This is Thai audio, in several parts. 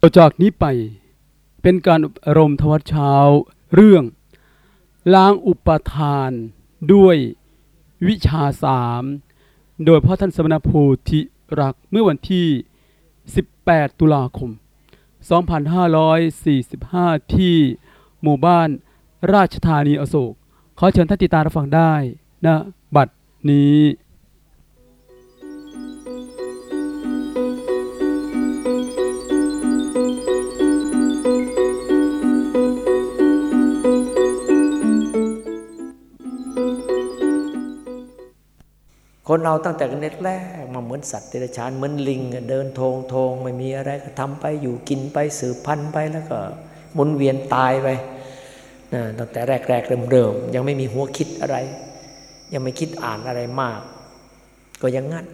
ต่อจากนี้ไปเป็นการอารมณ์ทวัดเช้าเรื่อง ล้างอุปทานด้วยวิชาสามโดยพ่อท่านสมณโพธิรักเมื่อวันที่ 18 ตุลาคม 2545 ที่หมู่บ้านราชธานีอโศก ขอเชิญท่านติดตามรับฟังได้นะบัดนี้ คนเราตั้งแต่เน็ดแรกมาเหมือนสัตว์เดรัจฉานเหมือนลิงเดินทงทงไม่มีอะไรก็ทำไปอยู่กินไปสืบพันธุ์ไปแล้วก็หมุนเวียนตายไปนะตั้งแต่แรกแรกเริ่มเริ่มๆยังไม่มีหัวคิดอะไร ยังไม่คิดอ่านอะไรมาก ก็ยังงั้น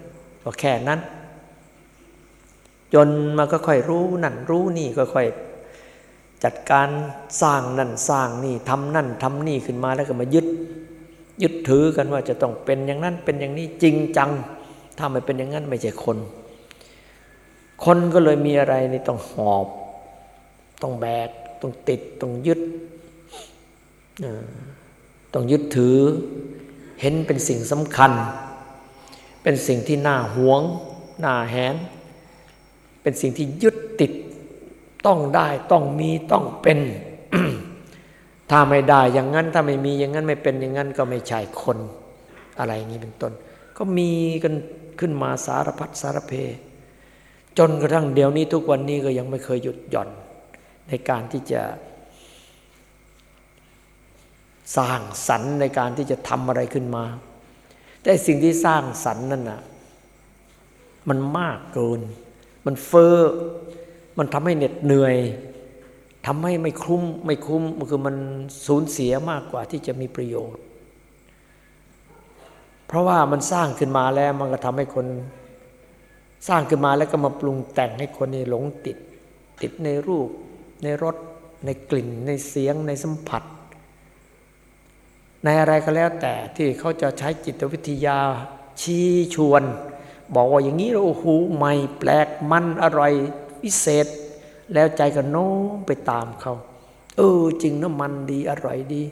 ก็แค่นั้น จนมาก็ค่อยรู้นั่นรู้นี่ก็ค่อยจัดการสร้างนั่นสร้างนี่ทำนั่นทำนี่ขึ้นมาแล้วก็มายึด ยึดถือกันว่าจะต้องเป็นอย่างนั้นเป็นอย่างนี้จริงจัง ถ้าไม่เป็นอย่างนั้นไม่ใช่คน คนก็เลยมีอะไรนี่ต้องหอบ ต้องแบก ต้องติด ต้องยึด ต้องยึดถือ เห็นเป็นสิ่งสำคัญ เป็นสิ่งที่น่าหวง น่าแหน เป็นสิ่งที่ยึดติด ต้องได้ ต้องมี ต้องเป็น ถ้าไม่ได้อย่างนั้นถ้าไม่มีอย่างนั้นไม่เป็นอย่างนั้นก็ไม่ใช่คนอะไรอย่างนี้เป็นต้น ก็มีกันขึ้นมาสารพัดสารเพจนกระทั่งเดี๋ยวนี้ทุกวันนี้ก็ยังไม่เคยหยุดหย่อน ในการที่จะ สร้างสรรค์ในการที่จะทำอะไรขึ้นมา แต่สิ่งที่สร้างสรรค์นั่นน่ะมันมากเกิน มันเฟอ้อมันทำให้เหน็ดเหนื่อย ทำให้ไม่คุ้มไม่คุ้มคือมันสูญเสียมากกว่าที่จะมีประโยชน์ เพราะว่ามันสร้างขึ้นมาแล้วมันก็ทำให้คน สร้างขึ้นมาแล้วก็มาปรุงแต่งให้คนนี่หลงติด ติดในรูป ในรสในกลิ่น ในเสียงในสัมผัส ในอะไรก็แล้วแต่ที่เขาจะใช้จิตวิทยาชี้ชวน บอกว่าอย่างนี้เราโอ้โหใหม่แปลกมันอร่อยวิเศษ แล้วใจก็โน้มไปตามเขา เออจริงนะมันดีอร่อยดี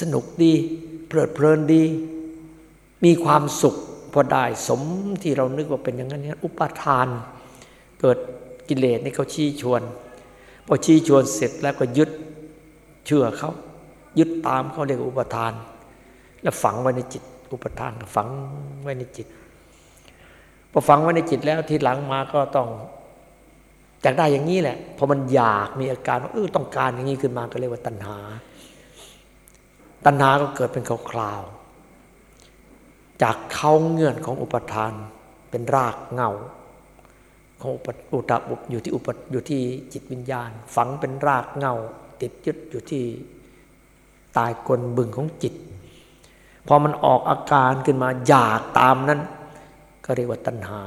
สนุกดี เพลิดเพลินดี มีความสุขพอได้สมที่เรานึกว่าเป็นอย่างนั้นนี่อุปทาน เกิดกิเลสนี่เขาชี้ชวน พอชี้ชวนเสร็จแล้วก็ยึดเชื่อเขา ยึดตามเขาเรียกว่าอุปทาน แล้วฝังไว้ในจิต อุปทานฝังไว้ในจิตพอฝังไว้ในจิตแล้วทีหลังมาก็ต้อง อยากได้อย่างนี้แหละพอมันอยากมีอาการว่าเออต้องการอย่างนี้ขึ้นมาก็เรียกว่าตัณหา ตัณหาก็เกิดเป็นคราวๆจากเขาเงื่อนของอุปทานเป็นรากเงาของอุปอุตอุอยู่ที่อุปอยู่ที่จิตวิญญาณ ฝังเป็นรากเงา ติดยึดอยู่ที่ตายกลบึงของจิต พอมันออกอาการขึ้นมาอยากตามนั้น ก็เรียกว่าตัณหา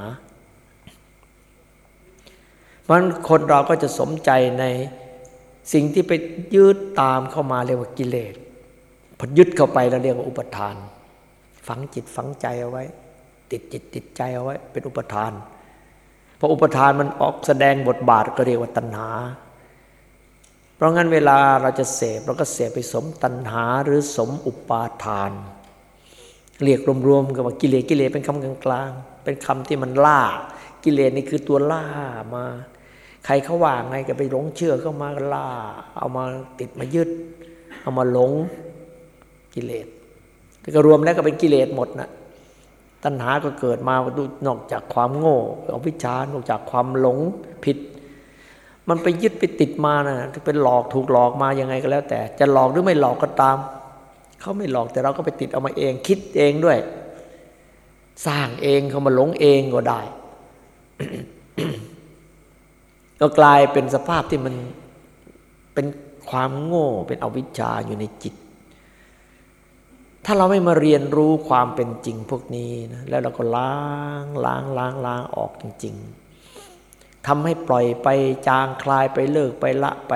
เพราะฉะนั้นคนเราก็จะสมใจในสิ่งที่ไปยึดตามเข้ามาเรียกว่ากิเลสพอยึดเข้าไปเราเรียกว่าอุปทาน ฝังจิตฝังใจเอาไว้ ติดจิตติดใจเอาไว้ เป็นอุปทานพออุปทานมันออกแสดงบทบาทก็เรียกว่าตัณหา เพราะงั้นเวลาเราจะเสพเราก็เสพไปสมตัณหาหรือสมอุปาทาน เรียกรวมๆกันว่ากิเลสกิเลสเป็นคำกลางๆเป็นคำที่มันล่า กิเลสนี่คือตัวล่ามา ใครเขาว่าไงก็ไปหลงเชื่อเข้ามาล่า เอามาติดมายึด เอามาหลงกิเลสแต่ก็รวมแล้วก็เป็นกิเลสหมดนะตัณหาก็เกิดมา นอกจากความโง่อวิชชานอกจากความหลงผิด มันไปยึดไปติดมานะจะเป็นหลอกถูกหลอกมายังไงก็แล้ว แต่ จะหลอกหรือไม่หลอกก็ตาม เขาไม่หลอกแต่เราก็ไปติดเอามาเอง คิดเองด้วย สร้างเองเขามาหลงเองก็ได้ ก็กลายเป็นสภาพที่มันเป็นความโง่เป็นอวิชชาอยู่ในจิต ถ้าเราไม่มาเรียนรู้ความเป็นจริงพวกนี้นะแล้วเราก็ล้างล้างล้างล้างออกจริง ๆทำให้ปล่อยไปจางคลายไปเลิกไปละไป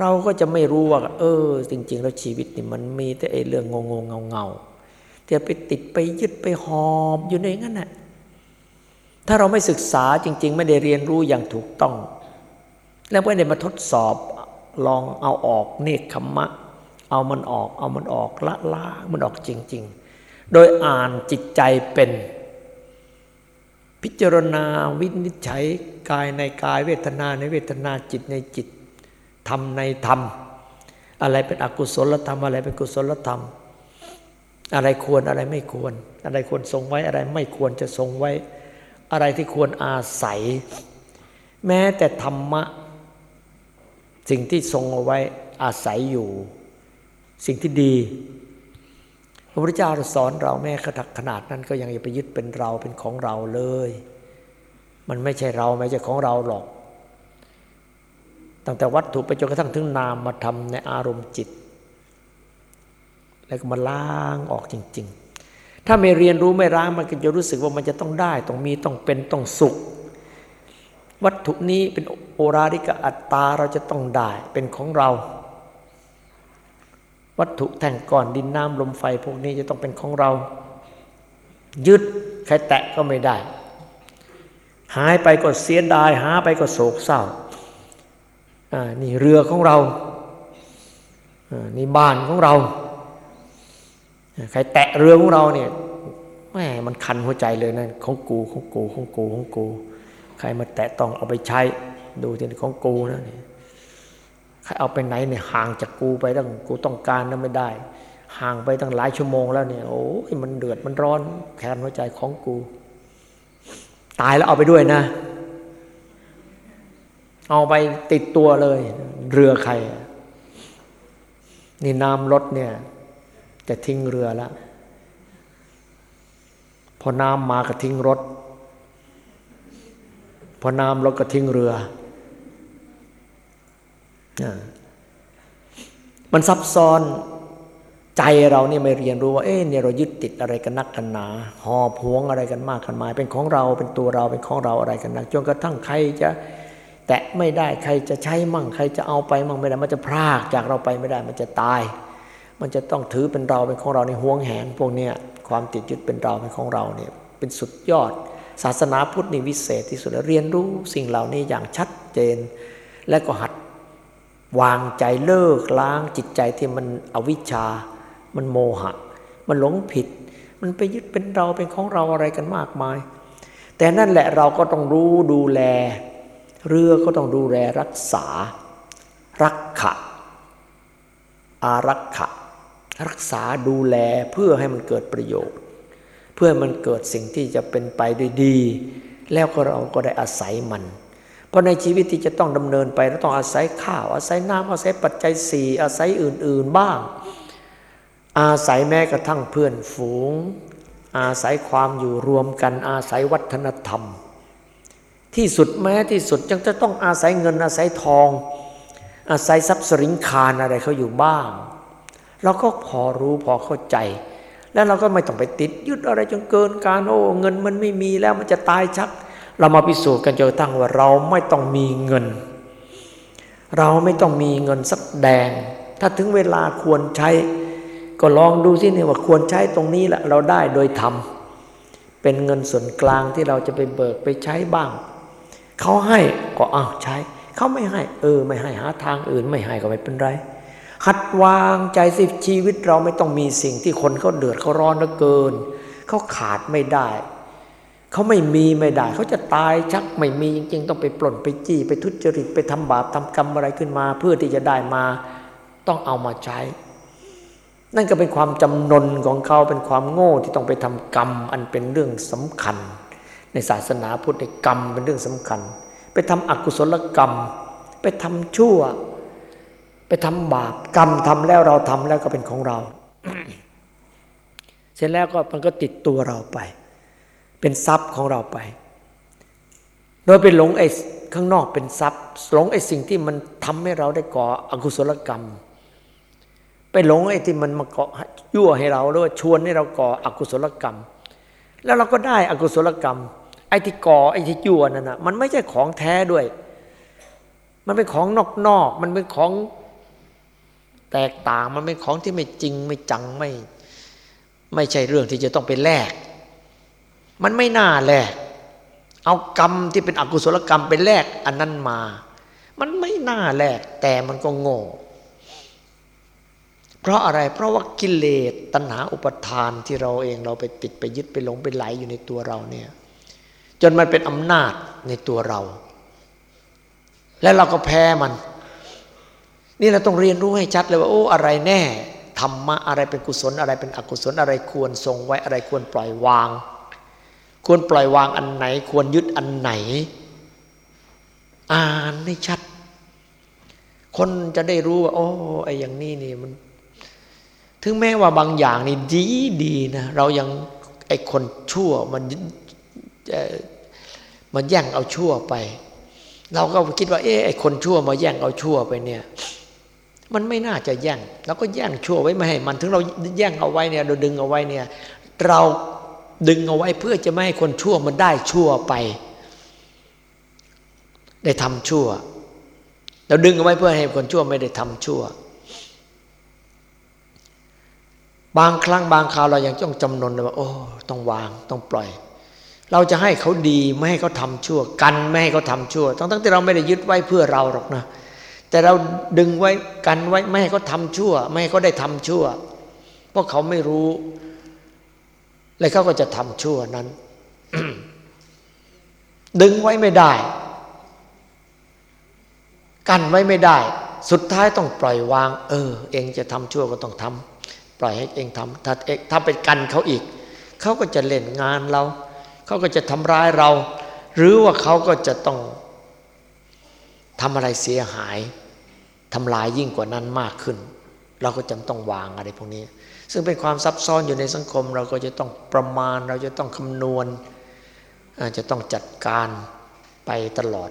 เราก็จะไม่รู้ว่า เออ จริง ๆ แล้วชีวิตนี่มันมีแต่ไอ้เรื่องงงงเงาเงาๆที่ไปติดไปยึดไปหอบอยู่ในนั้นน่ะถ้าเราไม่ศึกษาจริง ๆ ไม่ได้เรียนรู้อย่างถูกต้อง แล้วไม่ได้มาทดสอบลองเอาออกเนคขมะ เอามันออก เอามันออกละล้ามันออกจริง ๆ โดยอ่านจิตใจเป็น พิจารณาวินิจฉัยกายในกายเวทนาในเวทนาจิตในจิตธรรมในธรรม อะไรเป็นอกุศลธรรม อะไรเป็นกุศลธรรม อะไรควรอะไรไม่ควร อะไรควรทรงไว้อะไรไม่ควรจะทรงไว้ อะไรที่ควรอาศัย แม้แต่ธรรมะ สิ่งที่ทรงเอาไว้อาศัยอยู่ สิ่งที่ดี พระพุทธเจ้าสอนเราแม้ขนาดนั้นก็ยังอย่าไปยึดเป็นเราเป็นของเราเลย มันไม่ใช่เราไม่ใช่ของเราหรอก ตั้งแต่วัตถุไปจนกระทั่งถึงนามมาทำในอารมณ์จิต แล้วก็มาล้างออกจริง ๆ ถ้าไม่เรียนรู้ไม่ล้างมันก็จะรู้สึกว่ามันจะต้องได้ ต้องมีต้องเป็นต้องสุข วัตถุนี้เป็น โอราริกอัตตาเราจะต้องได้เป็นของเรา วัตถุแท่งก่อนดินน้ำลมไฟพวกนี้จะต้องเป็นของเรา ยึดใครแตะก็ไม่ได้ หายไปก็เสียดาย หาไปก็โศกเศร้านี่เรือของเรานี่บ้านของเราใครแตะเรือของเราเนี่ยแม่มันคันหัวใจเลยนะของกูของกูของกูของกู ใครมาแตะต้องเอาไปใช้ ดูที่ของกูนะเนี่ยใครเอาไปไหนเนี่ยห่างจากกูไปตั้งกูต้องการนั้นไม่ได้ ห่างไปตั้งหลายชั่วโมงแล้วเนี่ยโอ้ยมันเดือดมันร้อนแขนหัวใจของกู ตายแล้วเอาไปด้วยนะ เอาไปติดตัวเลย เรือใคร นี่น้ำรถเนี่ย จะทิ้งเรือแล้วพอน้ำมาก็ทิ้งรถ พอน้ำรถก็ทิ้งเรือ มันซับซ้อนใจเราเนี่ยไม่เรียนรู้ว่าเอ๊ะเนี่ยเรายึดติดอะไรกันนักกันหนาหอพวงอะไรกันมากกันมาย เป็นของเราเป็นตัวเราเป็นของเราอะไรกันนักจนกระทั่งใครจะแตะไม่ได้ใครจะใช้มั่งใครจะเอาไปมั่งไม่ได้ มันจะพรากจากเราไปไม่ได้ มันจะตาย มันจะต้องถือเป็นเราเป็นของเราในห่วงแหนพวกเนี้ยความติดยึดเป็นเราเป็นของเราเนี่ยเป็นสุดยอด ศาสนาพุทธนี่วิเศษที่สุดแล้วเรียนรู้สิ่งเหล่านี้อย่างชัดเจน และก็หัด วางใจเลิกล้างจิตใจที่มันอวิชชา มันโมหะ มันหลงผิด มันไปยึดเป็นเราเป็นของเราอะไรกันมากมาย แต่นั่นแหละเราก็ต้องรู้ดูแล เรือก็ต้องดูแลรักษา รักขะ อารักขะ รักษาดูแลเพื่อให้มันเกิดประโยชน์ เพื่อมันเกิดสิ่งที่จะเป็นไปด้วยดี แล้วก็เราก็ได้อาศัยมัน เพราะในชีวิตที่จะต้องดำเนินไปเราต้องอาศัยข้าว อาศัยน้ำอาศัยปัจจัยสี่อาศัยอื่น ๆบ้าง อาศัยแม้กระทั่งเพื่อนฝูง อาศัยความอยู่รวมกัน อาศัยวัฒนธรรม ที่สุดแม้ที่สุดยังจะต้องอาศัยเงินอาศัยทอง อาศัยทรัพย์สินคารอะไรเขาอยู่บ้าง เราก็พอรู้พอเข้าใจแล้วเราก็ไม่ต้องไปติดยึดอะไรจนเกินการโอ้เงินมันไม่มีแล้วมันจะตายชัก เรามาพิสูจน์กันจนตั้งว่าเราไม่ต้องมีเงิน เราไม่ต้องมีเงินสักแดง ถ้าถึงเวลาควรใช้ ก็ลองดูสิเนี่ยว่าควรใช้ตรงนี้แหละเราได้โดยธรรมเป็นเงินส่วนกลางที่เราจะไปเบิกไปใช้บ้าง เขาให้ก็อ้าวใช้ เขาไม่ให้ เออ ไม่ให้หาทางอื่นไม่ให้ก็ไม่เป็นไรหัดวางใจสิชีวิตเราไม่ต้องมีสิ่งที่คนเขาเดือดเขาร้อนเหลือเกิน เขาขาดไม่ได้ เขาไม่มีไม่ได้ เขาจะตายชักไม่มีจริงๆ ต้องไปปล้นไปจี้ไปทุจริตไปทำบาปทำกรรมอะไรขึ้นมา เพื่อที่จะได้มาต้องเอามาใช้ นั่นก็เป็นความจำนนของเขาเป็นความโง่ที่ต้องไปทำกรรม อันเป็นเรื่องสำคัญ ในศาสนาพุทธกรรมเป็นเรื่องสำคัญ ไปทำอกุศลกรรม ไปทำชั่ว ไปทำบาปกรรมทำแล้วเราทำแล้วก็เป็นของเรา เสร็จแล้วก็มันก็ติดตัวเราไป เป็นทรัพย์ของเราไป โดยไปหลงไอ้ข้างนอกเป็นทรัพย์ หลงไอ้สิ่งที่มันทำให้เราได้ก่ออกุศลกรรม ไปหลงไอ้ที่มันมาเกาะยั่วให้เราหรือว่าชวนให้เราก่ออกุศลกรรม แล้วเราก็ได้อกุศลกรรม ไอ้ที่ก่อไอ้ที่ยั่วนั่นนะมันไม่ใช่ของแท้ด้วย มันเป็นของนอกนอกมันเป็นของแตกต่างมันเป็นของที่ไม่จริงไม่จังไม่ ไม่ใช่เรื่องที่จะต้องไปแลก มันไม่น่าแลกเอากรรมที่เป็นอกุศลกรรมไปแลกอันนั้นมา มันไม่น่าแลกแต่มันก็โง่ เพราะอะไรเพราะว่ากิเลสตัณหาอุปทานที่เราเองเราไปติดไปยึดไปหลงไปไหลอยู่ในตัวเราเนี่ยจนมันเป็นอำนาจในตัวเรา และเราก็แพ้มัน นี่เราต้องเรียนรู้ให้ชัดเลยว่าโอ้อะไรแน่ธรรมะอะไรเป็นกุศลอะไรเป็นอกุศลอะไรควรทรงไว้อะไรควรปล่อยวาง ควรปล่อยวางอันไหน ควรยึดอันไหน อ่านให้ชัด คนจะได้รู้ว่าโอ้ไอ้อย่างนี้นี่มัน ถึงแม้ว่าบางอย่างนี่ดีดีนะเรายังไอ้คนชั่วมันมันแย่งเอาชั่วไป เราก็คิดว่า เอ๊ะไอ้คนชั่วมาแย่งเอาชั่วไปเนี่ย มันไม่น่าจะแย่งเราก็แย่งชั่วไว้ไม่ให้ มันถึงเราแย่งเอาไว้เนี่ยเราดึงเอาไว้เนี่ย เรา ดึงเอาไว้เพื่อจะไม่ให้คนชั่วมันได้ชั่วไป ได้ทำชั่วเราดึงเอาไว้เพื่อให้คนชั่วไม่ได้ทำชั่ว บางครั้งบางคราวเรายังต้องจำนนเลยว่า โอ้ ต้องวางต้องปล่อย เราจะให้เขาดีไม่ให้เขาทำชั่ว กันไม่ให้เขาทำชั่วทั้งที่เราไม่ได้ยึดไว้เพื่อเราหรอกนะ แต่เราดึงไว้กันไว้ไม่ให้เขาทำชั่ว ไม่ให้เขาได้ทำชั่ว เพราะเขาไม่รู้ เลยเขาก็จะทำชั่วนั้น ดึงไว้ไม่ได้ กันไว้ไม่ได้ สุดท้ายต้องปล่อยวาง เออ เองจะทำชั่วก็ต้องทำปล่อยให้เองทำถ้าเองถ้าไปกันเขาอีก เขาก็จะเล่นงานเรา เขาก็จะทำร้ายเรา หรือว่าเขาก็จะต้องทำอะไรเสียหายทำลายยิ่งกว่านั้นมากขึ้น เราก็จำต้องวางอะไรพวกนี้ ซึ่งเป็นความซับซ้อนอยู่ในสังคม เราก็จะต้องประมาณ เราจะต้องคำนวณจะต้องจัดการไปตลอด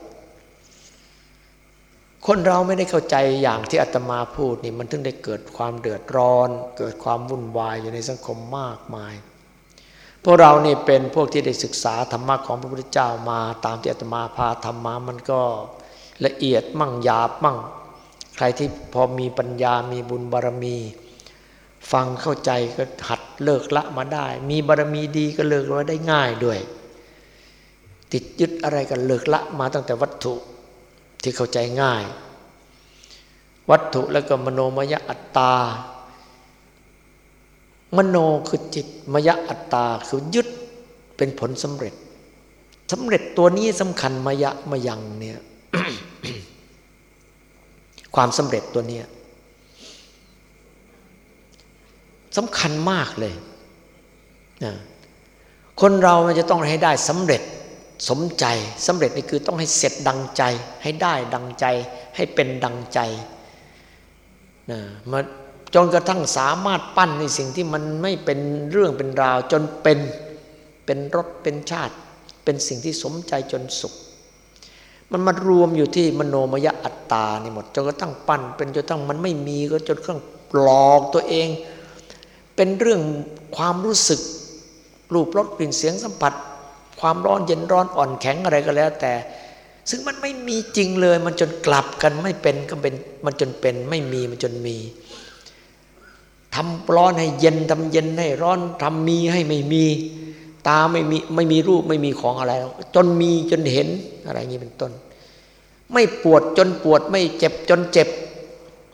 คนเราไม่ได้เข้าใจอย่างที่อาตมาพูดนี่มันถึงได้เกิดความเดือดร้อน เกิดความวุ่นวายอยู่ในสังคมมากมายพวกเรานี่เป็นพวกที่ได้ศึกษาธรรมะของพระพุทธเจ้ามาตามที่อาตมาพาธรรมะมันก็ละเอียดมั่งหยาบมั่ง ใครที่พอมีปัญญามีบุญบารมี ฟังเข้าใจก็หัดเลิกละมาได้ มีบารมีดีก็เลิกละได้ง่ายด้วย ติดยึดอะไรกันเลิกละมาตั้งแต่วัตถุที่เข้าใจง่าย วัตถุแล้วก็มโนมยอัตตามโนคือจิตมยอัตตาคือยึดเป็นผลสำเร็จสำเร็จตัวนี้สำคัญมยะมยังเนี่ยความสำเร็จตัวนี้ สำคัญมากเลยนะคนเรามันจะต้องให้ได้สำเร็จสมใจสำเร็จนี่คือต้องให้เสร็จดังใจ ให้ได้ดังใจ ให้เป็นดังใจนะมาจนกระทั่งสามารถปั้นในสิ่งที่มันไม่เป็นเรื่องเป็นราว จนเป็นเป็นรสเป็นชาติ เป็นสิ่งที่สมใจจนสุข มันมารวมอยู่ที่มโนมยอัตตานี่หมดจนกระทั่งปั้นเป็นจนกระทั่งมันไม่มีก็จนกระทั่งปลอกตัวเอง เป็นเรื่องความรู้สึกรูปรสกลิ่นเสียงสัมผัส ความร้อนเย็นร้อนอ่อนแข็งอะไรก็แล้วแต่ ซึ่งมันไม่มีจริงเลย มันจนกลับกันไม่เป็นก็เป็นมันจนเป็นไม่มีมันจนมีทำร้อนให้เย็นทำเย็นให้ร้อนทำมีให้ไม่มี ตาไม่มีไม่มีรูปไม่มีของอะไร จนมีจนเห็นอะไรอย่างนี้เป็นต้น ไม่ปวดจนปวดไม่เจ็บจนเจ็บ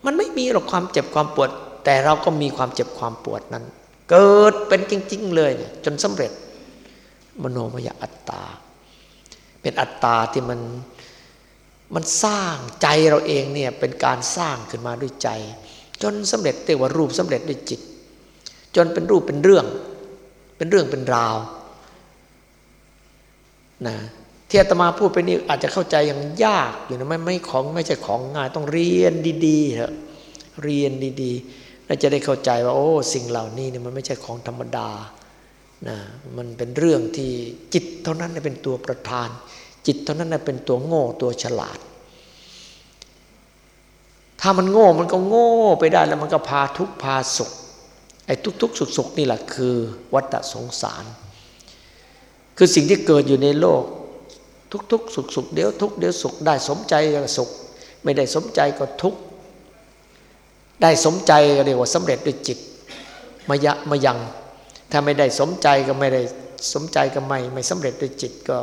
มันไม่มีหรอกความเจ็บความปวด แต่เราก็มีความเจ็บความปวดนั้น เกิดเป็นจริง ๆ เลยจนสำเร็จ มโนมยอัตตา เป็นอัตตาที่มันมันสร้างใจเราเองเนี่ยเป็นการสร้างขึ้นมาด้วยใจ จนสำเร็จเรียกว่ารูปสำเร็จด้วยจิต จนเป็นรูปเป็นเรื่อง เป็นเรื่องเป็นราวนะที่อาตมาพูดไปนี่อาจจะเข้าใจอย่างยากอยู่นะไม่ไม่ของไม่ใช่ของง่ายต้องเรียนดีๆเถอะเรียนดีๆ แล้วจะได้เข้าใจว่า โอ้สิ่งเหล่านี้เนี่ยมันไม่ใช่ของธรรมดานะมันเป็นเรื่องที่จิตเท่านั้นเป็นตัวประธาน จิตเท่านั้นเป็นตัวโง่ตัวฉลาด ถ้ามันโง่มันก็โง่ไปได้แล้วมันก็พาทุกพาสุขไอ้ทุกๆ สุขๆนี่แหละคือวัฏสงสาร คือสิ่งที่เกิดอยู่ในโลก ทุกๆ สุขๆเดี๋ยวทุกเดี๋ยวสุขได้สมใจก็สุข ไม่ได้สมใจก็ทุก ได้สมใจก็เรียกว่าสำเร็จด้วยจิตมายะมายัง ถ้าไม่ได้สมใจก็ไม่ได้สมใจก็ไม่ไม่สำเร็จด้วยจิตก็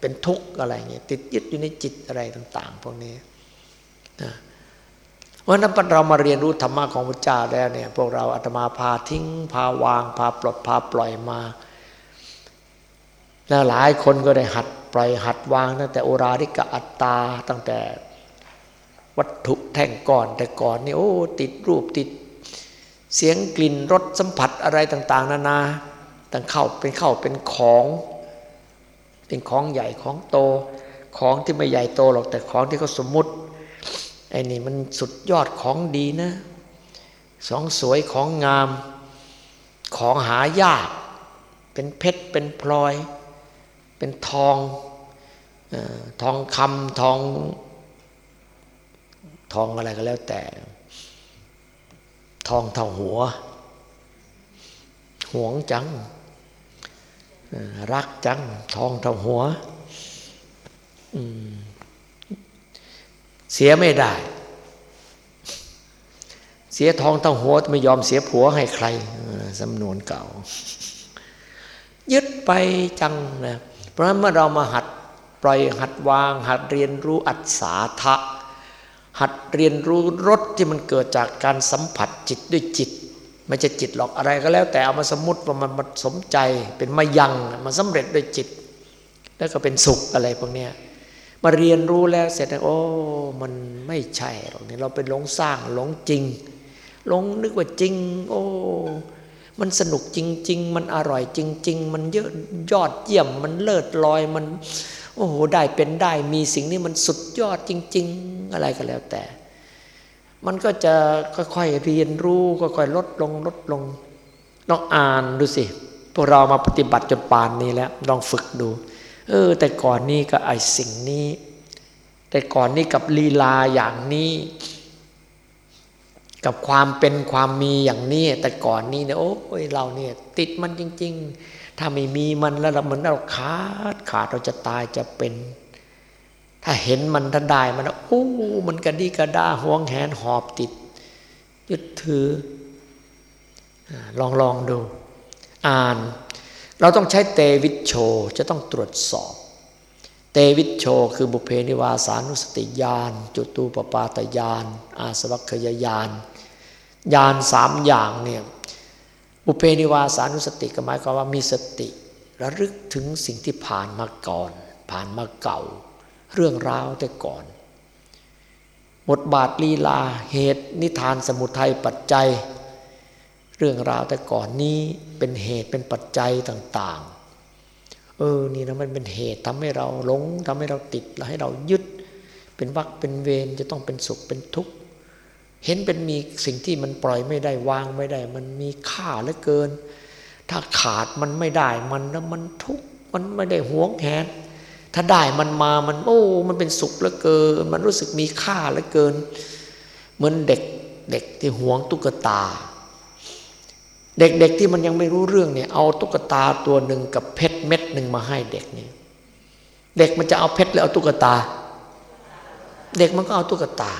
เป็นทุกข์อะไรเงี้ยติดยึดอยู่ในจิตอะไรต่าง ๆ พวกนี้เพราะนั้นเรามาเรียนรู้ธรรมะของพระเจ้าแล้วเนี่ยพวกเราอาตมาพาทิ้ง พาวาง พาปลดพาปล่อยมา แล้วหลายคนก็ได้หัดปล่อยหัดวางตั้งแต่โอราริกะอัตตาตั้งแต่ วัตถุแท่งก่อนแต่ก่อนนี่โอ้ติดรูปติด เสียงกลิ่นรสสัมผัสอะไรต่าง ๆ นานาตั้งเข้าเป็นเข้าเป็นของ เป็นของใหญ่ของโต ของที่ไม่ใหญ่โตหรอกแต่ของที่เขาสมมุติไอ้นี่มันสุดยอดของดีนะสองสวยของงาม ของหายาก เป็นเพชรเป็นพลอย เป็นทองทองคำทอง ทองอะไรก็แล้วแต่ ทองเท่าหัว หวงจัง รักจัง ทองเท่าหัวเสียไม่ได้ เสียทองเท่าหัวไม่ยอมเสียผัวให้ใครสำนวนเก่า ยึดไปจังนะเพราะฉะนั้นเมื่อเรามาหัดปล่อยหัดวาง หัดเรียนรู้อัศาทะ หัดเรียนรู้รสที่มันเกิดจากการสัมผัสจิตด้วยจิต ไม่ใช่จิตหรอกอะไรก็แล้ว แต่เอามาสมมติว่ามันมันสมใจเป็นมายังมันสำเร็จด้วยจิต แล้วก็เป็นสุขอะไรพวกนี้มาเรียนรู้แล้วเสร็จแล้วโอ้มันไม่ใช่หรอกนี่เราเป็นหลงสร้างหลงจริงหลงนึกว่าจริง โอ้มันสนุกจริง ๆ มันอร่อยจริง ๆ มันเยอะยอดเยี่ยมมันเลิศลอยมัน โอ้โหได้เป็นได้มีสิ่งนี้มันสุดยอดจริง ๆ อะไรก็แล้วแต่ มันก็จะค่อยๆเรียนรู้ค่อยๆลดลงลดลงลองอ่านดูสิพวกเรามาปฏิบัติจนปานนี้แล้ว ลองฝึกดู เออ แต่ก่อนนี้ก็ไอสิ่งนี้ แต่ก่อนนี้กับลีลาอย่างนี้ กับความเป็นความมีอย่างนี้ แต่ก่อนนี้เนี่ยโอ้ยเราเนี่ยติดมันจริง ๆ ถ้าไม่มีมันแล้วเราเหมือนเราขาดขาดเราจะตายจะเป็น ถ้าเห็นมันถ้าได้มันโอ้มันกระดีกระดาห่วงแหนหอบติด ยึดถือ ลองลองดู อ่าน เราต้องใช้เตวิชโชจะต้องตรวจสอบ เตวิชโชคือบุเพนิวาสานุสติญาณจุตูปปาตญาณอาสวัคยญาณญาณสามอย่างเนี่ย อุเพนิวาสานุสติก็หมายความว่ามีสติระลึกถึงสิ่งที่ผ่านมาก่อน ผ่านมาเก่า เรื่องราวแต่ก่อนบทบาทลีลาเหตุนิทานสมุทัยปัจจัย เรื่องราวแต่ก่อนนี้เป็นเหตุเป็นปัจจัยต่างๆ เออนี่นะมันเป็นเหตุทำให้เราหลงทำให้เราติดแล้วให้เรายึด เป็นวักเป็นเวรจะต้องเป็นสุขเป็นทุกข์ เห็นเป็นมีสิ่งที่มันปล่อยไม่ได้วางไม่ได้ มันมีค่าเหลือเกิน ถ้าขาดมันไม่ได้มันแล้วมันทุกข์มันไม่ได้หวงแหน ถ้าได้มันมามันโอ้ มันเป็นสุขเหลือเกิน มันรู้สึกมีค่าเหลือเกิน เหมือนเด็กเด็กที่หวงตุ๊กตา เด็กๆที่มันยังไม่รู้เรื่องเนี่ย เอาตุ๊กตาตัวหนึ่งกับเพชรเม็ดหนึ่งมาให้เด็กเนี่ยเด็กมันจะเอาเพชรหรือเอาตุ๊กตา เด็กมันก็เอาตุ๊กตา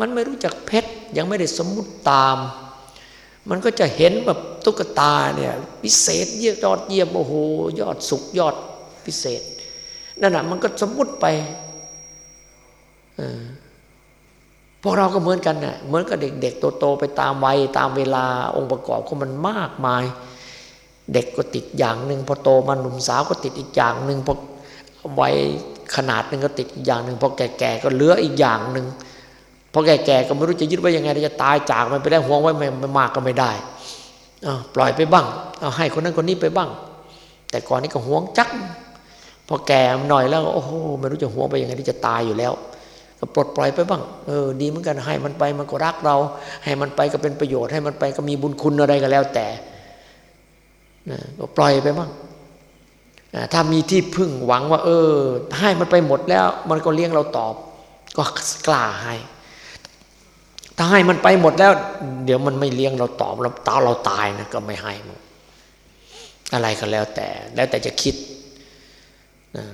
มันไม่รู้จักเพชรยังไม่ได้สมมุติตาม มันก็จะเห็นแบบตุ๊กตาเนี่ยพิเศษเยี่ยยอดเยี่ยมโอ้โหยอดสุกยอดพิเศษนั่นแหะมันก็สมมุติไปพวกเราก็เหมือนกันน่ะเหมือนกับเด็ก ๆ โตๆไปตามวัยตามเวลาองค์ประกอบของมันมากมาย เด็กก็ติดอย่างหนึ่งพอโตมาหนุ่มสาวก็ติดอีกอย่างหนึ่งพอวัยขนาดหนึ่งก็ติดอีกอย่างหนึ่งพอแก่ๆก็เหลืออีกอย่างหนึ่ง พอแก่ๆก็ไม่รู้จะยึดไว้ยังไงจะตายจากมันไปได้ห่วงไว้ไม่มากก็ไม่ได้ปล่อยไปบ้างเอาให้คนนั้นคนนี้ไปบ้าง แต่ก่อนนี้ก็ห่วงจักพอแก่หน่อยแล้วโอ้โหไม่รู้จะห่วงไปยังไงที่จะตายอยู่แล้ว ก็ปลดปล่อยไปบ้างเออดีเหมือนกันให้มันไปมันก็รักเรา ให้มันไปก็เป็นประโยชน์ให้มันไปก็มีบุญคุณอะไรก็แล้วแต่นะก็ปล่อยไปบ้างถ้ามีที่พึ่งหวังว่า เออ ให้มันไปหมดแล้ว มันก็เลี้ยงเราตอบ ก็กล้าให้ ถ้าให้มันไปหมดแล้ว เดี๋ยวมันไม่เลี้ยงเราตอบเราตาเราตายนะก็ไม่ให้มันอะไรก็แล้วแต่ แล้วแต่จะคิดนะ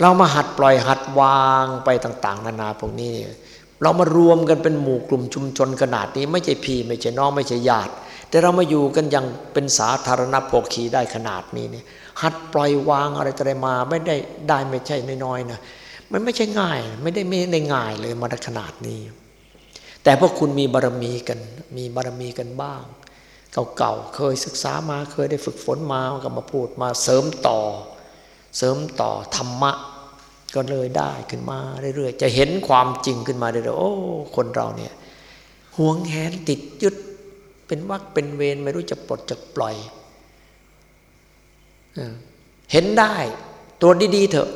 เรามาหัดปล่อยหัดวางไปต่าง ๆ นานาพวกนี้ เรามารวมกันเป็นหมู่กลุ่มชุมชนขนาดนี้ ไม่ใช่พี่ไม่ใช่น้องไม่ใช่ญาติ แต่เรามาอยู่กันอย่างเป็นสาธารณโภคีได้ขนาดนี้เนี่ย หัดปล่อยวางอะไรอะไรมาไม่ได้ได้ไม่ใช่น้อยๆนะมันไม่ใช่ง่าย ไม่ได้ไม่ได้ง่ายเลยมาขนาดนี้ แต่พวกคุณมีบารมีกัน มีบารมีกันบ้าง เก่าๆเคยศึกษามาเคยได้ฝึกฝนมาก็มาพูดมาเสริมต่อ เสริมต่อธรรมะ ก็เลยได้ขึ้นมาเรื่อยๆจะเห็นความจริงขึ้นมาเรื่อยๆโอ้คนเราเนี่ยห่วงแหนติดยึดเป็นวักเป็นเวรไม่รู้จะปลดจะปล่อยเห็นได้ตัวดีๆเถอะ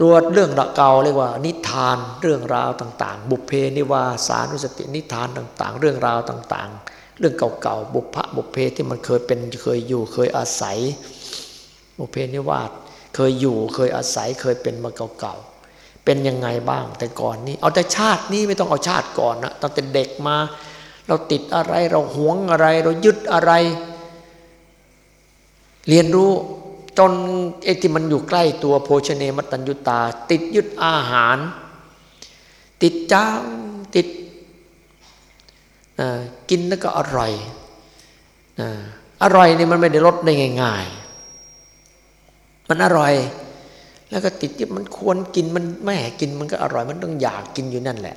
ตัวเรื่องเก่าเรียกว่า นิทานเรื่องราวต่าง ๆ บุพเพนิวาสานุสตินิทานต่าง ๆ เรื่องราวต่าง ๆ เรื่องเก่าๆบุพพะบุพเพที่มันเคยเป็นเคยอยู่เคยอาศัย บุพเพนิวาสเคยอยู่เคยอาศัยเคยเป็นมาเก่าๆเป็นยังไงบ้าง แต่ก่อนนี้ เอาแต่ชาตินี้ไม่ต้องเอาชาติก่อนนะตั้งแต่เด็กมา เราติดอะไรเราหวงอะไร เรายึดอะไร เรียนรู้ จนไอ้ที่มันอยู่ใกล้ตัวโภชเนมตัญยุตา ติดยึดอาหาร ติดจ้าติดกินแล้วก็อร่อยอร่อยนี่มันไม่ได้ลดได้ง่าย ๆ มันอร่อย แล้วก็ติดยึดมันควรกินมันแม่กินมันก็อร่อย มันต้องอยากกินอยู่นั่นแหละ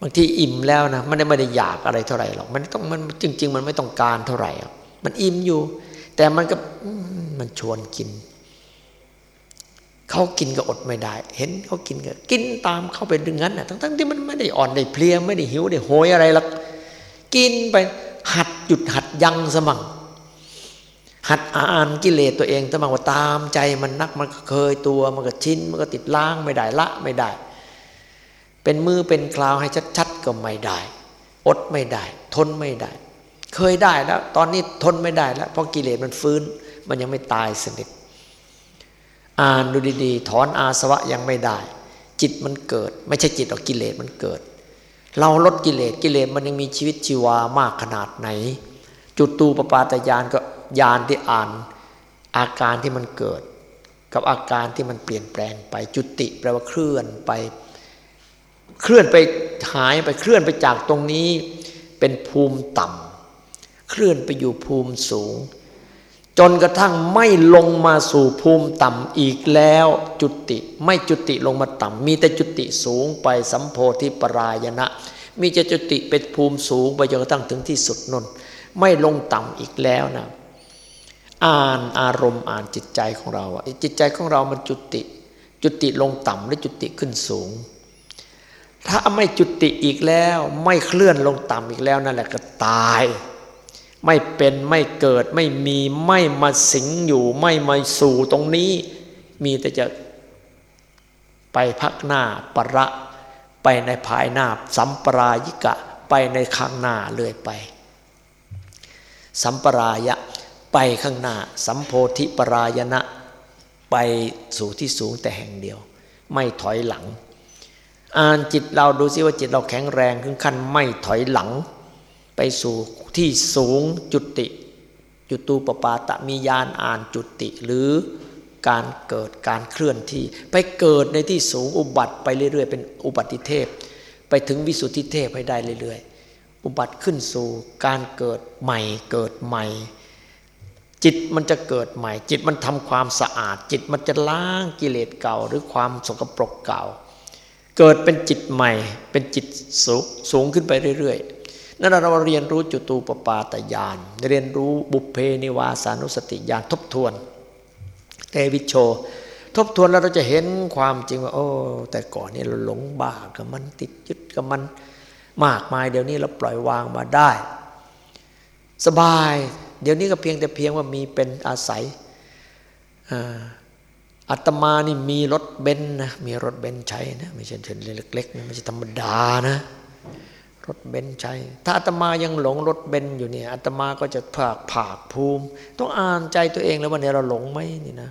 บางทีอิ่มแล้วนะมันไม่ได้อยากอะไรเท่าไหร่หรอกมันต้องมันจริง ๆ มันไม่ต้องการเท่าไหร่มันอิ่มอยู่ แต่มันก็มันชวนกิน เขากินก็อดไม่ได้ เห็นเขากินก็กินตามเข้าไปดึงนั้นนะทั้งๆที่มันไม่ได้อ่อนได้เพลียไม่ได้หิวได้โหยอะไรหรอกกินไปหัดหยุดหัดยั้งสมั่งหัดอ่านกิเลสตัวเองสมั่งว่าตามใจมันนักมันเคยตัวมันก็ชินมันก็ติดล้างไม่ได้ละไม่ได้ เป็นมือเป็นคราวให้ชัดๆก็ไม่ได้ อดไม่ได้ ทนไม่ได้ เคยได้แล้ว ตอนนี้ทนไม่ได้แล้ว เพราะกิเลสมันฟื้น มันยังไม่ตายสนิทอ่านดูดีๆ ถอนอาสวะยังไม่ได้ จิตมันเกิด ไม่ใช่จิตหรอกกิเลสมันเกิด เราลดกิเลสกิเลสมันยังมีชีวิตชีวามากขนาดไหน จุดตูปปาตยานก็ยานที่อ่านอาการที่มันเกิด กับอาการที่มันเปลี่ยนแปลงไปจุติแปลว่าเคลื่อนไป เคลื่อนไปหายไปเคลื่อนไปจากตรงนี้เป็นภูมิต่ำ เคลื่อนไปอยู่ภูมิสูง จนกระทั่งไม่ลงมาสู่ภูมิต่ำอีกแล้วจุติ ไม่จุติลงมาต่ำมีแต่จุติสูงไปสัมโพธิปรายณะ มีจะจุติเป็นภูมิสูงไปจนกระทั่งถึงที่สุดนนไม่ลงต่ำอีกแล้วนะอ่านอารมณ์อ่านจิตใจของเราจิตใจของเรามันจุติ จุติลงต่ำหรือจุติขึ้นสูง ถ้าไม่จุติอีกแล้ว ไม่เคลื่อนลงต่ำอีกแล้วนั่นแหละก็ตาย ไม่เป็นไม่เกิดไม่มีไม่มาสิงอยู่ ไม่มาสู่ตรงนี้ มีแต่จะไปพักหน้าประ ไปในภายหน้าสัมปรายิกะ ไปในข้างหน้าเลยไป สัมปรายะไปข้างหน้า สัมโพธิปรายณะ ไปสู่ที่สูงแต่แห่งเดียว ไม่ถอยหลัง อ่านจิตเราดูซิว่าจิตเราแข็งแรงถึงขั้นไม่ถอยหลัง ไปสู่ ที่สูงจุติจุตูปปาตะมียานอ่านจุติหรือการเกิดการเคลื่อนที่ ไปเกิดในที่สูงอุบัติไปเรื่อยๆ เป็นอุบัติเทพ ไปถึงวิสุทธิเทพให้ได้เรื่อยๆ อุบัติขึ้นสู่การเกิดใหม่เกิดใหม่ จิตมันจะเกิดใหม่ จิตมันทำความสะอาด จิตมันจะล้างกิเลสเก่า หรือความสกปรกเก่า เกิดเป็นจิตใหม่ เป็นจิตสูงสูงขึ้นไปเรื่อยๆ นั่นเราเรียนรู้จุตูปปาตยานเรียนรู้บุพเพนิวาสานุสติญาณทบทวนเตวิโช ทบทวนแล้วเราจะเห็นความจริงว่า โอ้ แต่ก่อนนี่เราหลงบ้ากับมันติดยึดกับมันมากมาย เดี๋ยวนี้เราปล่อยวางมาได้ สบาย เดี๋ยวนี้ก็เพียงแต่เพียงว่ามีเป็นอาศัยอัตมานี่มีรถเบนนะมีรถเบนใช้นะไม่ใช่เช่นเล็กๆไม่ใช่ธรรมดานะ รถเบนใช้ถ้าอาตมายังหลงรถเบนอยู่เนี่ยอาตมาก็จะผากผากภูมิ ต้องอ่านใจตัวเองแล้วว่าเนี่ยเราหลงไหมนี่นะ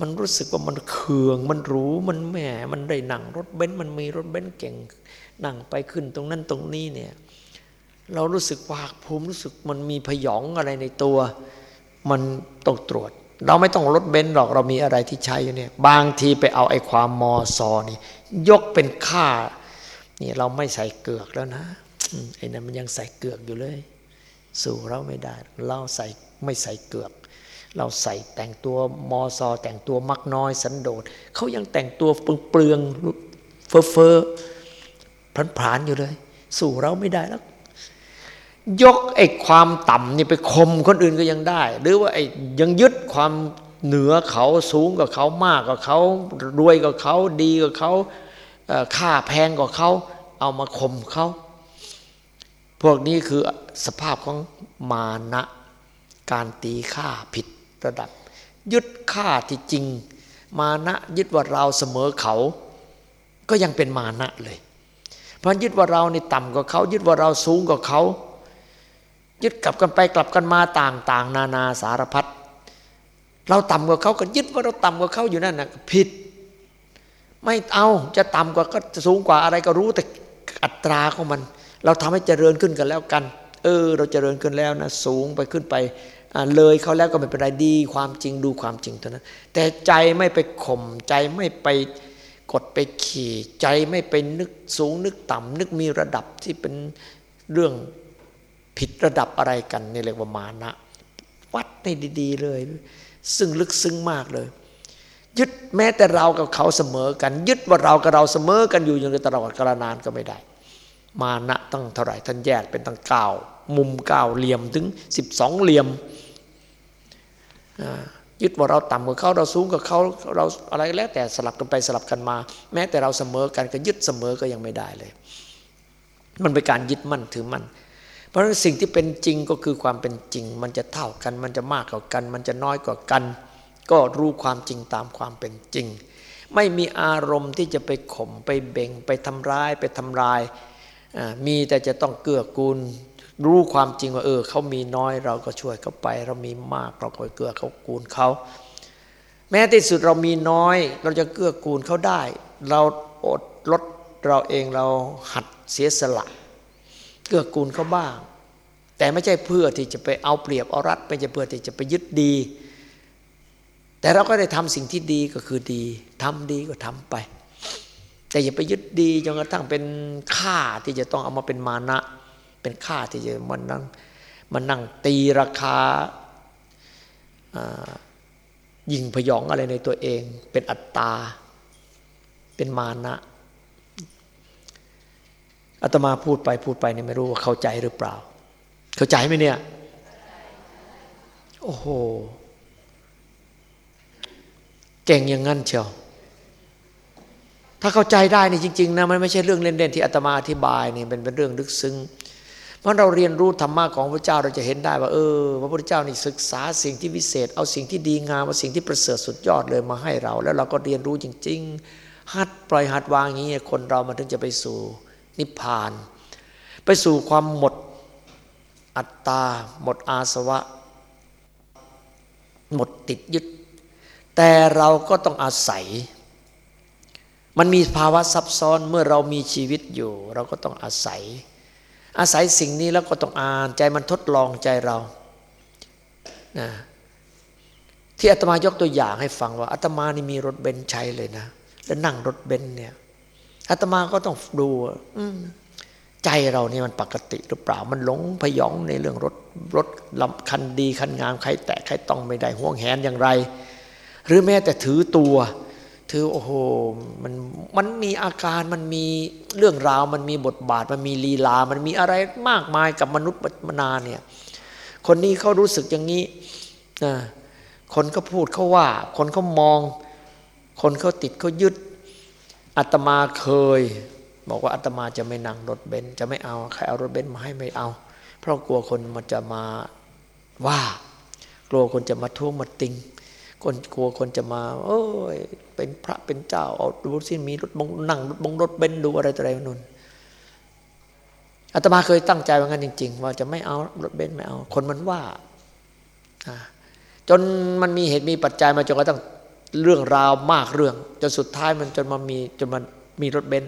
มันรู้สึกว่ามันเคืองมันรู้มันแหมมันได้นั่งรถเบนมันมีรถเบนเก่งนั่งไปขึ้นตรงนั้นตรงนี้เนี่ย เรารู้สึกผากภูมิรู้สึกมันมีพยองอะไรในตัว มันต้องตรวจ เราไม่ต้องรถเบนหรอกเรามีอะไรที่ใช้อยู่เนี่ย บางทีไปเอาไอ้ความมอซอนี่ยกเป็นค่า นี่เราไม่ใส่เกือกแล้วนะไอ้นั่นมันยังใส่เกือกอยู่เลย สู่เราไม่ได้ เราใส่ไม่ใส่เกือก เราใส่แต่งตัวมอซอแต่งตัวมักน้อยสันโดษเขายังแต่งตัวเปลืองเฟอเฟอพลันผานอยู่เลย สู่เราไม่ได้แล้วยกไอ้ความต่ำนี่ไปคมคนอื่นก็ยังได้ หรือว่าไอ้ยังยึดความเหนือเขาสูงกว่าเขามากกว่าเขารวยกว่าเขาดีกว่าเขาค่าแพงกว่าเขา เอามาข่มเขา พวกนี้คือสภาพของมานะ การตีค่าผิดระดับ ยึดค่าที่จริง มานะยึดว่าเราเสมอเขา ก็ยังเป็นมานะเลย เพราะยึดว่าเรานี่ต่ำกว่าเขา ยึดว่าเราสูงกว่าเขา ยึดกลับกันไปกลับกันมาต่างๆ นานาสารพัดเราต่ำกว่าเขาก็ยึดว่าเราต่ำกว่าเขาอยู่นั่นนะผิด ไม่เอาจะต่ำกว่าก็สูงกว่าอะไรก็รู้แต่ อัตราของมัน เราทำให้เจริญขึ้นกันแล้วกัน เออ เราเจริญขึ้นแล้วนะสูงไปขึ้นไปเลยเขาแล้วก็ไม่เป็นไรดีความจริงดูความจริงเท่านั้น แต่ใจไม่ไปข่มใจไม่ไปกดไปขี่ ใจไม่ไปนึกสูงนึกต่ำนึกมีระดับที่เป็นเรื่องผิดระดับอะไรกันนี่เรียกว่ามานะ วัดในดีๆเลย ซึ่งลึกซึ้งมากเลย ยึดแม้แต่เรากับเขาเสมอกัน ยึดว่าเรากับเราเสมอกันอยู่อย่างตลอดกาลนานก็ไม่ได้ มานะตั้งเท่าไหร่ท่านแยกเป็นตั้งเก้ามุมเก้าเหลี่ยมถึงสิบสองเหลี่ยมยึดว่าเราต่ำกว่าเขาเราสูงกว่าเขาเราอะไรแล้วแต่สลับกันไปสลับกันมา แม้แต่เราเสมอกันก็ยึดเสมอก็ยังไม่ได้เลย มันเป็นการยึดมั่นถือมั่นเพราะฉะนั้นสิ่งที่เป็นจริงก็คือความเป็นจริง มันจะเท่ากัน มันจะมากกว่ากัน มันจะน้อยกว่ากัน ก็รู้ความจริงตามความเป็นจริง ไม่มีอารมณ์ที่จะไปข่มไปเบ่งไปทำร้ายไปทำลาย มีแต่จะต้องเกื้อกูล รู้ความจริงว่าเออเขามีน้อยเราก็ช่วยเขาไป เรามีมากเราก็เกื้อเขากูลเขาแม้ที่สุดเรามีน้อย เราจะเกื้อกูลเขาได้ เราอดลดเราเองเราหัดเสียสละเกื้อกูลเขาบ้าง แต่ไม่ใช่เพื่อที่จะไปเอาเปรียบเอารัดไม่ใช่เพื่อที่จะไปยึดดี แต่เราก็ได้ทำสิ่งที่ดีก็คือดีทำดีก็ทำไป แต่อย่าไปยึดดีจนกระทั่งเป็นค่าที่จะต้องเอามาเป็นมานะ เป็นค่าที่จะมันนั่งมันนั่งตีราคายิงพยองอะไรในตัวเอง เป็นอัตตา เป็นมานะอาตมาพูดไปพูดไปเนี่ยไม่รู้ว่าเข้าใจหรือเปล่า เข้าใจไหมเนี่ย โอ้โห เก่งอย่างงั้นเชียว ถ้าเข้าใจได้นี่จริงๆนะมันไม่ใช่เรื่องเล่นๆที่อาตมาอธิบายนี่เป็นเป็นเรื่องลึกซึ้งเพราะเราเรียนรู้ธรรมะของพระเจ้าเราจะเห็นได้ว่าเออพระพุทธเจ้านี่ศึกษาสิ่งที่วิเศษ เอาสิ่งที่ดีงามเอาสิ่งที่ประเสริฐสุดยอดเลยมาให้เรา แล้วเราก็เรียนรู้จริง ๆ หัดปล่อยหัดวางอย่างนี้คนเรามันถึงจะไปสู่นิพพาน ไปสู่ความหมดอัตตา หมดอาสวะ หมดติดยึด แต่เราก็ต้องอาศัย มันมีภาวะซับซ้อนเมื่อเรามีชีวิตอยู่ เราก็ต้องอาศัย อาศัยสิ่งนี้แล้วก็ต้องอ่านใจมันทดลองใจเรานะที่อาตมายกตัวอย่างให้ฟังว่าอาตมานี่มีรถเบนซ์ใช้เลยนะ แล้วนั่งรถเบนซ์เนี่ยอาตมาก็ต้องดูใจเรานี่มันปกติหรือเปล่า มันหลงพยองในเรื่องรถรถลำคันดีคันงามใครแตะใครต้องไม่ได้ห่วงแหนอย่างไร หรือแม้แต่ถือตัว ถือโอ้โหมันมันมีอาการมันมีเรื่องราว มันมีบทบาท มันมีลีลา มันมีอะไรมากมายกับมนุษย์มนาเนี่ย คนนี้เขารู้สึกอย่างนี้นะคนเขาพูดเขาว่า คนเขามอง คนเขาติดเขายึดอาตมาเคย บอกว่าอาตมาจะไม่นั่งรถเบนจะไม่เอาใครเอารถเบนมาให้ไม่เอา เพราะกลัวคนมันจะมาว่า กลัวคนจะมาทุ่มมาติง คนกลัวคนจะมาโอ้ย เป็นพระเป็นเจ้าเอาดูสิมีรถบงนั่งรถบงรถเบนดูอะไรต่ออะไรนู่นอาตมาเคยตั้งใจว่างั้นจริง ๆ ว่าจะไม่เอารถเบนไม่เอา คนมันว่าจนมันมีเหตุมีปัจจัยมาจนกระทั่งเรื่องราวมากเรื่องจนสุดท้ายมันจนมามีจนมันมีรถเบน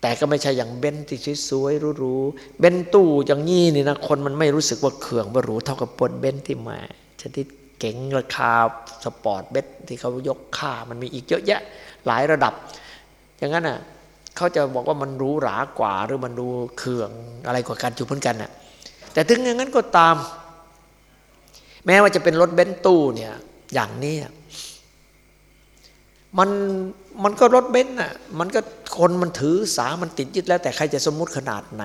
แต่ก็ไม่ใช่อย่างเบนซ์ที่สวยๆหรูๆเบนซ์ตู้อย่างนี้นี่นะคนมันไม่รู้สึกว่าเขื่องว่าหรูเท่ากับปนเบนซ์ที่มาชนิด เก๋งราคาสปอร์ตเบนซ์ที่เขายกค่ามันมีอีกเยอะแยะหลายระดับ อย่างนั้นอะเขาจะบอกว่ามันหรูหรากว่าหรือมันดูเขื่องอะไรกว่ากันอยู่เหมือนกันน่ะแต่ถึงอย่างนั้นก็ตาม แม้ว่าจะเป็นรถเบนซ์ตู้เนี่ยอย่างนี้มันมันก็รถเบนซ์น่ะมันก็คนมันถือสามันติดยึดแล้วแต่ใครจะสมมุติขนาดไหน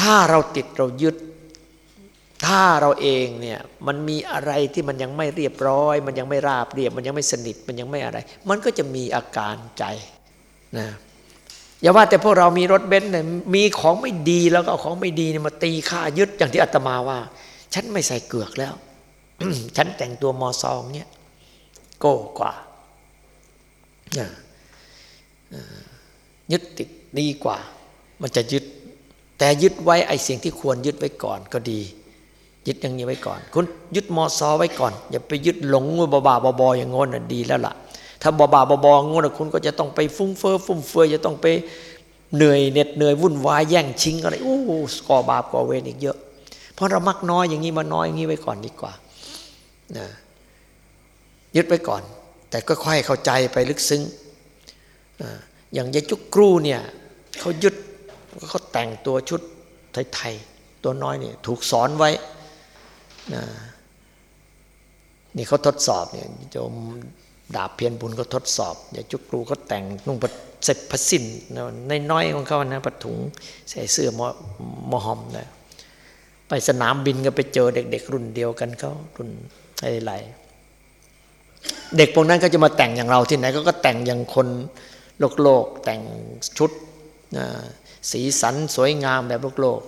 ถ้าเราติดเรายึด ถ้าเราเองเนี่ยมันมีอะไรที่มันยังไม่เรียบร้อย มันยังไม่ราบเรียบ มันยังไม่สนิทมันยังไม่อะไร มันก็จะมีอาการใจนะอย่าว่าแต่พวกเรามีรถเบนซ์เนี่ยมีของไม่ดีแล้วก็เอาของไม่ดีเนี่ยมาตีค่ายึดอย่างที่อาตมาว่า ฉันไม่ใส่เกือกแล้ว ฉันแต่งตัวมอซองเนี่ยโก้กว่ายึดติดดีกว่า มันจะยึด แต่ยึดไว้ไอ้สิ่งที่ควรยึดไว้ก่อนก็ดี ยึดอย่างนี้ไว้ก่อน คุณยึดมอซอไว้ก่อน อย่าไปยึดหลงบาบาบออย่างงนดีแล้วล่ะ ถ้าบาบาบองงนคุณก็จะต้องไปฟุ้งเฟ้อฟุ่มเฟือยจะต้องไปเหนื่อยเหน็ดเหนื่อยวุ่นวายแย่งชิงอะไรโอ้ก่อบาปก่อเวรอีกเยอะ เพราะเรามักน้อยอย่างนี้มาน้อยอย่างนี้ไว้ก่อนดีกว่านะยึดไว้ก่อน แต่ก็ค่อยเข้าใจไปลึกซึ้งอย่างยายจุกครูเนี่ยเขายึดเขาแต่งตัวชุดไทยๆตัวน้อยเนี่ยถูกสอนไว้ นี่เขาทดสอบเนี่ยโยมดาบเพียนบุญก็ทดสอบอย่าจุกรูเขาแต่งนุ่งเสร็จพัสินในน้อยของเขานะปัถุงใส่เสื้อมอมอหอมนะไปสนามบินก็ไปเจอเด็ก ๆ รุ่นเดียวกันเขารุ่นอะไรเด็กพวกนั้นก็จะมาแต่งอย่างเราที่ไหนก็ก็แต่งอย่างคนโลกโลกแต่งชุดสีสันสวยงามแบบโลกโลก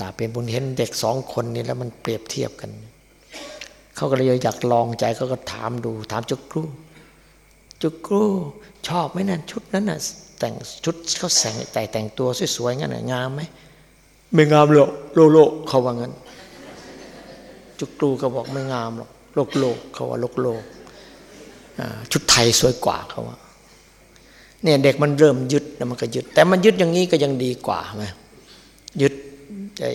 ดาเป็นบุญเห็นเด็กสองคนนี้แล้วมันเปรียบเทียบกัน เขาก็เลยอยากลองใจเขาก็ถามดู ถามจุกครูจุกครูชอบไหมนั่นชุดนั้นน่ะแต่งชุดเขาแสงแต่แต่งตัวสวยๆงั้นงามไหมไม่งามหรอกโลโลเขาว่างั้น จุกรูเขาบอกไม่งามหรอกโลกโลกเขาว่าโลกโลกชุดไทยสวยกว่าเขาว่าเนี่ยเด็กมันเริ่มยึดแล้วมันก็ยึด แต่มันยึดอย่างนี้ก็ยังดีกว่าไหมยึด ไอ้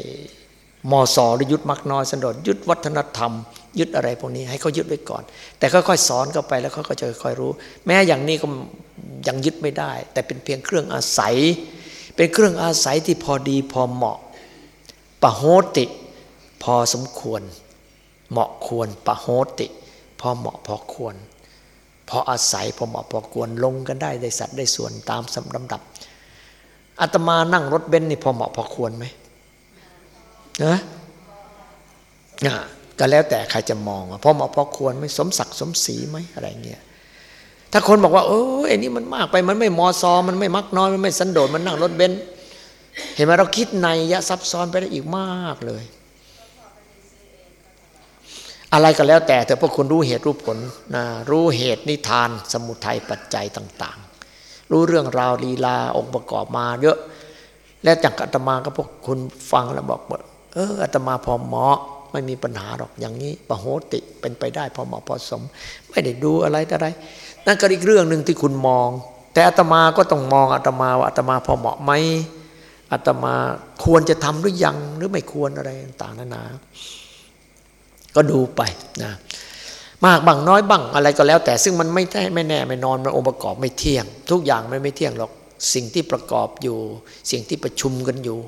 มอสอหรือยึดมักน้อยสันโดษยึดวัฒนธรรม ยึดอะไรพวกนี้ให้เขายึดไว้ก่อน แต่ค่อยๆสอนเข้าไปแล้วเขาก็จะค่อยรู้ แม้อย่างนี้ก็ยังยึดไม่ได้ แต่เป็นเพียงเครื่องอาศัย เป็นเครื่องอาศัยที่พอดีพอเหมาะปะโหติ พอสมควร เหมาะควรปะโหติ พอเหมาะพอควร พออาศัยพอเหมาะพอควรลงกันได้ได้สัตว์ได้ส่วนตามสำลำดับอาตมานั่งรถเบนซ์นี่พอเหมาะพอควรไหม นะนะก็แล้วแต่ใครจะมองพอเหมาะพอควรไหมสมศักดิ์สมศรีไหมอะไรเงี้ยถ้าคนบอกว่าเออไอ้นี่มันมากไปมันไม่มอซอมันไม่มักน้อยมันไม่สันโดษมันนั่งรถเบนซ์เห็นไหมเราคิดนัยะซับซ้อนไปได้อีกมากเลย อะไรก็แล้วแต่แต่พวกคุณรู้เหตุรู้ผลนะรู้เหตุนิทาน สมุทัยปัจจัยต่าง ๆ รู้เรื่องราวลีลาองค์ประกอบมาเยอะ และจากอาตมาก็พวกคุณฟังแล้วบอกว่า เอออาตมาพอเหมาะไม่มีปัญหาหรอกอย่างนี้ปโหติเป็นไปได้พอเหมาะพอสม ไม่ได้ดูอะไรอะไร นั่นก็อีกเรื่องหนึ่งที่คุณมอง แต่อาตมาก็ต้องมองอาตมาว่าอาตมาพอเหมาะไหมอาตมาควรจะทำหรือยังหรือไม่ควรอะไรต่างๆนานา ก็ดูไปนะมากบังน้อยบังอะไรก็แล้ว แต่ซึ่งมันไม่แน่ไม่แน่ไม่นอนมันองค์ประกอบไม่เที่ยง ทุกอย่างมันไม่เที่ยงหรอกสิ่งที่ประกอบอยู่ สิ่งที่ประชุมกันอยู่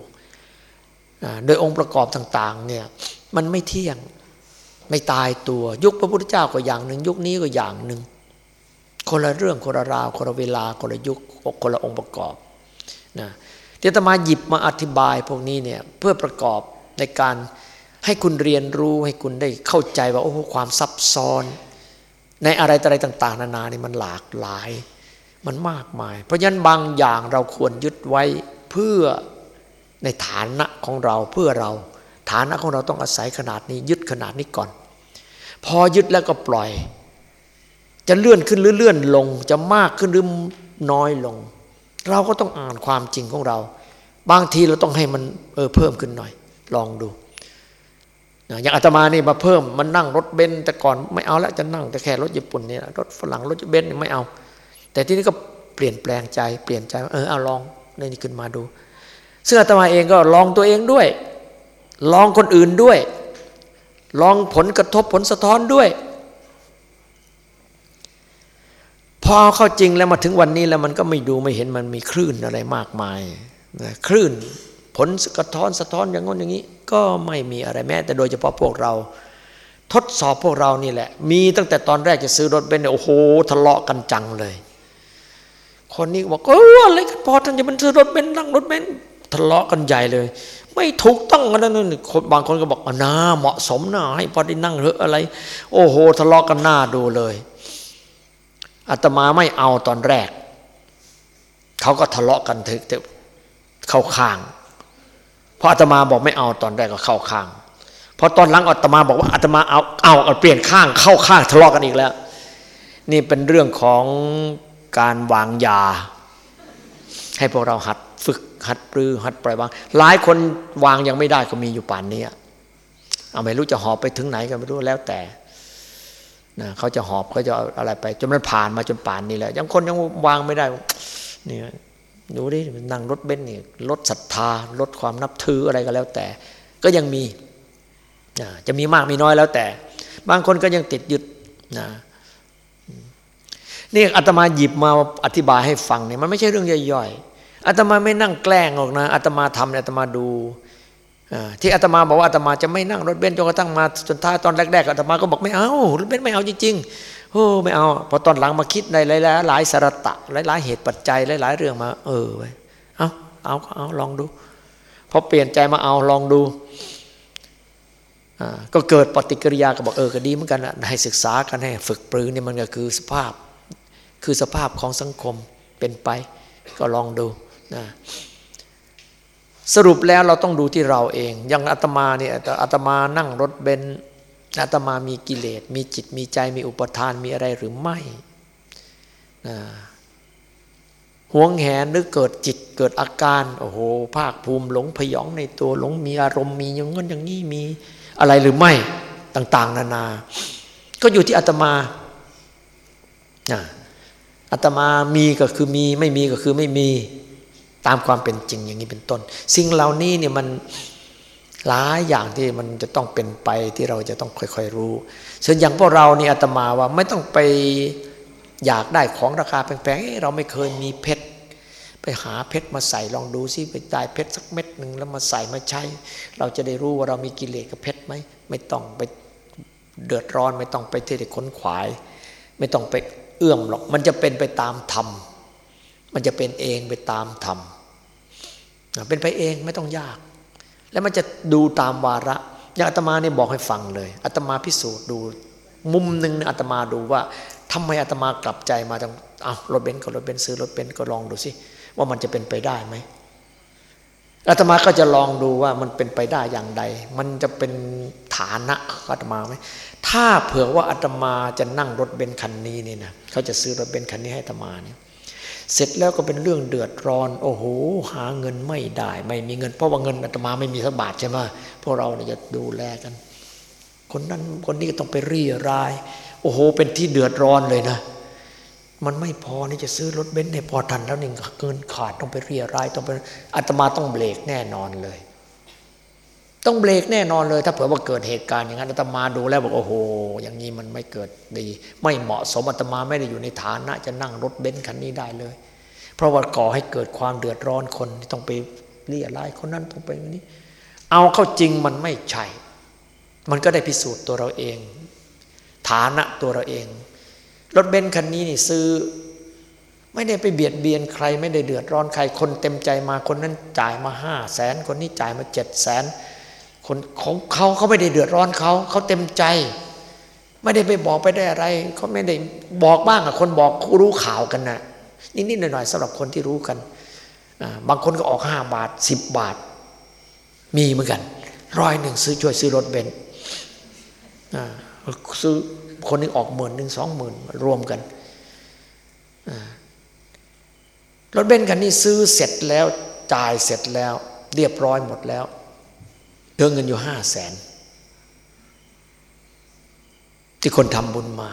โดยองค์ประกอบต่างๆเนี่ยมันไม่เที่ยงไม่ตายตัว ยุคพระพุทธเจ้าก็อย่างหนึ่ง ยุคนี้ก็อย่างหนึ่ง คนละเรื่องคนละราวคนละเวลาคนละยุคคนละองค์ประกอบนะเดี๋ยวตมาหยิบมาอธิบายพวกนี้เนี่ยเพื่อประกอบในการให้คุณเรียนรู้ให้คุณได้เข้าใจว่าโอ้ความซับซ้อน ในอะไรอะไรต่าง ๆ นานานี่มันหลากหลาย มันมากมาย เพราะฉะนั้นบางอย่างเราควรยึดไว้เพื่อ ในฐานะของเราเพื่อเรา ฐานะของเราต้องอาศัยขนาดนี้ ยึดขนาดนี้ก่อน พอยึดแล้วก็ปล่อย จะเลื่อนขึ้นหรือเลื่อนลง จะมากขึ้นหรือน้อยลง เราก็ต้องอ่านความจริงของเรา บางทีเราต้องให้มันเออเพิ่มขึ้นหน่อย ลองดูอย่างอาตมานี่มาเพิ่มมันนั่งรถเบนซ์แต่ก่อนไม่เอาแล้วจะนั่งแต่แค่รถญี่ปุ่นนี่รถฝรั่งรถเบนซ์ไม่เอา แต่ที่นี้ก็เปลี่ยนแปลงใจ เปลี่ยนใจเออเอาลองนนี้ขึ้นมาดู ซึ่งอาตมาเองก็ลองตัวเองด้วย ลองคนอื่นด้วย ลองผลกระทบผลสะท้อนด้วย พอเข้าจริงแล้วมาถึงวันนี้แล้วมันก็ไม่ดูไม่เห็นมันมีคลื่นอะไรมากมายนะคลื่นผลกระท้อนสะท้อนอย่างง้นอย่างนี้ ก็ไม่มีอะไรแม้ แต่โดยเฉพาะพวกเรา ทดสอบพวกเรานี่แหละ มีตั้งแต่ตอนแรกจะซื้อรถเบนซ์โอ้โหทะเลาะกันจังเลย คนนี้บอกเอออะไรกันพ่อท่านจะมันซื้อรถเบนซ์นั่งรถเบนซ์ ทะเลาะกันใหญ่เลย ไม่ถูกต้องกันนั่นคนบางคนก็บอกน่าเหมาะสมนะให้พ่อได้นั่งเถอะอะไร โอ้โห ทะเลาะกันหน้าดูเลยอาตมาไม่เอาตอนแรก เขาก็ทะเลาะกันถึงเข้าข้าง เพราะอาตมาบอกไม่เอาตอนแรกก็เข้าข้างพอตอนหลังอาตมาบอกว่าอาตมาเอาเอาเอาเปลี่ยนข้างเข้าข้างทะเลาะกันอีกแล้ว นี่เป็นเรื่องของการวางยา ให้พวกเราหัด หัดปรือหัดปล่อยวาง หลายคนวางยังไม่ได้ก็มีอยู่ป่านนี้เอาไม่รู้จะหอบไปถึงไหนก็ไม่รู้แล้วแต่นะเขาจะหอบเขาจะอะไรไป จนมันผ่านมาจนป่านนี้แหล้วยังคนยังวางไม่ได้เนี่ยดูดินั่งรถเบนซ์นี่ลดศรัทธาลดความนับถืออะไรก็แล้วแต่ ก็ยังมีจะมีมากมีน้อยแล้วแต่ บางคนก็ยังติดยึดนะนี่อาตมาหยิบมาอธิบายให้ฟังเนี่ยมันไม่ใช่เรื่องย่อยๆ อาตมาไม่นั่งแกล้งหรอกนะอาตมาทำเนี่ยอาตมาดูที่อาตมาบอกว่าอาตมาจะไม่นั่งรถเบนซ์จนกระทั่งมาจนท้ายตอนแรกๆอาตมาก็บอกไม่เอารถเบนซ์ไม่เอาจริงๆโอ้ไม่เอาพอตอนหลังมาคิดในหลายๆหลายสารตะหลายๆเหตุปัจจัยหลายๆเรื่องมา เออไปเอาเอาเอาลองดูพอเปลี่ยนใจมาเอาลองดูก็เกิดปฏิกิริยาก็บอกเออก็ดีเหมือนกันนะให้ศึกษากันให้ฝึกปรือนี่มันก็คือสภาพคือสภาพของสังคมเป็นไป ก็ลองดู นะสรุปแล้วเราต้องดูที่เราเอง อย่างอาตมาเนี่ยอาตมานั่งรถเบนซ์อาตมามีกิเลส มีจิตมีใจมีอุปทานมีอะไรหรือไม่นะหวงแหนหรือเกิดจิตเกิดอาการโอ้โหภาคภูมิหลงพยองในตัวหลงมีอารมณ์มีอย่างนั้นอย่างนี้มีอะไรหรือไม่ต่าง ๆ นานา ก็อยู่ที่อาตมาอาตมามีก็คือมีไม่มีก็คือไม่มี ตามความเป็นจริงอย่างนี้เป็นต้น สิ่งเหล่านี้เนี่ยมันหลายอย่างที่มันจะต้องเป็นไปที่เราจะต้องค่อยๆรู้ ส่วนอย่างพวกเรานี่อาตมาว่าไม่ต้องไปอยากได้ของราคาแพงๆเราไม่เคยมีเพชรไปหาเพชรมาใส่ลองดูซิไปได้เพชรสักเม็ดหนึ่งแล้วมาใส่มาใช้ เราจะได้รู้ว่าเรามีกิเลสกับเพชรไหมไม่ต้องไปเดือดร้อน ไม่ต้องไปเที่จะค้นขวาย ไม่ต้องไปเอื้อมหรอก มันจะเป็นไปตามธรรมมันจะเป็นเองไปตามธรรม เป็นไปเองไม่ต้องยาก แล้วมันจะดูตามวาระ อย่างอาตมาเนี่ยบอกให้ฟังเลยอาตมาพิสูจน์ดู มุมหนึ่งอาตมาดูว่าทำไมอาตมากลับใจมาจังเอารถเบนซ์ก็รถเบนซ์ซื้อรถเบนซ์ก็ลองดูสิว่ามันจะเป็นไปได้ไหมอาตมาก็จะลองดูว่ามันเป็นไปได้อย่างใด มันจะเป็นฐานะอาตมาไหมถ้าเผื่อว่าอาตมาจะนั่งรถเบนซ์คันนี้นี่นะเขาจะซื้อรถเบนซ์คันนี้ให้อาตมาเนี่ย เสร็จแล้วก็เป็นเรื่องเดือดร้อน โอ้โห หาเงินไม่ได้ ไม่มีเงิน เพราะว่าเงินอาตมาไม่มีสักบาทใช่ไหมพวกเราเนี่ยจะดูแลกัน คนนั้นคนนี้ก็ต้องไปเรี่ยไร โอ้โห เป็นที่เดือดร้อนเลยนะ มันไม่พอนี่จะซื้อรถเบนซ์ให้พ่อท่านแล้วนี่เงินขาดต้องไปเรี่ยไรต้องไปอาตมาต้องเบรกแน่นอนเลย ต้องเบรกแน่นอนเลย ถ้าเผื่อว่าเกิดเหตุการณ์อย่างนั้นอาตมาดูแล้วบอกโอ้โห อย่างนี้มันไม่เกิดดี ไม่เหมาะสมอาตมาไม่ได้อยู่ในฐานะ จะนั่งรถเบนซ์คันนี้ได้เลย เพราะว่าก่อให้เกิดความเดือดร้อนคนต้องไปเรี่ยไรคนนั้นต้องไปนี้ เอาเข้าจริงมันไม่ใช่ มันก็ได้พิสูจน์ตัวเราเอง ฐานะตัวเราเอง รถเบนซ์คันนี้นี่ซื้อ ไม่ได้ไปเบียดเบียนใคร ไม่ได้เดือดร้อนใครคนเต็มใจมาคนนั้นจ่ายมาห้าแสนคนนี้จ่ายมาเจ็ดแสน คนของเขาเขาไม่ได้เดือดร้อนเขาเขาเต็มใจ ไม่ได้ไปบอกไปได้อะไรเขาไม่ได้บอกบ้างอะคนบอกรู้ข่าวกันนะนิดๆหน่อยๆสำหรับคนที่รู้กันบางคนก็ออกห้าบาทสิบบาท มีเหมือนกันร้อยหนึ่งซื้อช่วยซื้อรถเบนซ์ซื้อคนนึงออกหมื่นหนึ่งสองหมื่นรวมกันรถเบนซ์คันนี้ซื้อเสร็จแล้วจ่ายเสร็จแล้ว เรียบร้อยหมดแล้ว เหลือเงินอยู่ห้าแสนที่คนทำบุญมา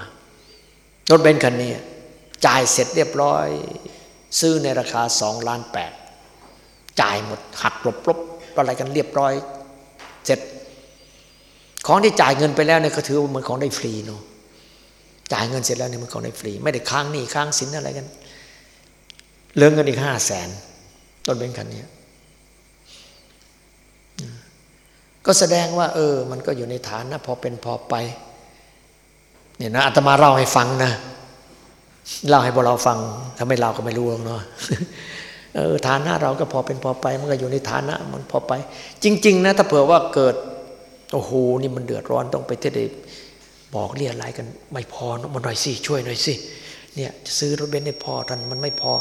รถเบนซ์คันนี้จ่ายเสร็จเรียบร้อย ซื้อในราคาสองล้านแปดจ่ายหมดหักลบลบอะไรกันเรียบร้อย เสร็จ ของที่จ่ายเงินไปแล้วเนี่ยก็ถือว่าเหมือนของได้ฟรีเนาะจ่ายเงินเสร็จแล้วเนี่ยมันของได้ฟรี ไม่ได้ค้างหนี้ค้างสินอะไรกันเหลือเงินอีกห้าแสนต้นเป็นคันนี้ ก็แสดงว่า เออ มันก็อยู่ในฐานนะพอเป็นพอไปเนี่ยนะอาตมาเล่าให้ฟังนะเล่าให้พวกเราฟังถ้าไม่เล่าก็ไม่รู้หรอกเนาะเออฐานะเราก็พอเป็นพอไป มันก็อยู่ในฐานะมันพอไป จริง ๆ นะ ถ้าเผื่อว่าเกิดโอ้โหนี่มันเดือดร้อนต้องไปเทศบอกเรียอะไรกัน ไม่พอมันหน่อยสิช่วยหน่อยสิเนี่ยจะซื้อรถเบนซ์ให้พอท่านมันไม่พอ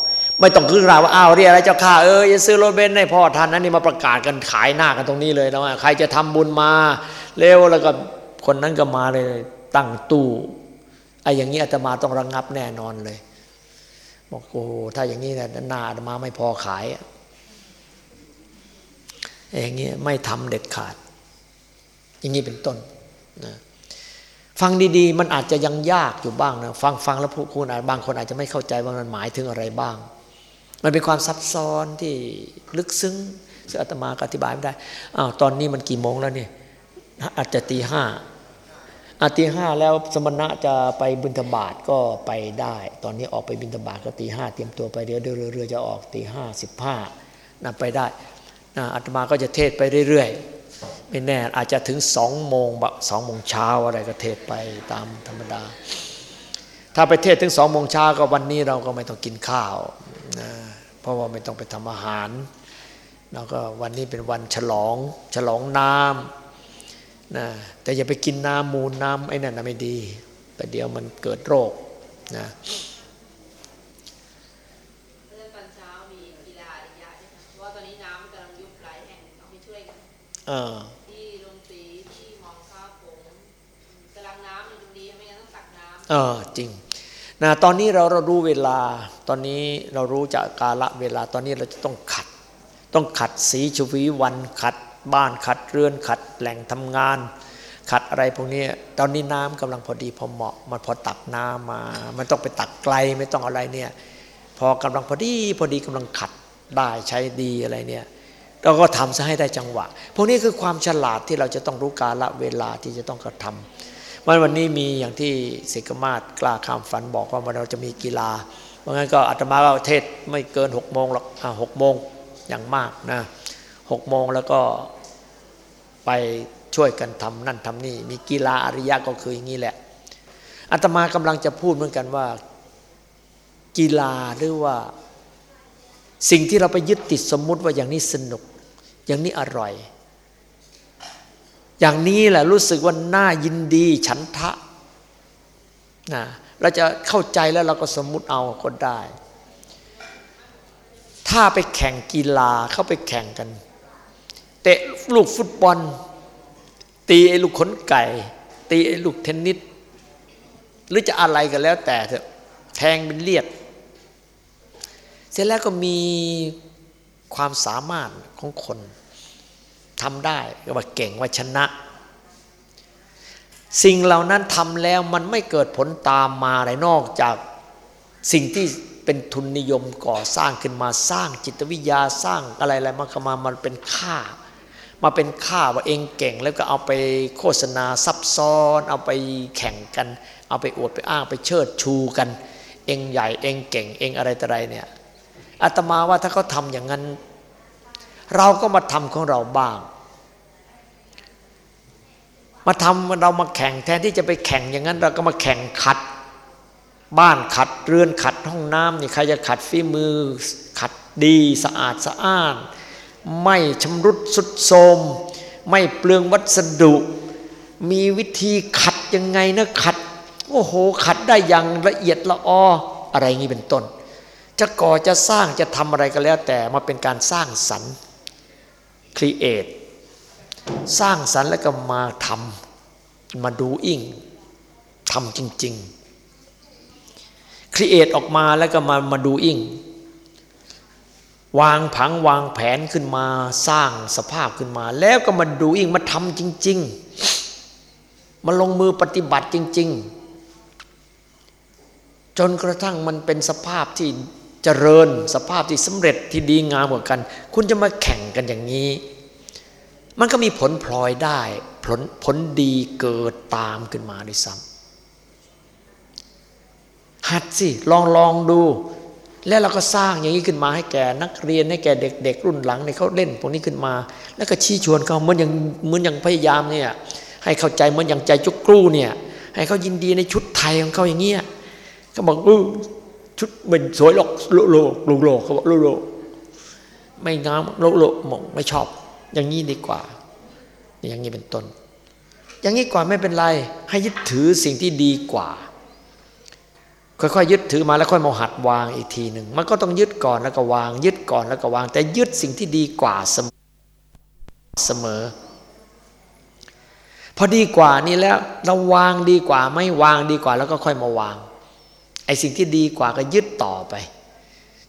ไม่ต้องคือราวว่าอ้าวเรียอะไรเจ้าข้าเออจะซื้อรถเบนซ์ให้พ่อท่านนั้นนี่มาประกาศกันขายหน้ากันตรงนี้เลยนะว่าใครจะทำบุญมาเร็วแล้วก็คนนั้นก็มาเลยตั้งตู้ไอ้อย่างนี้อาตมาต้องระงงับแน่นอนเลยบอกโอ้ถ้าอย่างนี้นี่ยนาอาตมาไม่พอขายอย่างนี้ไม่ทำเด็ดขาด อย่างนี้เป็นต้นนะฟังดีๆ มันอาจจะยังยากอยู่บ้างนะ ฟังฟังแล้วผู้คุณบางคนอาจจะไม่เข้าใจว่ามันหมายถึงอะไรบ้าง มันเป็นความซับซ้อนที่ลึกซึ้งซึ่งอาตมาอธิบายไม่ได้อ้าวตอนนี้มันกี่โมงแล้วเนี่ยอาจจะตีห้าอาตีห้าแล้วสมณะจะไปบิณฑบาตก็ไปได้ ตอนนี้ออกไปบิณฑบาตก็ตีห้าเตรียมตัวไปเดี๋ยวเรือเรือจะออกตีห้าสิบห้านะไปได้นะอาตมาก็จะเทศไปเรื่อยๆไม่แน่อาจจะถึงสองโมงบะสองโมงเช้าอะไรก็เทศไปตามธรรมดา ถ้าไปเทศถึงสองโมงเช้าก็วันนี้เราก็ไม่ต้องกินข้าวนะ เพราะว่าไม่ต้องไปทำอาหารเราก็วันนี้เป็นวันฉลอง ฉลองน้ำนะแต่อย่าไปกินน้ำมูลน้ำไอ้นั่นนะไม่ดีแต่เดี๋ยวมันเกิดโรคนะที่โรงสีที่มองข้าวผมกำลังน้ำอยู่ตรงนี้ไม่งั้นต้องตักน้ำเออจริง นะตอนนี้เราเรารู้เวลา ตอนนี้เรารู้จากกาละเวลา ตอนนี้เราจะต้องขัด ต้องขัดสีชวีวันขัดบ้านขัดเรือนขัดแหล่งทำงาน ขัดอะไรพวกนี้ตอนนี้น้ำกำลังพอดีพอเหมาะ มันพอตักน้ำมา มันต้องไปตักไกลไม่ต้องอะไรเนี่ย พอกำลังพอดีพอดีกำลังขัดได้ใช้ดีอะไรเนี่ยเราก็ทำซะให้ได้จังหวะ พวกนี้คือความฉลาดที่เราจะต้องรู้กาละเวลาที่จะต้องกระทำ วันวันนี้มีอย่างที่เสกมาศกล้าข้ามฝันบอกว่าเราจะมีกีฬาเพราะงั้นก็อาตมาก็เทศไม่เกินหกโมงหรอกหกโมงอย่างมากนะหกโมงแล้วก็ไปช่วยกันทำนั่นทำนี่ มีกีฬาอริยะก็คืออย่างนี้แหละอาตมากำลังจะพูดเหมือนกันว่า กีฬาหรือว่า สิ่งที่เราไปยึดติดสมมุติว่าอย่างนี้สนุก อย่างนี้อร่อย อย่างนี้แหละรู้สึกว่าน่ายินดีฉันทะนะเราจะเข้าใจแล้วเราก็สมมุติเอาก็ได้ ถ้าไปแข่งกีฬาเข้าไปแข่งกัน เตะลูกฟุตบอล ตีไอ้ลูกขนไก่ ตีไอ้ลูกเทนนิสหรือจะอะไรกันแล้วแต่เถอะแทงเป็นเลียด เสร็จแล้วก็มีความสามารถของคน ทำได้ก็ว่าเก่งว่าชนะ สิ่งเหล่านั้นทำแล้วมันไม่เกิดผลตามมาอะไรนอกจากสิ่งที่เป็นทุนนิยมก่อสร้างขึ้นมาสร้างจิตวิทยาสร้างอะไรอะไรมาข้ามามันเป็นค่า มาเป็นข้าว่าเองเก่งแล้วก็เอาไปโฆษณาซับซ้อน เอาไปแข่งกัน เอาไปอวดไปอ้างไปเชิดชูกัน เองใหญ่เองเก่งเองอะไรต่ออะไรเนี่ยอาตมาว่าถ้าเขาทำอย่างนั้น เราก็มาทำของเราบ้าง มาทำเรามาแข่งแทนที่จะไปแข่งอย่างนั้น เราก็มาแข่งขัด บ้านขัดเรือนขัดห้องน้ำนี่ใครจะขัดฝีมือ ขัดดีสะอาดสะอ้าน ไม่ชำรุดสุดโทมไม่เปลืองวัสดุ มีวิธีขัดยังไงนะขัดโอ้โห ขัดได้อย่างละเอียดละอออะไรงี้เป็นต้น จะก่อจะสร้างจะทำอะไรก็แล้วแต่มาเป็นการสร้างสรรค์ครีเอท สร้างสรรค์แล้วก็มาทำมาดูอิ่งทำจริง ๆ ครีเอทออกมาแล้วก็มามาดูอิ่ง วางผังวางแผนขึ้นมาสร้างสภาพขึ้นมา แล้วก็มาดูอีกมาทำจริง ๆ มาลงมือปฏิบัติจริง ๆ จนกระทั่งมันเป็นสภาพที่เจริญสภาพที่สำเร็จที่ดีงามเหมือนกัน คุณจะมาแข่งกันอย่างนี้ มันก็มีผลพลอยได้ผลผลดีเกิดตามขึ้นมาด้วยซ้ำหัดสิลองลองดู แล้วเราก็สร้างอย่างนี้ขึ้นมาให้แก่นักเรียนให้แก่เด็ก ๆ รุ่นหลังเนี่ยเขาเล่นพวกนี้ขึ้นมา แล้วก็ชี้ชวนเขาเหมือนอย่างเหมือนอย่างพยายามเนี่ยให้เข้าใจเหมือนอย่างใจจุกกรูเนี่ย ให้เขายินดีในชุดไทยของเขาอย่างเงี้ยเขาบอกเออชุดเป็นสวยหรอกโลโลโลโลเขาบอกโลโลไม่งามโลโลมองไม่ชอบ อย่างนี้ดีกว่า อย่างนี้เป็นต้น อย่างนี้กว่าไม่เป็นไร ให้ยึดถือสิ่งที่ดีกว่า ค่อยๆยึดถือมาแล้วค่อยมาหัดวางอีกทีหนึ่งมันก็ต้องยึดก่อนแล้วก็วาง ยึดก่อนแล้วก็วาง แต่ยึดสิ่งที่ดีกว่าเสมอเสมอ พอดีกว่านี้แล้วเราวางดีกว่า ไม่วางดีกว่า แล้วก็ค่อยมาวางไอ้สิ่งที่ดีกว่าก็ยึดต่อไป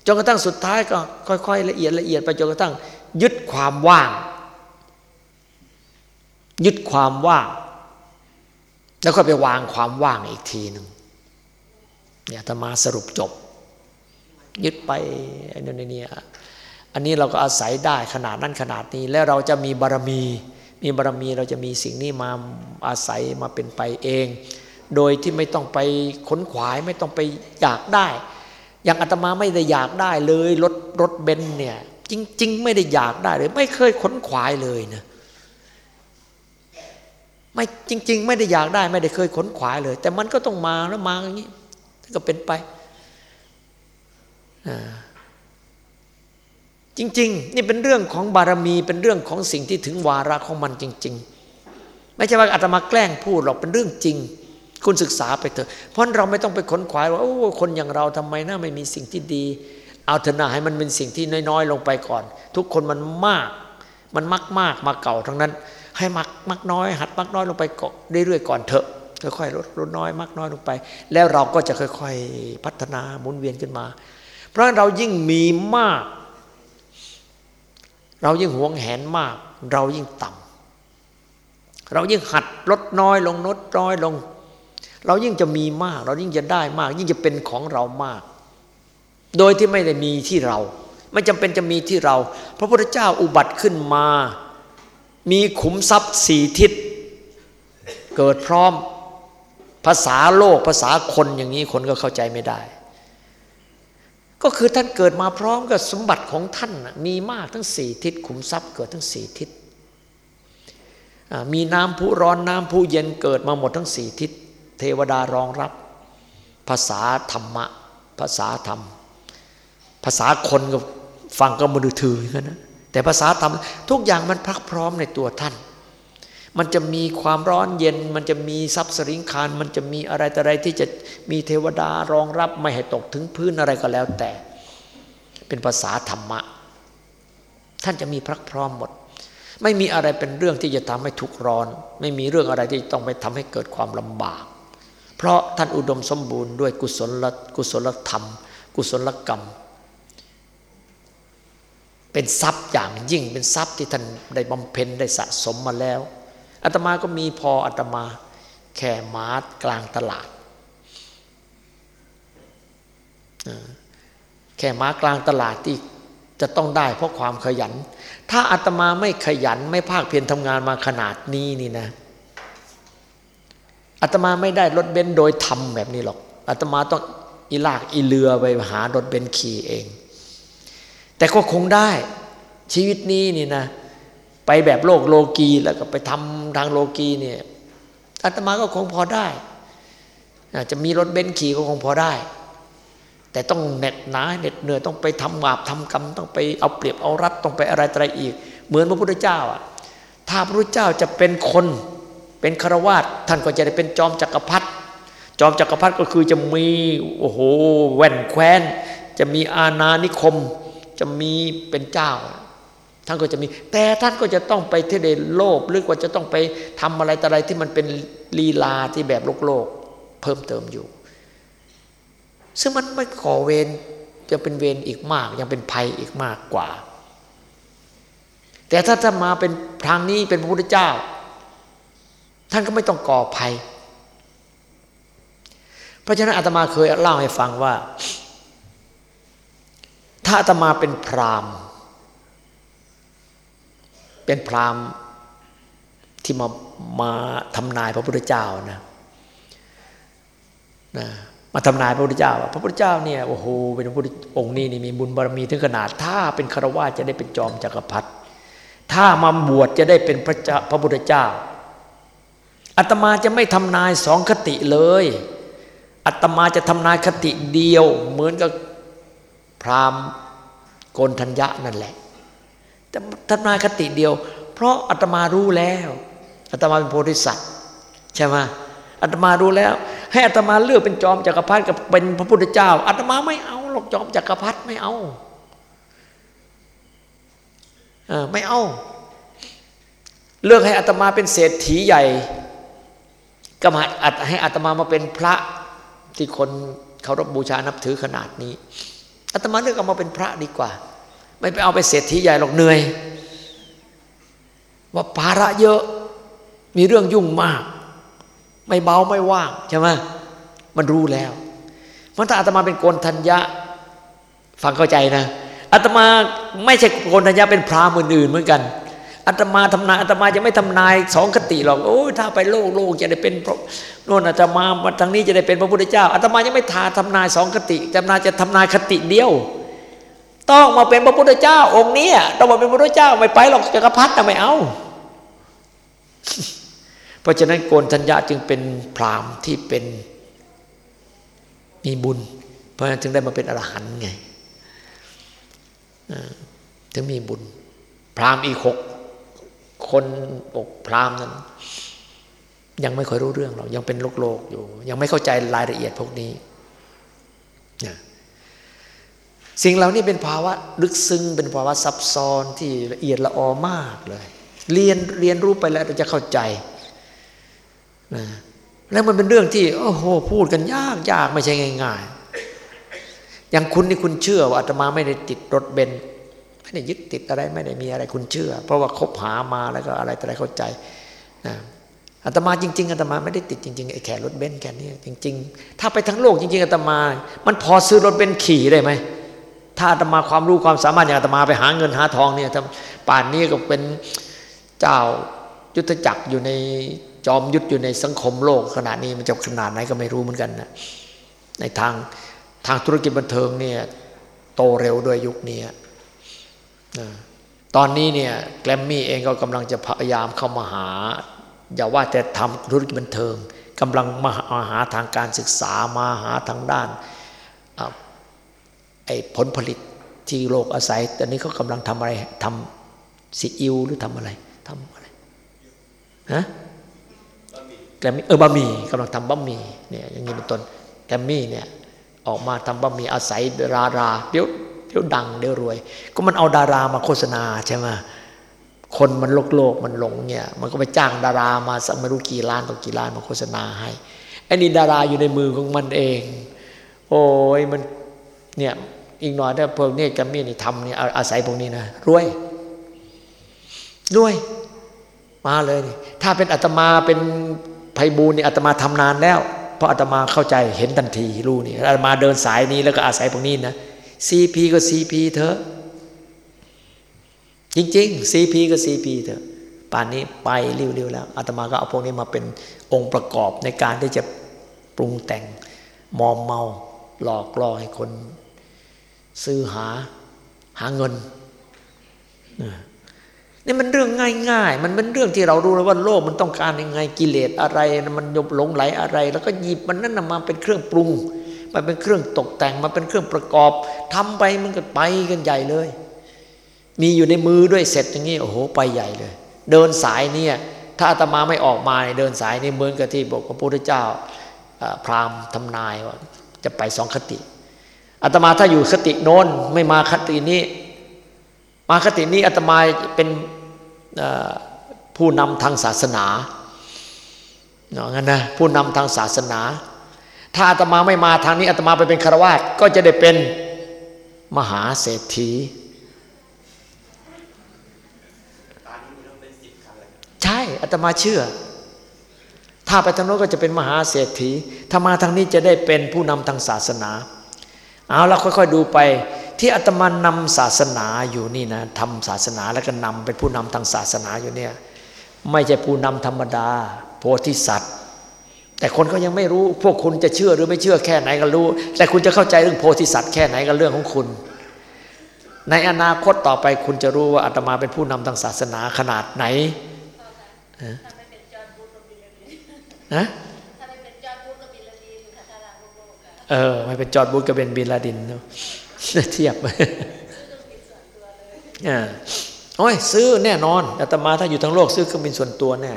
จนกระทั่งสุดท้ายก็ค่อย ๆ ละเอียดละเอียดไปจนกระทั่งยึดความว่าง ยึดความว่างแล้วก็ไปวางความว่างอีกทีหนึ่งเนี่ยธรรมาสรุปจบ ยึดไปไอ้นี่นี่อันนี้เราก็อาศัยได้ขนาดนั้นขนาดนี้ แล้วเราจะมีบารมี มีบารมีเราจะมีสิ่งนี้มาอาศัยมาเป็นไปเอง โดยที่ไม่ต้องไปขนขวายไม่ต้องไปอยากได้ อย่างอาตมาไม่ได้อยากได้เลยรถรถเบนเนี่ยจริง ๆ ไม่ได้อยากได้เลย ไม่เคยขนขวายเลยนะ ไม่จริง ๆ ไม่ได้อยากได้ไม่ได้เคยขนขวายเลย แต่มันก็ต้องมาแล้วมาอย่างนี้ก็เป็นไปจริง ๆ นี่เป็นเรื่องของบารมีเป็นเรื่องของสิ่งที่ถึงวาระของมันจริง ๆ ไม่ใช่ว่าอาตมาแกล้งพูดหรอกเป็นเรื่องจริง คุณศึกษาไปเถอะ เพราะเราไม่ต้องไปขนขวายว่าโอ้คนอย่างเราทำไมน่าไม่มีสิ่งที่ดี เอาเถอะนะให้มันเป็นสิ่งที่น้อยๆ ลงไปก่อน ทุกคนมันมาก มันมากมากมาเก่าทั้งนั้น ให้มักมักน้อย หัดมักน้อยลงไปก่อนเรื่อยๆก่อนเถอะค่อยๆลดลดน้อยมากน้อยลงไป แล้วเราก็จะค่อยๆพัฒนาหมุนเวียนขึ้นมา เพราะเรายิ่งมีมาก เรายิ่งหวงแหนมาก เรายิ่งต่ำเรายิ่งหัดลดน้อยลงลดน้อยลง เรายิ่งจะมีมาก เรายิ่งจะได้มาก ยิ่งจะเป็นของเรามาก โดยที่ไม่ได้มีที่เรา ไม่จำเป็นจะมีที่เรา พระพุทธเจ้าอุบัติขึ้นมา มีขุมทรัพย์สี่ทิศ เกิดพร้อม ภาษาโลกภาษาคนอย่างนี้คนก็เข้าใจไม่ได้ ก็คือท่านเกิดมาพร้อมกับสมบัติของท่านมีมากทั้งสี่ทิศ ขุมทรัพย์เกิดทั้งสี่ทิศมีน้ำผู้ร้อนน้ำผู้เย็นเกิดมาหมดทั้งสี่ทิศ เทวดารองรับ ภาษาธรรมะ ภาษาธรรม ภาษาคนก็ฟังก็มือถือนะ แต่ภาษาธรรมทุกอย่างมันพักพร้อมในตัวท่าน มันจะมีความร้อนเย็น มันจะมีทรัพย์สริงคาร มันจะมีอะไรแต่อะไรที่จะมีเทวดารองรับไม่ให้ตกถึงพื้นอะไรก็แล้วแต่ เป็นภาษาธรรมะ ท่านจะมีพรักพร้อมหมด ไม่มีอะไรเป็นเรื่องที่จะทำให้ทุกข์ร้อน ไม่มีเรื่องอะไรที่ต้องไปทำให้เกิดความลำบาก เพราะท่านอุดมสมบูรณ์ด้วยกุศลกุศลธรรม กุศลกรรม เป็นทรัพย์อย่างยิ่งเป็นทรัพย์ที่ท่านได้บำเพ็ญได้สะสมมาแล้วอาตมาก็มีพออาตมาแค่มาร์กลางตลาดแค่ม้ากลางตลาดที่จะต้องได้เพราะความขยัน ถ้าอาตมาไม่ขยันไม่ภาคเพียรทำงานมาขนาดนี้นี่นะอาตมาไม่ได้รถเบนซ์โดยทำแบบนี้หรอกอาตมาต้องอีลากอีเรือไปหารถเบนซ์ขี่เอง แต่ก็คงได้ชีวิตนี้นี่นะ ไปแบบโลกโลกีแล้วก็ไปทำทางโลกีเนี่ยอาตมาก็คงพอได้จะมีรถเบนซ์ขี่ก็คงพอได้ แต่ต้องเหน็ดหนาเหน็ดเหนื่อยต้องไปทำบาปทำกรรมต้องไปเอาเปรียบเอารัดต้องไปอะไรอะไรอีก เหมือนพระพุทธเจ้าอะถ้าพระพุทธเจ้าจะเป็นคนเป็นคารวาสท่านก็จะได้เป็นจอมจักรพรรดิจอมจักรพรรดิก็คือจะมีโอ้โหแว่นแคว้น จะมีอาณานิคม จะมีเป็นเจ้า ท่านก็จะมี แต่ท่านก็จะต้องไปที่เดโลภหรือว่าจะต้องไปทำอะไรต่อะไรที่มันเป็นลีลาที่แบบโลกโลกเพิ่มเติมอยู่ ซึ่งมันไม่ก่อเวรจะเป็นเวรอีกมาก ยังเป็นภัยอีกมากกว่า แต่ถ้าท่ามาเป็นทางนี้เป็นพระพุทธเจ้า ท่านก็ไม่ต้องก่อภัย เพราะฉะนั้นอาตมาเคยเล่าให้ฟังว่า ถ้าอาตมาเป็นพราหมณ์เป็นพราหมณ์ที่มามาทำนายพระพุทธเจ้านะนะมาทำนายพระพุทธเจ้าว่าพระพุทธเจ้าเนี่ยโอ้โหเป็นพระพุทธองค์นี้นี่มีบุญบารมีถึงขนาด ถ้าเป็นคารวะจะได้เป็นจอมจักรพรรดิถ้ามาบวชจะได้เป็นพระเจ้าพระพุทธเจ้าอาตมาจะไม่ทำนายสองคติเลยอาตมาจะทำนายคติเดียว เหมือนกับ พราหมณ์โกนทัญญะนั่นแหละแต่ทำนาคติเดียว เพราะอาตมารู้แล้วอาตมาเป็นโพธิสัตว์ใช่ไหมอาตมารู้แล้ว ให้อาตมาเลือกเป็นจอมจักรพรรดิกับเป็นพระพุทธเจ้าอาตมาไม่เอาหรอกจอมจักรพรรดิไม่เอาเออไม่เอา เลือกให้อาตมาเป็นเศรษฐีใหญ่ก็มาให้อาตมามาเป็นพระที่คนเคารพบูชานับถือขนาดนี้ อาตมาเลือกเอามาเป็นพระดีกว่า ไม่ไปเอาไปเศรษฐีใหญ่หรอกเหนื่อย ว่าภาระเยอะมีเรื่องยุ่งมาก ไม่เบาไม่ว่างใช่ไหมมันรู้แล้วมันถ้าอาตมาเป็นโกนทัญญะฟังเข้าใจนะอาตมาไม่ใช่โกนทัญญะเป็นพราหมณ์อื่นเหมือนกัน อาตมาทำนายอาตมาจะไม่ทำนายสองคติหรอกโอ้ยถ้าไปโลกโลกจะได้เป็นโน่นอาตมามาทางนี้จะได้เป็นพระพุทธเจ้าอาตมายังไม่ทาทำนายสองคติจำนาจะทำนายคติเดียว ต้องมาเป็นพระพุทธเจ้า องค์นี้ต้องมาเป็นพระพุทธเจ้าไม่ไปหรอกจักรพรรดิไม่เอา เพราะฉะนั้นโกนทัญญาจึงเป็นพรามที่เป็นมีบุญ เพราะฉะนั้นจึงได้มาเป็นอรหันต์ไงถึงมีบุญ พรามอีกหก คนอกพรามนั้น ยังไม่ค่อยรู้เรื่องหรอกยังเป็นโลกโลกอยู่ ยังไม่เข้าใจรายละเอียดพวกนี้สิ่งเหล่านี้เป็นภาวะลึกซึ้งเป็นภาวะซับซ้อนที่ละเอียดละออมากเลย เรียนเรียนรู้ไปแล้วเราจะเข้าใจนะแล้วมันเป็นเรื่องที่โอ้โหพูดกันยากยากไม่ใช่ง่าย ๆ อย่างคุณนี่คุณเชื่อว่าอาตมาไม่ได้ติดรถเบน ไม่ได้ยึดติดอะไรไม่ได้มีอะไรคุณเชื่อ เพราะว่าคบหามาแล้วก็อะไรแต่อะไรเข้าใจนะอาตมาจริง ๆอาตมาไม่ได้ติดจริงๆไอ้แค่รถเบนซ์แค่นี้จริง ๆ ถ้าไปทั้งโลกจริงๆอาตมา มันพอซื้อรถเบนซ์ขี่ได้ไหมถ้าอาตมาความรู้ความสามารถอย่างอาตมาไปหาเงินหาทองเนี่ยป่านนี้ก็เป็นเจ้ายุทธจักรอยู่ในจอมยุทธอยู่ในสังคมโลกขนาดนี้มันจะขนาดไหนก็ไม่รู้เหมือนกันนะในทางทางธุรกิจบันเทิงเนี่ยโตเร็วด้วยยุคนี้ ตอนนี้เนี่ยแกรมมี่เองก็กำลังจะพยายามเข้ามาหา อย่าว่าแต่ทำธุรกิจบันเทิงกำลังมาหาทางการศึกษามาหาทางด้านไอ้ผลผลิตที่โลกอาศัย ตอนนี้เขากำลังทำอะไรทำซีอิ๊วหรือทำอะไรทำอะไรฮะแกรมมี่เออบะหมี่กำลังทำบะหมี่เนี่ยอย่างนี้เป็นต้นแกรมมี่เนี่ยออกมาทำบะหมี่อาศัยราราเดี๋ยว ดี๋ยวดังเดี๋ยวรวย ก็มันเอาดารามาโฆษณาใช่ไหมคนมันโลกโลกมันหลงเนี่ย มันก็ไปจ้างดารามาสักไม่รู้กี่ล้านต่อกี่ล้านมาโฆษณาให้ไอ้นี่ดาราอยู่ในมือของมันเอง โอ้ยมันเนี่ยอีกหน่อยถ้าพวกนี้จะมีนี่ทำเนี่ยอาศัยพวกนี้นะรวยรวย มาเลยนี่ถ้าเป็นอาตมาเป็นไพบูลนี่อาตมาทำนานแล้ว เพราะอาตมาเข้าใจเห็นทันทีรู้นี่อาตมาเดินสายนี้แล้วก็อาศัยพวกนี้นะ ซีพีก็ซีพีเถอะ จริงๆซีพีก็ซีพีเถอะป่านนี้ไปเร็วๆแล้วอาตมาก็เอาพวกนี้มาเป็นองค์ประกอบในการที่จะปรุงแต่งมอมเมาหลอกล่อให้คน ซื้อหาหาเงินนี่มันเรื่องง่าย ๆ มันเป็นเรื่องที่เรารู้แล้วว่าโลกมันต้องการยังไงกิเลสอะไร มันยบหลงไหลอะไร แล้วก็หยิบมันนั่นมาเป็นเครื่องปรุง มันเป็นเครื่องตกแต่งมาเป็นเครื่องประกอบทำไปมันก็ไปกันใหญ่เลย มีอยู่ในมือด้วยเสร็จอย่างนี้โอ้โหไปใหญ่เลย เดินสายเนี่ย ถ้าอาตมาไม่ออกมาเดินสายนี่เหมือนกับที่บอกพระพุทธเจ้าพราหมณ์ทำนายว่าจะไปสองคติอาตมาถ้าอยู่คติโน้นไม่มาคตินี้ มาคตินี้อาตมาเป็นผู้นำทางศาสนาเนาะงั้นนะผู้นำทางศาสนา ถ้าอาตมาไม่มาทางนี้อาตมาไปเป็นคารวาสก็จะได้เป็นมหาเศรษฐีใช่อาตมาเชื่อ ถ้าไปทางโน้นก็จะเป็นมหาเศรษฐี ถ้ามาทางนี้จะได้เป็นผู้นำทางศาสนา เอาเราค่อยๆดูไป ที่อาตมานำศาสนาอยู่นี่นะทำศาสนาแล้วก็นำเป็นผู้นำทางศาสนาอยู่เนี่ย ไม่ใช่ผู้นำธรรมดา โพธิสัตว์ แต่คนก็ยังไม่รู้ พวกคุณจะเชื่อหรือไม่เชื่อแค่ไหนก็รู้ แต่คุณจะเข้าใจเรื่องโพธิสัตว์แค่ไหนก็เรื่องของคุณ ในอนาคตต่อไปคุณจะรู้ว่าอาตมาเป็นผู้นำทางศาสนาขนาดไหนนะเออไม่เป็นจอร์ดบุชก็เป็นบินลาดินเนอะเทียบอ่าโอ้ยซื้อแน่นอนอาตมาถ้าอยู่ทั้งโลกซื้อเครื่องบินส่วนตัวแน่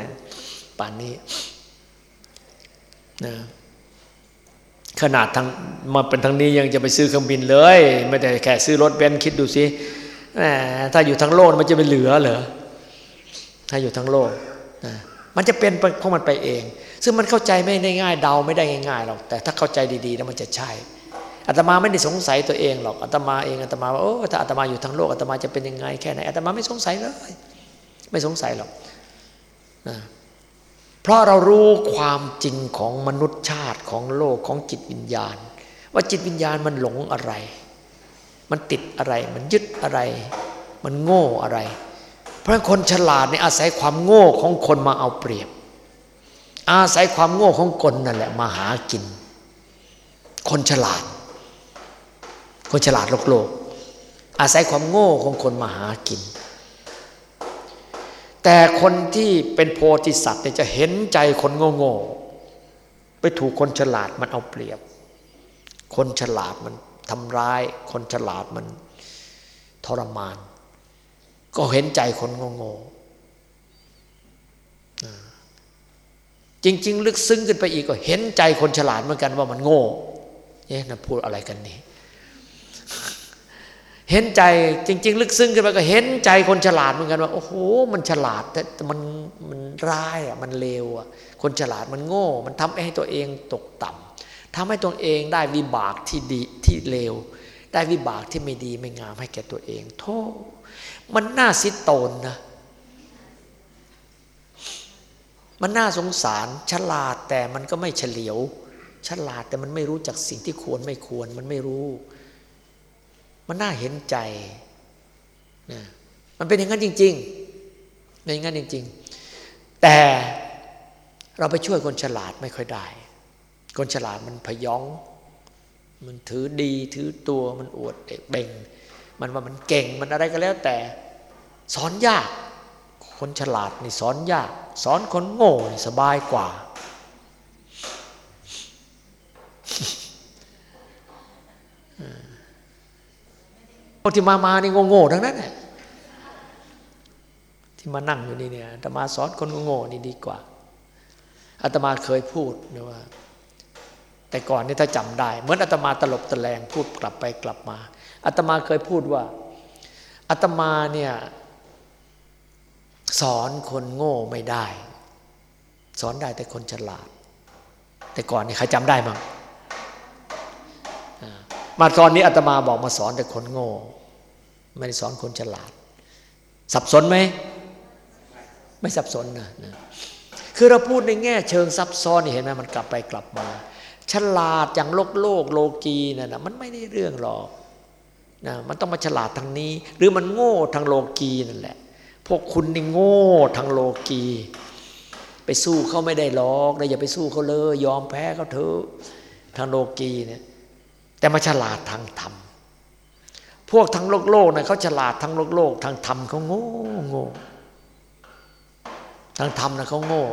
ป่านนี้ นะขนาดทางมาเป็นทางนี้ยังจะไปซื้อเครื่องบินเลย ไม่ได้แค่ซื้อรถเบนซ์คิดดูสิถ้าอยู่ทั้งโลกมันจะไปเหลือเหรอถ้าอยู่ทั้งโลกนะมันจะเป็นเพราะมันไปเอง ซึ่งมันเข้าใจไม่ได้ง่ายเดาไม่ได้ง่ายๆหรอกแต่ถ้าเข้าใจดีๆแล้วมันจะใช่อาตมาไม่ได้สงสัยตัวเองหรอกอาตมาเองอาตมาว่าโอ้ถ้าอาตมาอยู่ทั้งโลกอาตมาจะเป็นยังไงแค่ไหนอาตมาไม่สงสัยเลย ไม่สงสัยหรอกนะ เพราะเรารู้ความจริงของมนุษยชาติของโลกของจิตวิญญาณ ว่าจิตวิญญาณมันหลงอะไร มันติดอะไร มันยึดอะไร มันโง่อะไร เพราะฉะนั้นคนฉลาดเนี่ยอาศัยความโง่ของคนมาเอาเปรียบ อาศัยความโง่ของคนนั่นแหละมาหากิน คนฉลาด คนฉลาดโลกโลก อาศัยความโง่ของคนมาหากิน แต่คนที่เป็นโพธิสัตว์เนี่ยจะเห็นใจคนโง่ๆ ไปถูกคนฉลาดมันเอาเปรียบ คนฉลาดมันทำร้าย คนฉลาดมันทรมาน ก็เห็นใจคนโง่ๆจริง ๆ ลึกซึ้งขึ้นไปอีกก็เห็นใจคนฉลาดเหมือนกันว่ามันโง่เนั่นพูดอะไรกันนี่ เห็นใจจริง ๆ ลึกซึ้งขึ้นไปก็เห็นใจคนฉลาดเหมือนกันว่า โอ้โห มันฉลาดแต่มันมันร้ายอะมันเลวอะคนฉลาดมันโง่ มันทำให้ตัวเองตกต่ำทำให้ตัวเองได้วิบากที่ดีที่เลว ได้วิบากที่ไม่ดีไม่งามให้แก่ตัวเอง โทษมันน่าสิโตนนะมันน่าสงสารฉลาดแต่มันก็ไม่เฉลียว ฉลาดแต่มันไม่รู้จักสิ่งที่ควรไม่ควรมันไม่รู้ มันน่าเห็นใจนะมันเป็นอย่างนั้นจริง ๆ เป็นอย่างนั้นจริง ๆ แต่เราไปช่วยคนฉลาดไม่ค่อยได้ คนฉลาดมันพยอง มันถือดีถือตัวมันอวดเบ่ง มันว่ามันเก่งมันอะไรก็แล้ว แต่สอนยาก คนฉลาดนี่สอนยาก สอนคนโง่สบายกว่า พวกที่มามานี่โง่ๆทั้งนั้นที่มานั่งอยู่นี่เนี่ยอาตมาสอนคนโง่ๆนี่ดีกว่าอาตมาเคยพูดนะว่า แต่ก่อนนี่ถ้าจำได้ เหมือนอาตมาตลบตะแลงพูดกลับไปกลับมาอาตมาเคยพูดว่าอาตมาเนี่ยสอนคนโง่ไม่ได้ สอนได้แต่คนฉลาด แต่ก่อนนี่ใครจำได้มั้งมาตอนนี้อาตมาบอกมาสอนแต่คนโง่ ไม่ได้สอนคนฉลาด สับสนไหม ไม่สับสนนะนะคือเราพูดในแง่เชิงซับซ้อนนี่เห็นไหมมันกลับไปกลับมา ฉลาดอย่างโลกโลกโลกีนั่นนะมันไม่ได้เรื่องหรอกนะมันต้องมาฉลาดทางนี้ หรือมันโง่ทางโลกีนั่นแหละ พวกคุณนี่โง่ทางโลกี ไปสู้เขาไม่ได้หรอกนะอย่าไปสู้เขาเลย ยอมแพ้เขาเถอะทางโลกีเนี่ยแต่มาฉลาดทางธรรม พวกทางโลกโลกนะเขาฉลาดทางโลกโลกทางธรรมเขาโง่โง่ทางธรรมนะเขาโง่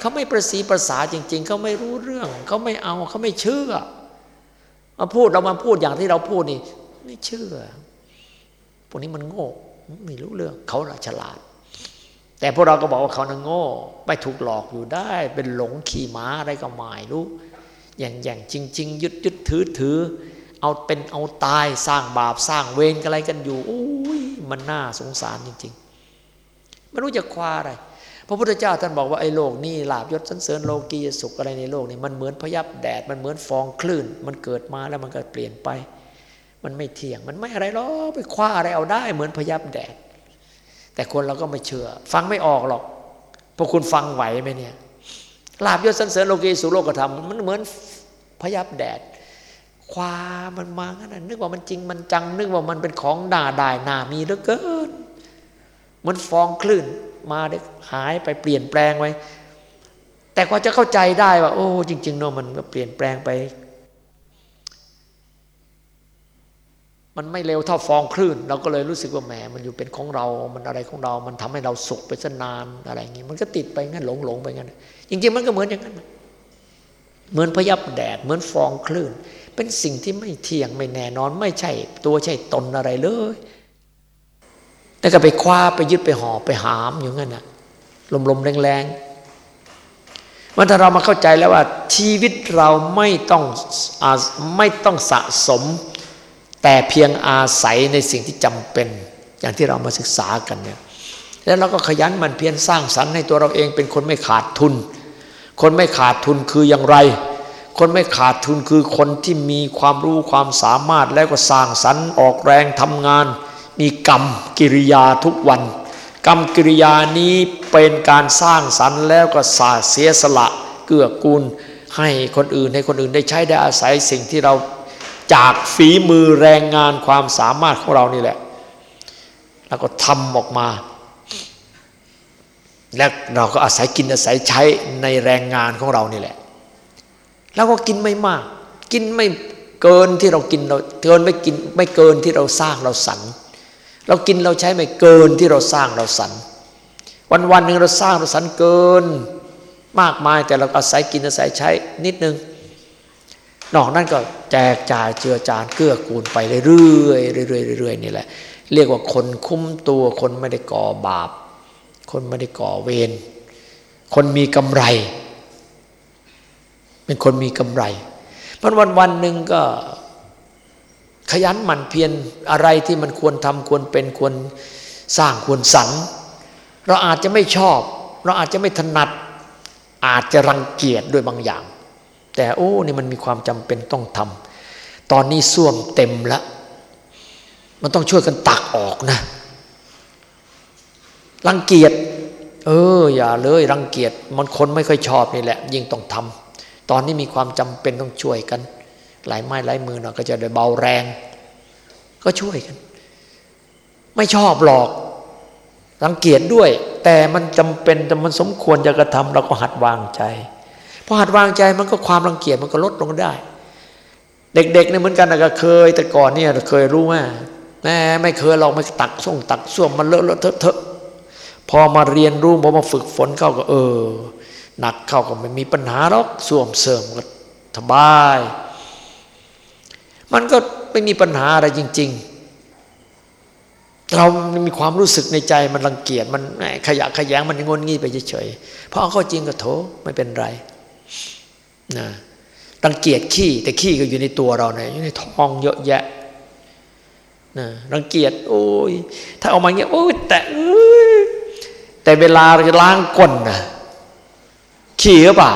เขาไม่ประสีประสาจริง ๆเขาไม่รู้เรื่องเขาไม่เอาเขาไม่เชื่อมาพูดเรามาพูดอย่างที่เราพูดนี่ ไม่เชื่อพวกนี้มันโง่ไม่รู้เรื่องเขาละฉลาด แต่พวกเราก็บอกว่าเขาน่ะโง่ไม่ถูกหลอกอยู่ได้ เป็นหลงขี่ม้าอะไรก็ไม่รู้อย่างอย่างจริง ๆ ยึดยึดถือถือ เอาเป็นเอาตายสร้างบาปสร้างเวรอะไรกันอยู่โอ้ยมันน่าสงสารจริงๆไม่รู้จะคว้าอะไร พระพุทธเจ้าท่านบอกว่าไอ้โลกนี่ลาบยศสันเสริญโลกียสุขอะไรในโลกนี่มันเหมือนพยับแดดมันเหมือนฟองคลื่น มันเกิดมาแล้วมันก็เปลี่ยนไป มันไม่เที่ยงมันไม่อะไรหรอกไปคว้าอะไรเอาได้ เหมือนพยับแดด แต่คนเราก็ไม่เชื่อ ฟังไม่ออกหรอกพวกคุณฟังไหวไหมเนี่ยลาบยศสันเสริญโลกีสุโลกธรรมมันเหมือนพยับแดด ความันมาขนาดนึกว่ามันจริงมันจัง นึกว่ามันเป็นของด่าได้น่ามีเหลือเกินมันฟองคลื่นมาเด็กหายไปเปลี่ยนแปลงไว้ แต่กว่าจะเข้าใจได้ว่า โอ้ จริง ๆเนาะมันก็เปลี่ยนแปลงไป มันไม่เร็วเท่าฟองคลื่น เราก็เลยรู้สึกว่าแหมมันอยู่เป็นของเรา มันอะไรของเรา มันทำให้เราสุขไปซะนานอะไรอย่างงี้มันก็ติดไปงั้นหลงหลงไปงั้นจริง ๆ มันก็เหมือนอย่างนั้นเหมือนพยับแดดเหมือนฟองคลื่น เป็นสิ่งที่ไม่เที่ยงไม่แน่นอน ไม่ใช่ตัวใช่ตนอะไรเลยแล้วก็ไปคว้าไปยึดไปห่อไปหามอยู่งั้นนะลมๆแรงๆมันถ้าเรามาเข้าใจแล้วว่าชีวิตเราไม่ต้องอไม่ต้องสะสม แต่เพียงอาศัยในสิ่งที่จำเป็น อย่างที่เรามาศึกษากันเนี่ยแล้วเราก็ขยันมันเพียรสร้างสรรค์ให้ตัวเราเองเป็นคนไม่ขาดทุน คนไม่ขาดทุนคืออย่างไร คนไม่ขาดทุนคือคนที่มีความรู้ความสามารถแล้วก็สร้างสรรค์ออกแรงทำงาน มีกรรมกิริยาทุกวัน กรรมกิริยานี้เป็นการสร้างสรรค์แล้วก็สาเสียสละ เกื้อกูลให้คนอื่นให้คนอื่นได้ใช้ได้อาศัยสิ่งที่เราจากฝีมือแรงงานความสามารถของเรานี่แหละ แล้วก็ทำออกมา และเราก็อาศัยกินอาศัยใช้ในแรงงานของเรานี่แหละ แล้วก็กินไม่มาก กินไม่เกินที่เรากินเราเกินไม่กินไม่เกินที่เราสร้างเราสรรเรากินเราใช้ไม่เกินที่เราสร้างเราสรรวันวันหนึ่งเราสร้างเราสรรเกินมากมายแต่เราอาศัยกินอาศัยใช้นิดนึงนอกนั้นก็แจกจ่ายเจือจานเกื้อกูลไปเรื่อยๆเรื่อยๆเรื่อยๆนี่แหละ เรียกว่าคนคุ้มตัวคนไม่ได้ก่อบาป คนไม่ได้ก่อเวรคนมีกำไร เป็นคนมีกำไรมันวันวันหนึ่งก็ขยันหมั่นเพียรอะไรที่มันควรทำควรเป็นควรสร้างควรสรรเราอาจจะไม่ชอบ เราอาจจะไม่ถนัด อาจจะรังเกียจด้วยบางอย่าง แต่โอ้นี่มันมีความจำเป็นต้องทำตอนนี้ส้วมเต็มแล้วมันต้องช่วยกันตักออกนะ รังเกียจเอออย่าเลย รังเกียจมันคนไม่ค่อยชอบนี่แหละ ยิ่งต้องทำ ตอนนี้มีความจำเป็นต้องช่วยกัน หลายไม้หลายมือหน่อยก็จะได้เบาแรง ก็ช่วยกัน ไม่ชอบหรอกรังเกียจด้วย แต่มันจำเป็นแต่มันสมควรจะกระทำเราก็หัดวางใจพอหัดวางใจมันก็ความรังเกียจมันก็ลดลงได้ เด็กๆเนี่ยเหมือนกันนะก็เคย แต่ก่อนเนี่ยเคยรู้ว่าแม่ไม่เคยเราไม่ตักส่งตักส้วมมันเลอะเลอะเทอะเทอะพอมาเรียนรู้พอมาฝึกฝนเข้าก็เออ หนักเข้าก็ไม่มีปัญหาหรอกส้วมเสริมก็สบาย มันก็ไม่มีปัญหาอะไรจริง ๆ เรามีความรู้สึกในใจมันรังเกียจมันขยะขยงมันงนงี้ไปเฉยๆเพราะเอาเข้าจริงก็โถไม่เป็นไรนะรังเกียจขี้ แต่ขี้ก็อยู่ในตัวเราเนี่ยอยู่ในท้องเยอะแยะนะรังเกียจโอ้ยถ้าออกมาเงี้ยโอ้ยแต่แต่เวลาเราจะล้างก้นนะ ขี้หรือเปล่า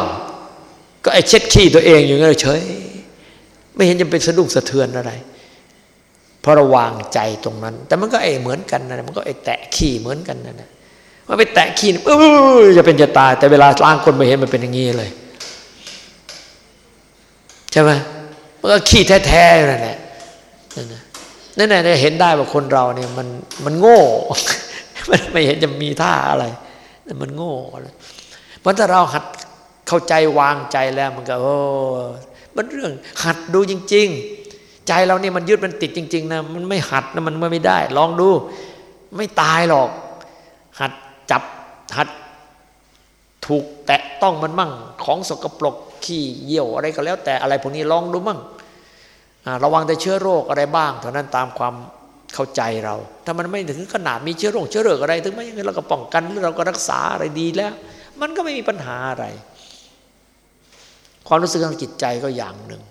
ก็ไอ้เช็ดขี้ตัวเองอยู่เงี้ยเฉย ไม่เห็นจะเป็นสะดุ้งสะเทือนอะไร เพราะระวางใจตรงนั้น แต่มันก็ไอเหมือนกันนะมันก็ไอแตะขี้เหมือนกันนะมันไปแตะขี้เออจะเป็นจะตาย แต่เวลาล้างคนไม่เห็นมันเป็นอย่างนี้เลยใช่ไหมมันก็ขี้แท้ๆนั่นแหละนั่นแหละเห็นได้ว่าคนเราเนี่ยมันมันโง่ มันไม่เห็นจะมีท่าอะไร มันโง่ พราะถ้าเราหัดเข้าใจวางใจแล้วมันก็โอ้มันเรื่องหัดดูจริง ๆ ใจเราเนี่ยมันยึดมันติดจริง ๆนะมันไม่หัดนะมันไม่ได้ ลองดู ไม่ตายหรอก หัดจับหัดถูกแตะต้องมันมั่ง ของสกปรกขี้เยี่ยวอะไรก็แล้ว แต่อะไรพวกนี้ลองดูมั่งระวังแต่เชื้อโรคอะไรบ้าง เท่านั้นตามความเข้าใจเรา ถ้ามันไม่ถึงขนาดมีเชื้อโรคเชื้อเรืออะไร ถึงไม่ยังไงเราก็ป้องกันหรือเราก็รักษาอะไรดีแล้ว มันก็ไม่มีปัญหาอะไร ความรู้สึกทางจิตใจก็อย่างหนึ่ง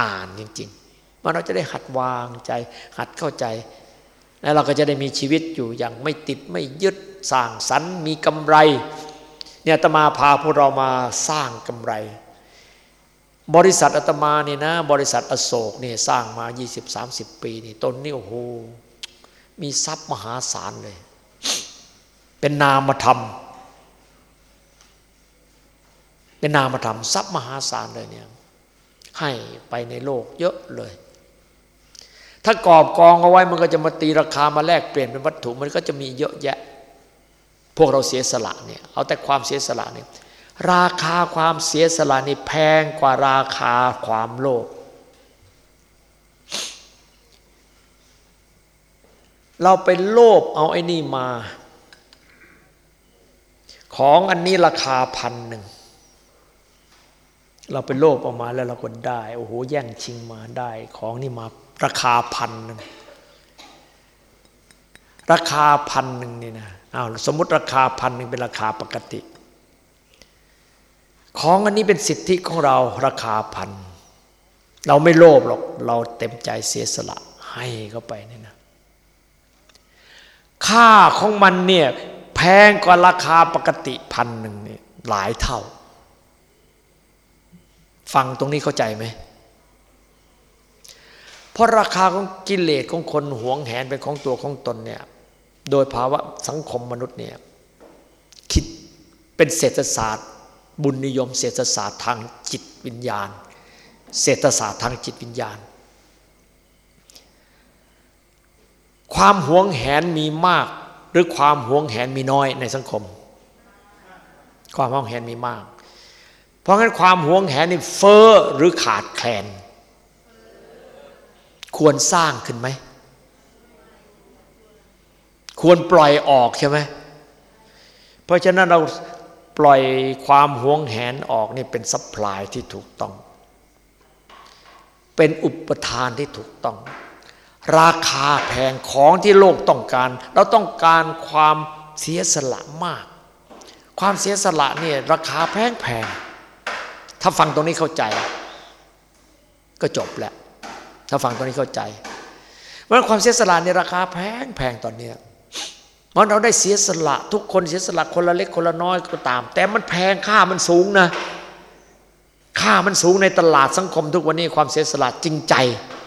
อ่านจริง ๆ มันเราจะได้หัดวางใจ หัดเข้าใจ แล้วเราก็จะได้มีชีวิตอยู่อย่างไม่ติดไม่ยึดสร้างสรรค์มีกำไร เนี่ยอาตมาพาพวกเรามาสร้างกำไร บริษัทอาตมาเนี่ยนะ บริษัทอโศกเนี่ยสร้างมา 20-30 ปีนี่ต้นนี่โอ้โหมีทรัพย์มหาศาลเลย เป็นนามธรรม เป็นนามธรรมทรัพย์มหาศาลเลยเนี่ยให้ไปในโลกเยอะเลย ถ้ากอบกองเอาไว้มันก็จะมาตีราคามาแลกเปลี่ยนเป็นวัตถุมันก็จะมีเยอะแยะ พวกเราเสียสละเนี่ยเอาแต่ความเสียสละเนี่ยราคาความเสียสละนี่แพงกว่าราคาความโลภเราไปโลภเอาไอ้นี่มา ของอันนี้ราคาพันหนึ่ง เราไปโลภออกมาแล้วเราก็ได้ โอ้โหแย่งชิงมาได้ ของนี่มาราคาพันหนึ่งราคาพันหนึ่งนี่นะอ้าวสมมติราคาพันหนึ่งเป็นราคาปกติ ของอันนี้เป็นสิทธิของเราราคาพันเราไม่โลภหรอกเราเต็มใจเสียสละให้เข้าไปนี่นะค่าของมันเนี่ยแพงกว่าราคาปกติพันหนึ่งเนี่ยหลายเท่า ฟังตรงนี้เข้าใจไหมเพราะราคาของกิเลสของคนหวงแหนเป็นของตัวของตนเนี่ยโดยภาวะสังคมมนุษย์เนี่ยคิดเป็นเศรษฐศาสตร์ บุญนิยม เศรษฐศาสตร์ทางจิตวิญญาณ เศรษฐศาสตร์ทางจิตวิญญาณ ความหวงแหนมีมาก หรือความหวงแหนมีน้อยในสังคม ความหวงแหนมีมาก เพราะงั้นความหวงแหนนี่เฟ้อหรือขาดแคลน ควรสร้างขึ้นไหม ควรปล่อยออกใช่ไหมเพราะฉะนั้นเราปล่อยความหวงแหนออกนี่เป็น supply ที่ถูกต้อง เป็นอุปทานที่ถูกต้อง ราคาแพงของที่โลกต้องการ เราต้องการความเสียสละมาก ความเสียสละเนี่ยราคาแพงแพง ถ้าฟังตรงนี้เข้าใจ ก็จบแล้ว ถ้าฟังตรงนี้เข้าใจเพราะความเสียสละในราคาแพงแพงตอนนี้เพราะเราได้เสียสละ ทุกคนเสียสละคนละเล็กคนละน้อยก็ตาม แต่มันแพงค่ามันสูงนะ ค่ามันสูงในตลาดสังคม ทุกวันนี้ความเสียสละจริงใจ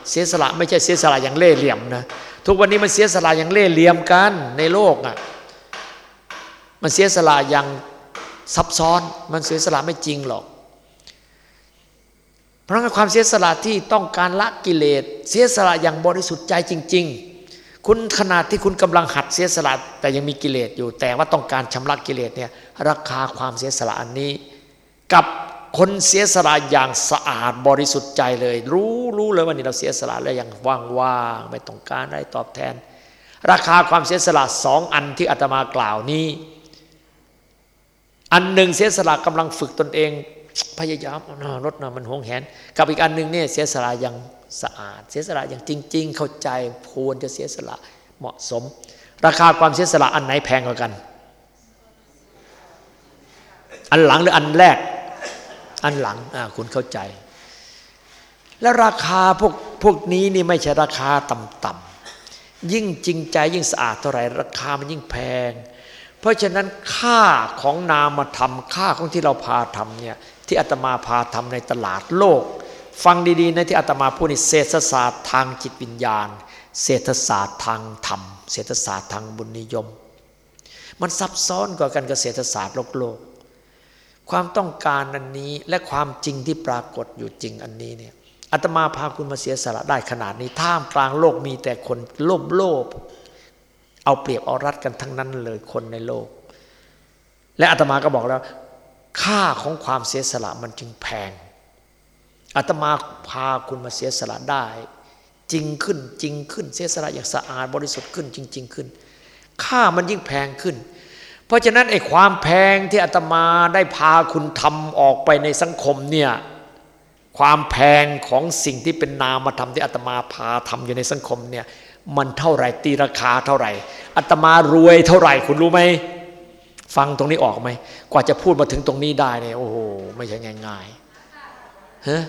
เสียสละไม่ใช่เสียสละอย่างเล่ห์เหลี่ยมนะทุกวันนี้มันเสียสละอย่างเล่ห์เหลี่ยมกันในโลกอะมันเสียสละอย่างซับซ้อน มันเสียสละไม่จริงหรอก ราะงั้นความเสียสละที่ต้องการละกิเลส เสียสละอย่างบริสุทธิ์ใจจริง ๆ คุณขนาดที่คุณกำลังหัดเสียสละแต่ยังมีกิเลสอยู่ แต่ว่าต้องการชำระกิเลสเนี่ยราคาความเสียสละอันนี้ กับคนเสียสละอย่างสะอาดบริสุทธิ์ใจเลย รู้รู้เลยว่านี่เราเสียสละแล้วอย่างว่างๆไม่ต้องการอะไรตอบแทน ราคาความเสียสละสองอันที่อาตมากล่าวนี้ อันหนึ่งเสียสละกำลังฝึกตนเอง พยายามลดนะมันหวงแหน กับอีกอันหนึ่งเนี่ยเสียสละอย่างสะอาด เสียสละอย่างจริง ๆ เข้าใจควรจะเสียสละเหมาะสม ราคาความเสียสละอันไหนแพงกว่ากัน อันหลังหรืออันแรก อันหลังคุณเข้าใจ แล้วราคาพวกพวกนี้นี่ไม่ใช่ราคาต่ำๆยิ่งจริงใจยิ่งสะอาดเท่าไหร่ราคามันยิ่งแพง เพราะฉะนั้นค่าของนามธรรมค่าของที่เราพาทำเนี่ย ที่อาตมาพาทำในตลาดโลก ฟังดีๆ ในที่อาตมาพูดนี่เศรษฐศาสตร์ทางจิตวิญญาณ เศรษฐศาสตร์ทางธรรม เศรษฐศาสตร์ทางบุญนิยม มันซับซ้อนกว่ากันกับเศรษฐศาสตร์โลกโลก ความต้องการอันนี้และความจริงที่ปรากฏอยู่จริงอันนี้เนี่ยอาตมาพาคุณมาเสียสละได้ขนาดนี้ท่ามกลางโลกมีแต่คนโลภโลภเอาเปรียบเอารัดกันทั้งนั้นเลยคนในโลก และอาตมาก็บอกแล้ว ค่าของความเสียสละมันจึงแพงอาตมาพาคุณมาเสียสละได้ จริงขึ้นจริงขึ้นเสียสละอย่างสะอาดบริสุทธิ์ขึ้น จริง ๆ ขึ้น ค่ามันยิ่งแพงขึ้น เพราะฉะนั้นไอ้ความแพงที่อาตมาได้พาคุณทำออกไปในสังคมเนี่ยความแพงของสิ่งที่เป็นนามธรรมที่อาตมาพาทำอยู่ในสังคมเนี่ยมันเท่าไหร่ตีราคาเท่าไหร่อาตมารวยเท่าไหร่คุณรู้ไหม ฟังตรงนี้ออกไหม กว่าจะพูดมาถึงตรงนี้ได้เนี่ยโอ้โหไม่ใช่ง่ายๆฮะ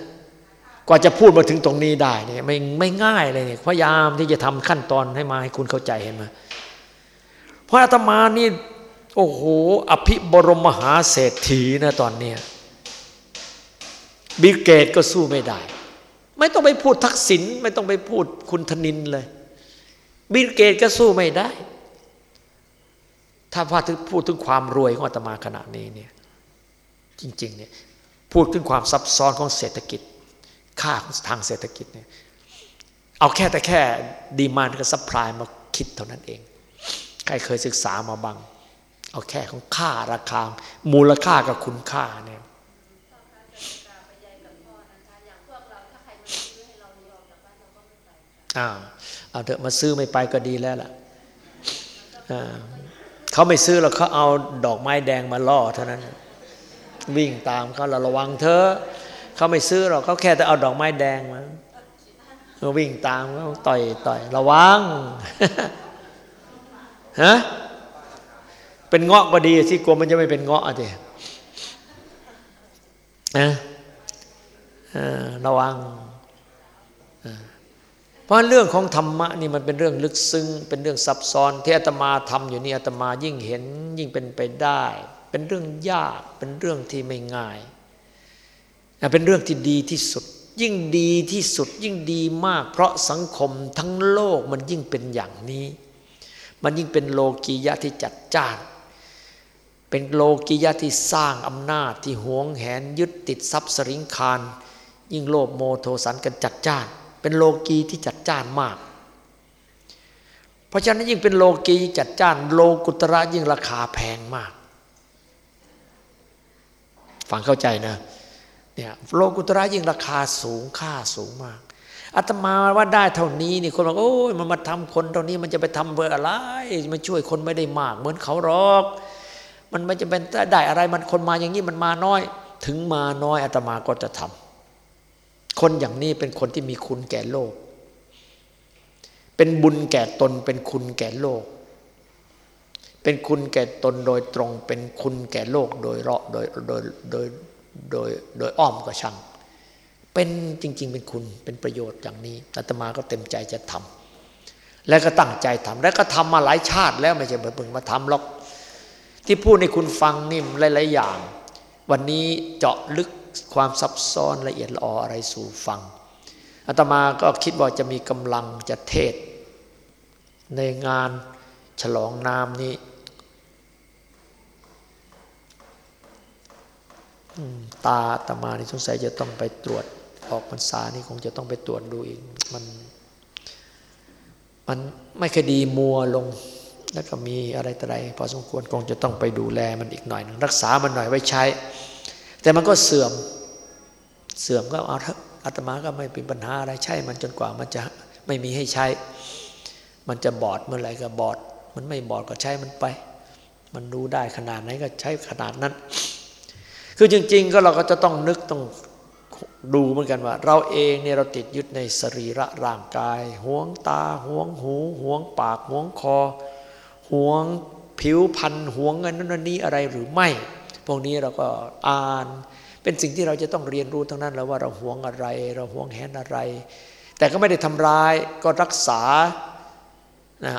กว่าจะพูดมาถึงตรงนี้ได้เนี่ยไม่ไม่ง่ายเลยเนี่ยพยายามที่จะทำขั้นตอนให้มาให้คุณเข้าใจเห็นไหมเพราะอาตมานี่โอ้โหอภิบรมมหาเศรษฐีนะตอนเนี้ยบิเกตก็สู้ไม่ได้ ไม่ต้องไปพูดทักษิณไม่ต้องไปพูดคุณธนินเลย บิเกตก็สู้ไม่ได้ ถ้าพาถึงพูดถึงความรวยของอาตมาขณะนี้เนี่ยจริงๆเนี่ยพูดถึงความซับซ้อนของเศรษฐกิจ ค่าทางเศรษฐกิจเนี่ยเอาแค่แต่แค่ดีมานกับซัพพลายมาคิดเท่านั้นเอง ใครเคยศึกษามาบ้าง เอาแค่ของค่าราคา มูลค่ากับคุณค่าเนี่ยอ้าวเอาเถอะมาซื้อไม่ไปก็ดีแล้วล่ะ เขาไม่ซื้อแล้วเขาเอาดอกไม้แดงมาล่อเท่านั้น วิ่งตามเขาเราระวังเธอเขาไม่ซื้อหรอกเขาแค่จะเอาดอกไม้แดงมาเขาวิ่งตามเขาต่อยต่อยระวังฮะเป็นเงาะก็ดีที่กลัวมันจะไม่เป็นเงาะอะทีนะระวัง ราะเรื่องของธรรมะนี่มันเป็นเรื่องลึกซึ้งเป็นเรื่องซับซ้อนที่อาตมาทำอยู่นี่อาตมายิ่งเห็นยิ่งเป็นไปได้ เป็นเรื่องยากเป็นเรื่องที่ไม่ง่ายเป็นเรื่องที่ดีที่สุด ยิ่งดีที่สุดยิ่งดีมาก เพราะสังคมทั้งโลกมันยิ่งเป็นอย่างนี้ มันยิ่งเป็นโลกียะที่จัดจ้านเป็นโลกียะที่สร้างอำนาจที่หวงแหนยึดติดทรัพย์สริงคารยิ่งโลภโมโทสันกันจัดจ้าน เป็นโลกีที่จัดจ้านมาก เพราะฉะนั้นยิ่งเป็นโลกีจัดจ้านโลกุตระยิ่งราคาแพงมาก ฟังเข้าใจนะเนี่ยโลกุตระยิ่งราคาสูงค่าสูงมากอาตมาว่าได้เท่านี้นี่คนบอกโอ้ยมันมาทำคนเท่านี้มันจะไปทำเพื่ออะไร มันช่วยคนไม่ได้มาก เหมือนเขาหรอก มันไม่จะเป็นได้อะไรมันคนมาอย่างนี้มันมาน้อย ถึงมาน้อยอาตมาก็จะทำ คนอย่างนี้เป็นคนที่มีคุณแก่โลก เป็นบุญแก่ตน เป็นคุณแก่โลก เป็นคุณแก่ตนโดยตรง เป็นคุณแก่โลกโดยเราะโดยโดยโดยโดยโดยอ้อมก็ช่าง เป็นจริง ๆ เป็นคุณเป็นประโยชน์อย่างนี้อาตมาก็เต็มใจจะทำและก็ตั้งใจทำและก็ทำมาหลายชาติแล้วไม่ใช่เพิ่งมาทำหรอก ที่พูดให้คุณฟังนี่หลายๆอย่าง วันนี้เจาะลึก ความซับซ้อนละเอียดละอออะไรสู่ฟังอาตมาก็คิดว่าจะมีกำลังจะเทศ ในงานฉลองนามนี้ตาอาตมานี่สงสัยจะต้องไปตรวจออกพรรษานี่คงจะต้องไปตรวจดูอีกมันมันไม่คดีมัวลง แล้วก็มีอะไรต่ออะไรพอสมควรคงจะต้องไปดูแลมันอีกหน่อยนึงรักษามันหน่อยไว้ใช้ แต่มันก็เสื่อม เสื่อมก็เอาอาตมาก็ไม่เป็นปัญหาอะไรใช่มันจนกว่ามันจะไม่มีให้ใช้ มันจะบอดเมื่อไหร่ก็บอด มันไม่บอดก็ใช้มันไป มันรู้ได้ขนาดไหนก็ใช้ขนาดนั้น คือจริง ๆ ก็เราก็จะต้องนึกต้องดูเหมือนกันว่า เราเองเนี่ยเราติดยึดในสรีระร่างกาย ห่วงตา ห่วงหู ห่วงปาก ห่วงคอ ห่วงผิวพันธ์ห่วงเงินนั้นนี้อะไรหรือไม่ พวกนี้เราก็อ่าน เป็นสิ่งที่เราจะต้องเรียนรู้ทั้งนั้นแล้วว่าเราห่วงอะไร เราห่วงแหนอะไร แต่ก็ไม่ได้ทำร้ายก็รักษา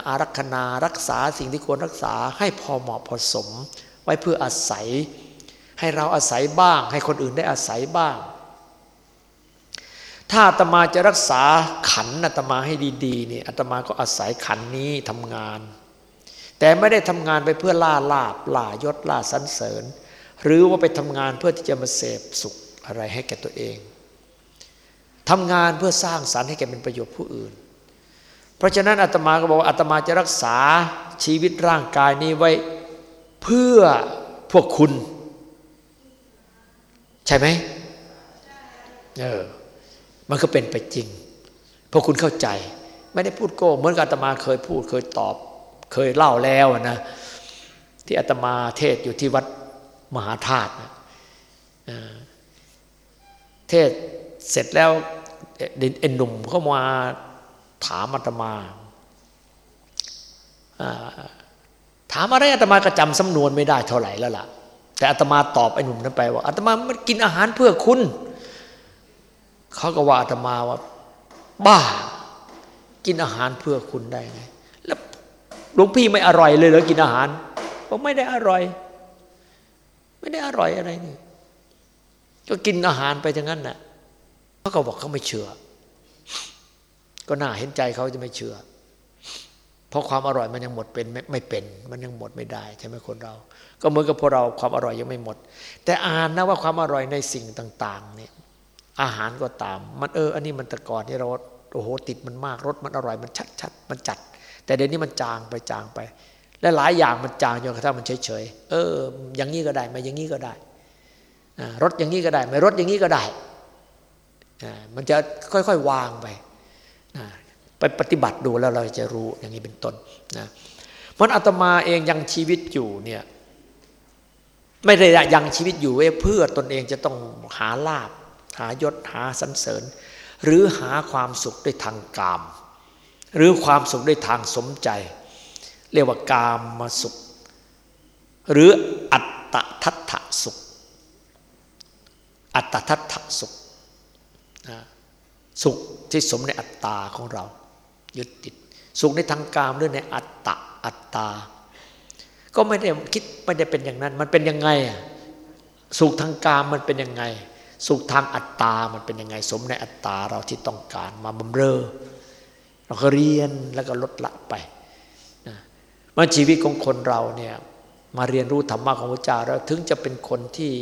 อารักษนารักษาสิ่งที่ควรรักษาให้พอเหมาะพอสม ไว้เพื่ออาศัย ให้เราอาศัยบ้าง ให้คนอื่นได้อาศัยบ้าง ถ้าอาตมาจะรักษาขันอาตมาให้ดีๆนี่อาตมาก็อาศัยขันนี้ทำงาน แต่ไม่ได้ทำงานไปเพื่อล่าลาบล่ายศล่าสันเสริญ หรือว่าไปทำงานเพื่อที่จะมาเสพสุขอะไรให้แก่ตัวเองทำงานเพื่อสร้างสรรค์ให้แก่เป็นประโยชน์ผู้อื่น เพราะฉะนั้นอาตมาก็บอกว่าอาตมาจะรักษาชีวิตร่างกายนี้ไว้เพื่อพวกคุณ ใช่ไหมเออมันก็เป็นไปจริงเพราะคุณเข้าใจ ไม่ได้พูดโก้เหมือนกับอาตมาเคยพูดเคยตอบ เคยเล่าแล้วนะที่อาตมาเทศอยู่ที่วัด มหาธาตุเทศเสร็จแล้วเอ็นหนุ่มเขามาถามอาตมา ถามอะไรอาตมาก็จำสำนวนไม่ได้เท่าไหร่แล้วล่ะ แต่อาตมาตอบไอ้หนุ่มนั้นไปว่าอาตมามันกินอาหารเพื่อคุณ เขาก็ว่าอาตมาว่า บ้า กินอาหารเพื่อคุณได้ไง แล้วหลวงพี่ไม่อร่อยเลยเหรอกินอาหารบอกไม่ได้อร่อย ไม่ได้อร่อยอะไรนี่ก็กินอาหารไปอย่างนั้นน่ะเขาก็บอกเขาไม่เชื่อ ก็น่าเห็นใจเขาจะไม่เชื่อ เพราะความอร่อยมันยังหมดเป็นไม่เป็น มันยังหมดไม่ได้ใช่ไหมคนเรา ก็เหมือนกับพวกเราความอร่อยยังไม่หมด แต่อ่านนะว่าความอร่อยในสิ่งต่าง ๆ เนี่ย อาหารก็ตาม มันเออ อันนี้มันแต่ก่อนที่เราโอ้โหติดมันมากรสมันอร่อยมันชัดๆมันจัด แต่เดี๋ยวนี้มันจางไปจางไป และหลายอย่างมันจางจนกระทั่งมันเฉยๆเออ อย่างนี้ก็ได้ไม่อย่างนี้ก็ได้รถอย่างนี้ก็ได้ ไม่รถอย่างนี้ก็ได้มันจะค่อยๆวางไปไปปฏิบัติดูแล้วเราจะรู้อย่างนี้เป็นต้นนะมันอาตมาเองยังชีวิตอยู่เนี่ยไม่ได้ยังชีวิตอยู่เพื่อตนเองจะต้องหาลาบหายศหาสันเสริญ หรือหาความสุขด้วยทางกาม หรือความสุขด้วยทางสมใจ เรียกว่ากามมาสุข หรืออัตตทัตถสุข อัตตทัตถสุขสุขที่สมในอัตตาของเรา ยึดติด สุขในทางกามหรือในอัตตะอัตตา ก็ไม่ได้คิดไม่ได้เป็นอย่างนั้น มันเป็นยังไงสุขทางกามมันเป็นยังไง สุขทางอัตตา มันเป็นยังไง สมในอัตตาเราที่ต้องการมาบำเรอเราก็เรียนแล้วก็ลดละไป มันชีวิตของคนเราเนี่ยมาเรียนรู้ธรรมะของพระเจ้าแล้วถึงจะเป็นคนที่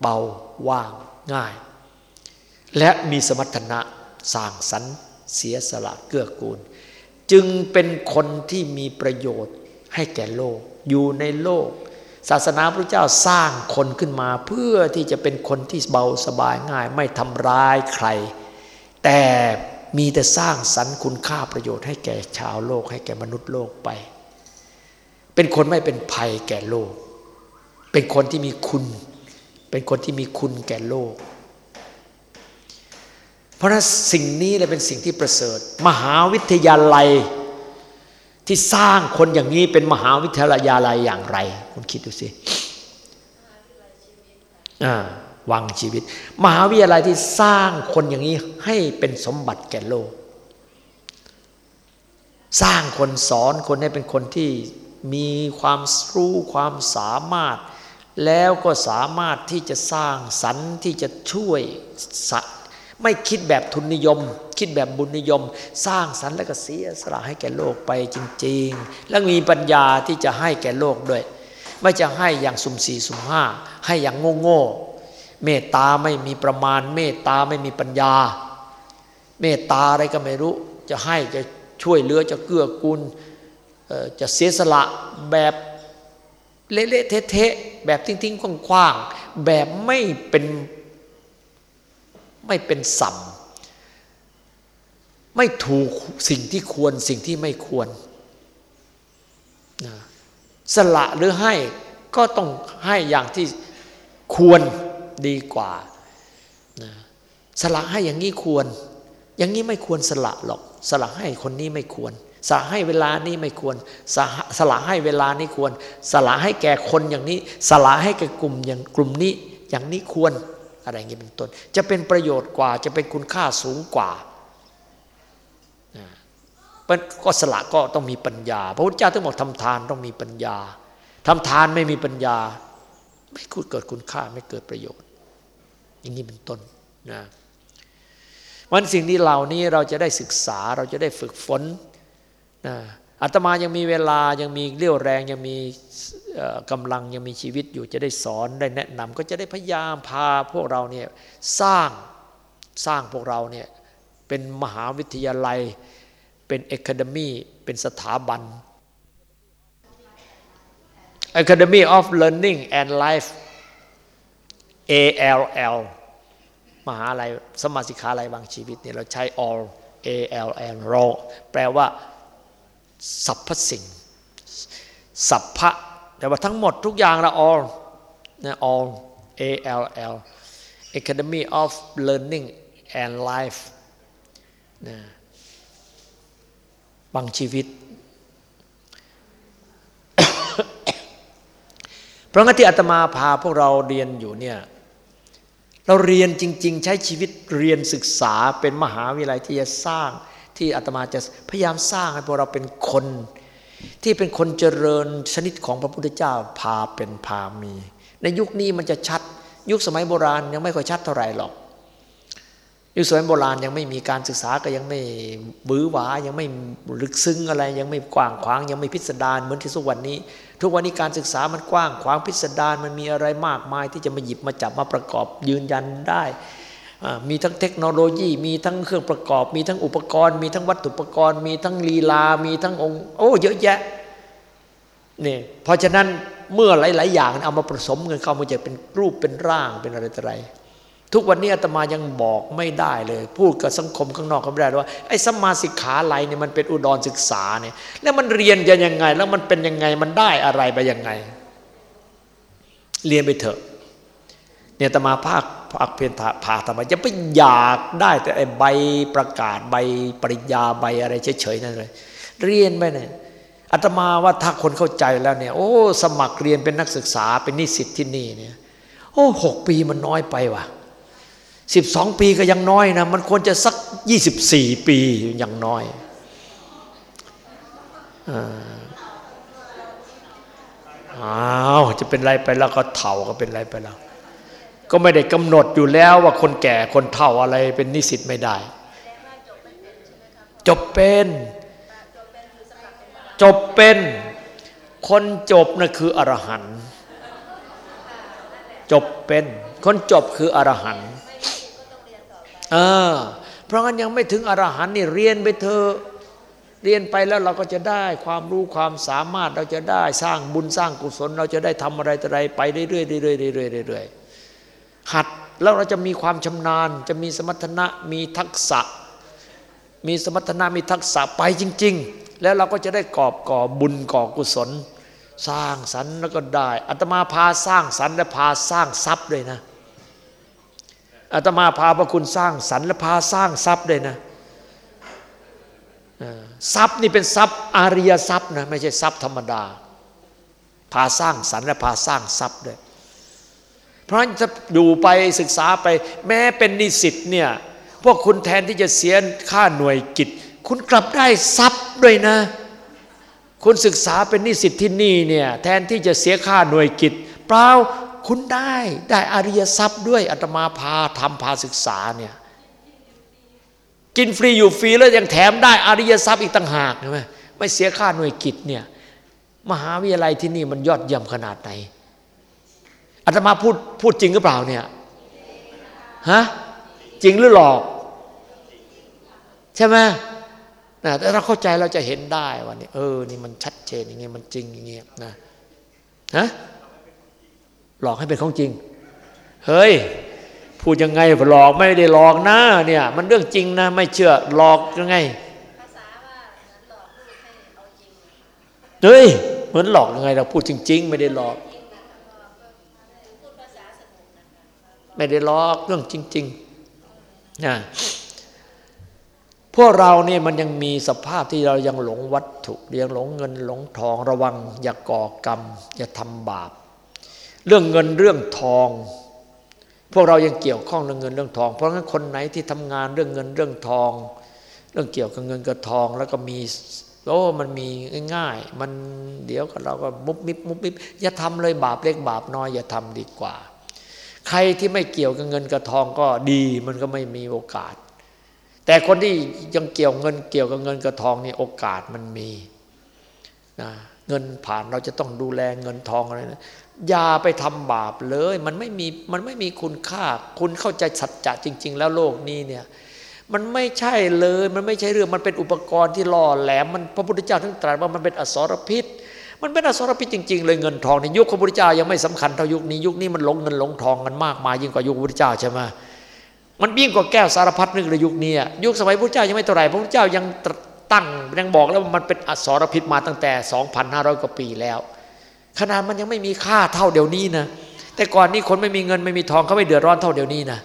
เบาว่างง่าย และมีสมรรถนะสร้างสรรค์เสียสละเกื้อกูล จึงเป็นคนที่มีประโยชน์ให้แก่โลก อยู่ในโลก ศาสนาพระเจ้าสร้างคนขึ้นมา เพื่อที่จะเป็นคนที่เบาสบายง่าย ไม่ทำร้ายใคร แต่มีแต่สร้างสรรค์คุณค่าประโยชน์ให้แก่ชาวโลก ให้แก่มนุษย์โลกไป เป็นคนไม่เป็นภัยแก่โลก เป็นคนที่มีคุณ เป็นคนที่มีคุณแก่โลก เพราะนั้นสิ่งนี้เลยเป็นสิ่งที่ประเสริฐ มหาวิทยาลัยที่สร้างคนอย่างนี้เป็นมหาวิทยาลัยอย่างไร คุณคิดดูสิวางชีวิต มหาวิทยาลัยที่สร้างคนอย่างนี้ให้เป็นสมบัติแก่โลก สร้างคนสอนคนให้เป็นคนที่ มีความรู้ความสามารถ แล้วก็สามารถที่จะสร้างสรรค์ที่จะช่วยไม่คิดแบบทุนนิยม คิดแบบบุญนิยม สร้างสรรค์และก็เสียสละให้แก่โลกไปจริง ๆ แล้วมีปัญญาที่จะให้แก่โลกด้วย ไม่จะให้อย่างสุ่มสี่สุ่มห้าให้อย่างโง่โง่เมตตาไม่มีประมาณ เมตตาไม่มีปัญญา เมตตาอะไรก็ไม่รู้ จะให้จะช่วยเหลือจะเกื้อกูล จะเสียสละแบบเละๆเทะๆแบบทิ้งๆคว้างๆแบบไม่เป็นไม่เป็นสัมไม่ถูกสิ่งที่ควรสิ่งที่ไม่ควรนะสละหรือให้ก็ต้องให้อย่างที่ควรดีกว่านะสละให้อย่างนี้ควร อย่างนี้ไม่ควรสละหรอก สละให้คนนี้ไม่ควร สละให้เวลานี้ไม่ควรสละสละให้เวลานี้ควร สละให้แก่คนอย่างนี้ สละให้แก่กลุ่มอย่างกลุ่มนี้อย่างนี้ควรอะไรอย่างนี้เป็นต้น จะเป็นประโยชน์กว่าจะเป็นคุณค่าสูงกว่าก็สละก็ต้องมีปัญญา พระพุทธเจ้าทั้งหมดทำทานต้องมีปัญญาทำทานไม่มีปัญญา ไม่เกิดคุณค่าไม่เกิดประโยชน์ อย่างนี้เป็นต้นนะมันสิ่งนี้เหล่านี้เราจะได้ศึกษาเราจะได้ฝึกฝน อาตมายังมีเวลายังมีเรี่ยวแรงยังมีกำลังยังมีชีวิตอยู่จะได้สอนได้แนะนำก็จะได้พยายามพาพวกเราเนี่ยสร้างสร้างพวกเราเนี่ยเป็นมหาวิทยาลัย เป็นเอคาเดมีเป็นสถาบัน Academy of Learning and Life ALL มหาลัยสมาสิกาลัยบางชีวิตเนี่ยเราใช้ all ALL เราแปลว่า สรรพสิ่งสัพพะแต่ว่าทั้งหมดทุกอย่างละ all นะ all A L L Academy of Learning and Life นะบางชีวิต เพราะงั้นที่อาตมาพาพวกเราเรียนอยู่เนี่ย เราเรียนจริง ๆ ใช้ชีวิตเรียนศึกษาเป็นมหาวิทยาลัยที่จะสร้าง ที่อาตมาจะพยายามสร้างให้พวกเราเป็นคน ที่เป็นคนเจริญชนิดของพระพุทธเจ้าพาเป็นพามี ในยุคนี้มันจะชัด ยุคสมัยโบราณยังไม่ค่อยชัดเท่าไหร่หรอก ยุคสมัยโบราณยังไม่มีการศึกษาก็ยังไม่บื้อหวายังไม่ลึกซึ้งอะไร ยังไม่กว้างขวางยังไม่พิสดารเหมือนที่ทุวันนี้ ทุกวันนี้การศึกษามันกว้างขวางพิสดารมันมีอะไรมากมาย ที่จะมาหยิบมาจับมาประกอบยืนยันได้ มีทั้งเทคโนโลยี มีทั้งเครื่องประกอบ มีทั้งอุปกรณ์ มีทั้งวัตถุอุปกรณ์ มีทั้งลีลา มีทั้งองค์ โอ้ เยอะแยะนี่เพราะฉะนั้นเมื่อหลาย ๆ อย่างเอามาผสมกันเข้ามันจะเป็นรูปเป็นร่างเป็นอะไรต่ออะไร ทุกวันนี้อาตมายังบอกไม่ได้เลย พูดกับสังคมข้างนอกเขาไม่ได้ว่าไอ้สมมาสิกขาไหลเนี่ยมันเป็นอุดรศึกษาเนี่ยแล้วมันเรียนจะยังไง แล้วมันเป็นยังไงมันได้อะไรไปยังไง เรียนไปเถอะ เนี่ยตมาภาคภาคเพียรพาธรรมะจะไปอยากได้แต่ไอ้ใบประกาศใบปริญญาใบอะไรเฉยๆนั่นเลยเรียนไปเนี่ยอาตมาว่าถ้าคนเข้าใจแล้วเนี่ย โอ้ สมัครเรียนเป็นนักศึกษาเป็นนิสิตที่นี่เนี่ย โอ้หกปีมันน้อยไปว่ะสิบสองปีก็ยังน้อยนะ มันควรจะสักยี่สิบสี่ปีอย่างน้อยอ้าวจะเป็นไรไปแล้วก็เถ่าก็เป็นไรไปแล้ว ก็ไม่ได้กำหนดอยู่แล้วว่าคนแก่คนเฒ่าอะไรเป็นนิสิตไม่ได้ จบเป็น จบเป็น คนจบนะ่ะคืออรหันต์จบเป็น คนจบคืออรหันต์เออเพราะงั้นยังไม่ถึงอรหันต์นี่เรียนไปเถอะเรียนไปแล้วเราก็จะได้ความรู้ความสามารถเราจะได้สร้างบุญสร้างกุศล เราจะได้ทำอะไรต่ออะไรไปเรื่อยๆเรื่อยๆเรื่อยๆเรื่อยๆ หัดแล้วเราจะมีความชำนาญ จะมีสมรรถนะมีทักษะ มีสมรรถนะมีทักษะไปจริง ๆ แล้วเราก็จะได้กอบก่อบุญก่อกุศล สร้างสรรค์แล้วก็ได้อัตมาพาสร้างสรรค์และพาสร้างทรัพย์ด้วยนะอาตมาพาพระคุณสร้างสรรค์และพาสร้างทรัพย์ด้วยนะทรัพย์นี่เป็นทรัพย์อาริยทรัพย์นะไม่ใช่ทรัพย์ธรรมดา พาสร้างสรรค์และพาสร้างทรัพย์ด้วย เพราะจะดูไปศึกษาไป แม้เป็นนิสิตเนี่ยพวกคุณแทนที่จะเสียค่าหน่วยกิจ คุณกลับได้ทรัพย์ด้วยนะ คุณศึกษาเป็นนิสิตที่นี่เนี่ยแทนที่จะเสียค่าหน่วยกิจ เปล่าคุณได้ได้อริยทรัพย์ด้วยอาตมาพาทำพาศึกษาเนี่ยกินฟรีอยู่ฟรีแล้วยังแถมได้อริยทรัพย์อีกต่างหากใช่ไหมไม่เสียค่าหน่วยกิจเนี่ยมหาวิทยาลัยที่นี่มันยอดเยี่ยมขนาดไหน อาตมาพูดพูดจริงหรือเปล่าเนี่ยฮะจริงหรือหลอก ใช่ไหมนะแต่เราเข้าใจเราจะเห็นได้ว่านี่เออนี่มันชัดเจนอย่างเงี้ยมันจริงอย่างเงี้ยนะฮะหลอกให้เป็นของจริง เฮ้ย พูดยังไงหลอกไม่ได้หลอกนะเนี่ย มันเรื่องจริงนะ ไม่เชื่อหลอกยังไงเฮ้ยเหมือนหลอกยังไง เราพูดจริง ๆ ไม่ได้หลอก ไม่ได้หลอกเรื่องจริงๆนะพวกเราเนี่ยมันยังมีสภาพที่เรายังหลงวัตถุยังหลงเงินหลงทองระวัง อย่าก่อกรรม อย่าทำบาป เรื่องเงินเรื่องทอง พวกเรายังเกี่ยวข้องเรื่องเงินเรื่องทอง เพราะงั้นคนไหนที่ทำงานเรื่องเงินเรื่องทอง เรื่องเกี่ยวกับเงินกับทองแล้วก็มีโอ้มันมีง่าย ๆ มันเดี๋ยวก็เราก็มุบมิบมุบมิบอย่าทำเลยบาปเล็กบาปน้อยอย่าทำดีกว่า ใครที่ไม่เกี่ยวกับเงินกับทองก็ดีมันก็ไม่มีโอกาส แต่คนที่ยังเกี่ยวเงินเกี่ยวกับเงินกับทองนี่โอกาสมันมีนะเงินผ่านเราจะต้องดูแลเงินทองอะไรนะอย่าไปทำบาปเลย มันไม่มีมันไม่มีคุณค่า คุณเข้าใจสัจจะจริง ๆ แล้วโลกนี้เนี่ยมันไม่ใช่เลย มันไม่ใช่เรื่อง มันเป็นอุปกรณ์ที่ล่อแหลม มันพระพุทธเจ้าทั้งตรัสว่ามันเป็นอสรพิษ มันเป็นอสรพิษจริง ๆ เลยเงินทองในยุคพระพุทธเจ้ายังไม่สำคัญเท่ายุคนี้ยุคนี้มันหลงเงินหลงทองกันมากมายยิ่งกว่ายุคพระพุทธเจ้าใช่ไหมมันยิ่งกว่าแก้วสารพัดนึกเลยยุคนี้ยุคสมัยพระพุทธเจ้ายังไม่เท่าไหร่พระพุทธเจ้ายังตั้งยังบอกแล้วมันเป็นอสรพิษมาตั้งแต่ 2,500 กว่าปีแล้วขนาดมันยังไม่มีค่าเท่าเดี๋ยวนี้นะแต่ก่อนนี้คนไม่มีเงินไม่มีทองเขาไม่เดือดร้อนเท่าเดี๋ยวนี้นะ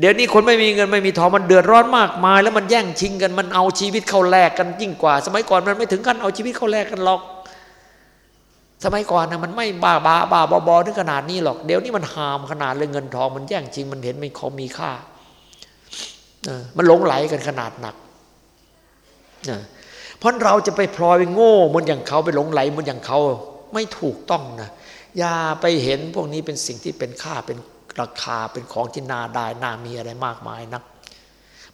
เดี๋ยวนี้คนไม่มีเงินไม่มีทองมันเดือดร้อนมากมาย แล้วมันแย่งชิงกันมันเอาชีวิตเข้าแลกกันยิ่งกว่า สมัยก่อนมันไม่ถึงกันเอาชีวิตเข้าแลกกันหรอก สมัยก่อนนะมันไม่บ้าบ้าบ้าบอถึงขนาดนี้หรอก เดี๋ยวนี้มันหามขนาดเลยเงินทอง มันแย่งชิงมันเห็นมันเขามีค่ามันหลงไหลกันขนาดหนักเพราะเราจะไปพลอยไปโง่เหมือนอย่างเขาไปหลงไหลเหมือนอย่างเขาไม่ถูกต้องนะอย่าไปเห็นพวกนี้เป็นสิ่งที่เป็นค่าเป็นราคาเป็นของที่น่าได้น่ามีอะไรมากมายนัก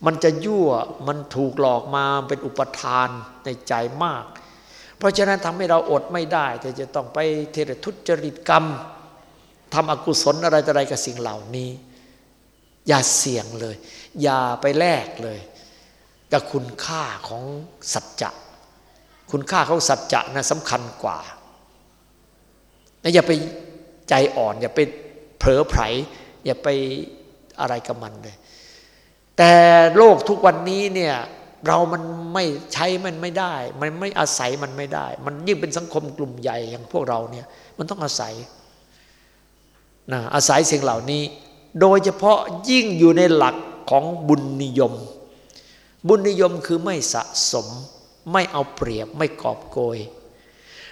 มันจะยั่วมันถูกหลอกมาเป็นอุปทานในใจมาก เพราะฉะนั้นทำให้เราอดไม่ได้ แต่จะต้องไปเทรทุจริตกรรมทำอกุศลอะไรอะไรกับสิ่งเหล่านี้ อย่าเสี่ยงเลย อย่าไปแลกเลยกับคุณค่าของสัจจะคุณค่าของสัจจะนะสำคัญกว่านะอย่าไปใจอ่อน อย่าไปเผลอไผลอย่าไปอะไรกับมันเลยแต่โลกทุกวันนี้เนี่ย เรามันไม่ใช้มันไม่ได้ มันไม่อาศัยมันไม่ได้ มันยิ่งเป็นสังคมกลุ่มใหญ่อย่างพวกเราเนี่ย มันต้องอาศัยนะอาศัยสิ่งเหล่านี้ โดยเฉพาะยิ่งอยู่ในหลักของบุญนิยม บุญนิยมคือไม่สะสม ไม่เอาเปรียบไม่กอบโกย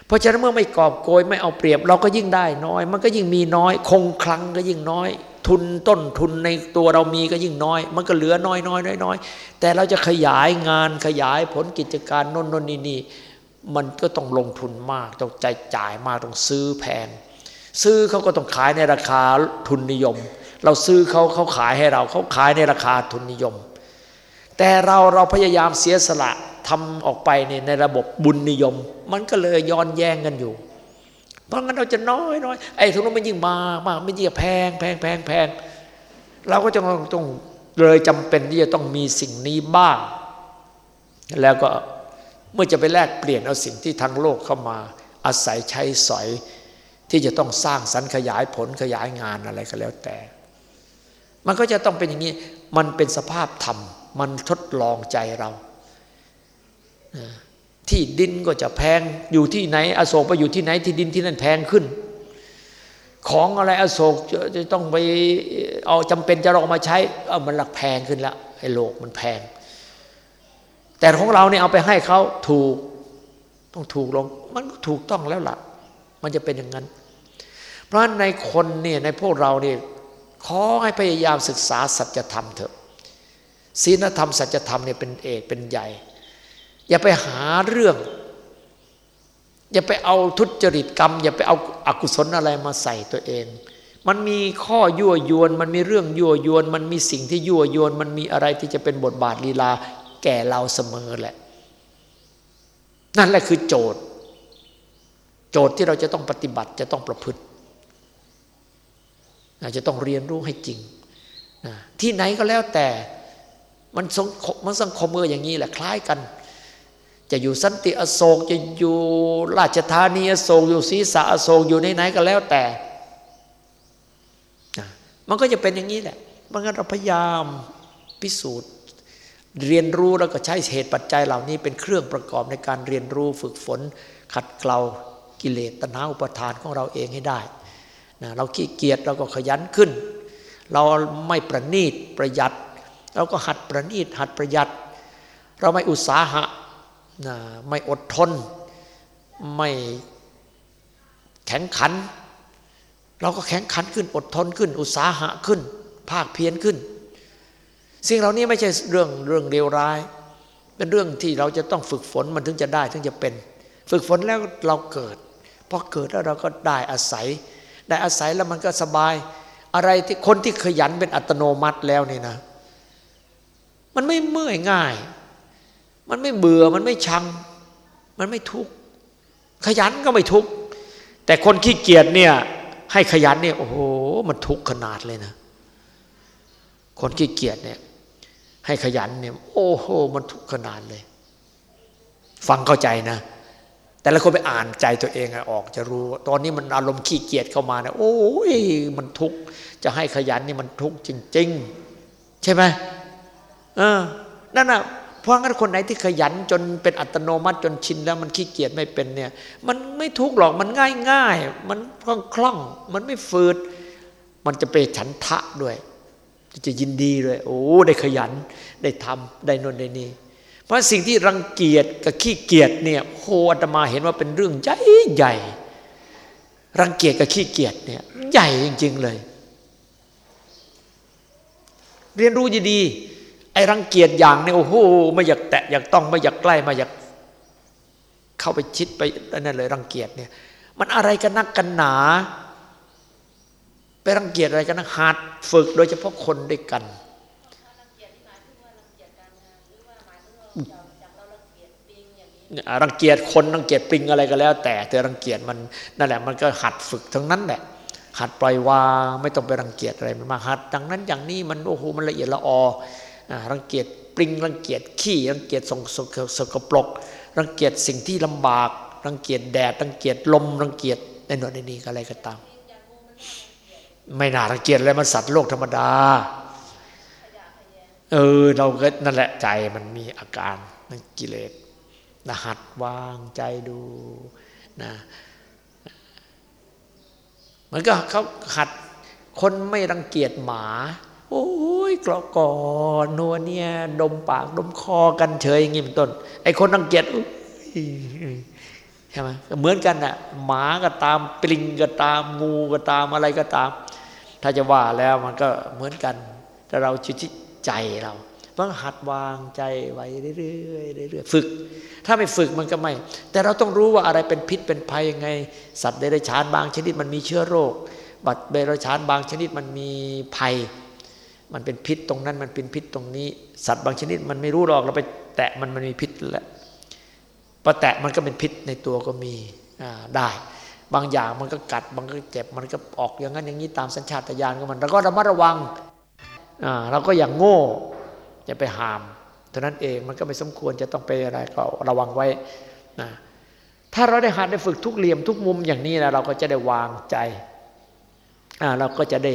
เพราะฉะนั้นเมื่อไม่กอบโกยไม่เอาเปรียบ เราก็ยิ่งได้น้อย มันก็ยิ่งมีน้อย คงคลังก็ยิ่งน้อย ทุนต้นทุนในตัวเรามีก็ยิ่งน้อย มันก็เหลือน้อยน้อยน้อยน้อยแต่เราจะขยายงานขยายผลกิจการนนนนี่นี่มันก็ต้องลงทุนมาก ต้องใจจ่ายมากต้องซื้อแพง ซื้อเขาก็ต้องขายในราคาทุนนิยม เราซื้อเขาเขาขายให้เราเขาขายในราคาทุนนิยม แต่เราเราพยายามเสียสละ ทำออกไปในในระบบบุญนิยม มันก็เลยย้อนแย้งกันอยู่ เพราะงั้นเราจะน้อยน้อยไอ้ทุนนั้นมันยิ่งมามากมันยิ่งแพงแพงแพงแพงเราก็จะต้องเลยจำเป็นที่จะต้องมีสิ่งนี้บ้าง แล้วก็เมื่อจะไปแลกเปลี่ยนเอาสิ่งที่ทั้งโลกเข้ามา อาศัยใช้สอย ที่จะต้องสร้างสรรขยายผลขยายงานอะไรก็แล้วแต่ มันก็จะต้องเป็นอย่างนี้ มันเป็นสภาพธรรม มันทดลองใจเรา ที่ดินก็จะแพงอยู่ที่ไหน อโศกไปอยู่ที่ไหนที่ดินที่นั่นแพงขึ้น ของอะไรอโศกจะจะต้องไปเอาจำเป็นจะเอามาใช้เอามันหลักแพงขึ้นละไอ้โลกมันแพง แต่ของเราเนี่ยเอาไปให้เขาถูกต้องถูกลง มันก็ถูกต้องแล้วล่ะ มันจะเป็นอย่างนั้น เพราะในคนเนี่ยในพวกเราเนี่ยขอให้พยายามศึกษาสัจธรรมเถอะศีลธรรมสัจธรรมเนี่ยเป็นเอกเป็นใหญ่ อย่าไปหาเรื่อง อย่าไปเอาทุจริตกรรม อย่าไปเอาอากุศลอะไรมาใส่ตัวเอง มันมีข้อยั่วยวน มันมีเรื่องยั่วยวน มันมีสิ่งที่ยั่วยวน มันมีอะไรที่จะเป็นบทบาทลีลาแก่เราเสมอแหละ นั่นแหละคือโจทย์ โจทย์ที่เราจะต้องปฏิบัติจะต้องประพฤติจะต้องเรียนรู้ให้จริง ที่ไหนก็แล้วแต่มันสังคมมันสังคมเอออย่างนี้แหละคล้ายกัน จะอยู่สันติอโศกจะอยู่ราชธานีอโศกอยู่ศรีสะอโศกอยู่ไหนๆก็แล้วแต่ มันก็จะเป็นอย่างนี้แหละมันก็เราพยายามพิสูจน์ เรียนรู้แล้วก็ใช้เหตุปัจจัยเหล่านี้เป็นเครื่องประกอบในการเรียนรู้ฝึกฝน ขัดเกลากิเลสตนาอุปทานของเราเองให้ได้นะเราขี้เกียจเราก็ขยันขึ้น เราไม่ประณีตประหยัด เราก็หัดประณีตหัดประหยัด เราไม่อุตสาหะ ไม่อดทน ไม่แข็งขัน เราก็แข็งขันขึ้นอดทนขึ้น อุตสาหะขึ้น ภาคเพียรขึ้น สิ่งเหล่านี้ไม่ใช่เรื่องเรื่องเลวร้าย เป็นเรื่องที่เราจะต้องฝึกฝนมันถึงจะได้ถึงจะเป็น ฝึกฝนแล้วเราเกิดพอเกิดแล้วเราก็ได้อาศัย ได้อาศัยแล้วมันก็สบาย อะไรที่คนที่ขยันเป็นอัตโนมัติแล้วนี่นะ มันไม่เมื่อยง่าย มันไม่เบื่อมันไม่ชัง มันไม่ทุกข์ขยันก็ไม่ทุกข์แต่คนขี้เกียจเนี่ย ให้ขยันเนี่ยโอ้โหมันทุกข์ขนาดเลยนะ คนขี้เกียจเนี่ย ให้ขยันเนี่ย โอ้โห มันทุกข์ขนาดเลย ฟังเข้าใจนะแต่ละคนไปอ่านใจตัวเองออกจะรู้ ตอนนี้มันอารมณ์ขี้เกียจเข้ามาเนี่ยโอ้ยมันทุกข์จะให้ขยันนี่มันทุกข์จริง ๆ ใช่ไหมเออนั่นน่ะ เพราะงั้นคนไหนที่ขยันจนเป็นอัตโนมัติจนชินแล้วมันขี้เกียจไม่เป็นเนี่ย มันไม่ทุกข์หรอกมันง่ายง่ายมันคล่องคล่อง มันไม่ฝืด มันจะไปฉันทะด้วย จะยินดีด้วย โอ้ได้ขยันได้ทำได้นนได้นี่เพราะสิ่งที่รังเกียจกับขี้เกียจเนี่ยโคอาตมาเห็นว่าเป็นเรื่องใหญ่ใหญ่ รังเกียจกับขี้เกียจเนี่ยใหญ่จริง ๆ เลย เรียนรู้ดี ไอ้รังเกียจอย่างเนี่ยโอ้โหไม่อยากแตะอยากต้องไม่อยากใกล้ไม่อยากเข้าไปชิดไปนั่นเลยรังเกียจเนี่ย มันอะไรกันนักกันหนา ไปรังเกียจอะไรกันนักหัดฝึกโดยเฉพาะคนด้วยกันรังเกียจคนรังเกียจปริงอะไรก็แล้ว แต่แต่รังเกียจมันนั่นแหละ มันก็หัดฝึกทั้งนั้นแหละ หัดปล่อยวางไม่ต้องไปรังเกียจอะไรมันมาหัดดังนั้นอย่างนี้มันโอ้โหมันละเอียดละออ รังเกียจปริงรังเกียจขี้รังเกียจส่งสกปรกรังเกียจสิ่งที่ลำบาก รังเกียจแดดรังเกียจลมรังเกียจในหนวดในนี่ก็อะไรก็ตาม ไม่น่ารังเกียจอะไรมันสัตว์โลกธรรมดา เออเราก็นั่นแหละใจมันมีอาการนั่นกิเลสนะหัดวางใจดูนะมันก็เขาหัดคนไม่รังเกียจหมา โอ้ยกรอกกอนัวเนี่ย ดมปากดมคอกันเฉยอย่างนี้เป็นต้น ไอ้คนรังเกียจใช่ไหมเหมือนกันน่ะ หมาก็ตามปลิงก็ตามงูก็ตามอะไรก็ตาม ถ้าจะว่าแล้วมันก็เหมือนกัน แต่เราจิตใจเราต้องหัดวางใจไว้เรื่อยๆเรื่อยๆฝึก ถ้าไม่ฝึกมันก็ไม่ แต่เราต้องรู้ว่าอะไรเป็นพิษเป็นภัยยังไง สัตว์เดรัจฉานบางชนิดมันมีเชื้อโรค บัตรเดรัจฉานบางชนิดมันมีภัย มันเป็นพิษตรงนั้นมันเป็นพิษตรงนี้ สัตว์บางชนิดมันไม่รู้หรอกเราไปแตะมันมันมีพิษแหละพอแตะมันก็เป็นพิษในตัวก็มีได้ บางอย่างมันก็กัดบางก็เจ็บมันก็ออกอย่างนั้นอย่างนี้ตามสัญชาตญาณของมันเราก็ระมัดระวังเราก็อย่างโง่จะไปหามเท่านั้นเองมันก็ไม่สมควรจะต้องไปอะไรก็ระวังไว้นะถ้าเราได้หัดได้ฝึกทุกเหลี่ยมทุกมุมอย่างนี้นะเราก็จะได้วางใจเราก็จะได้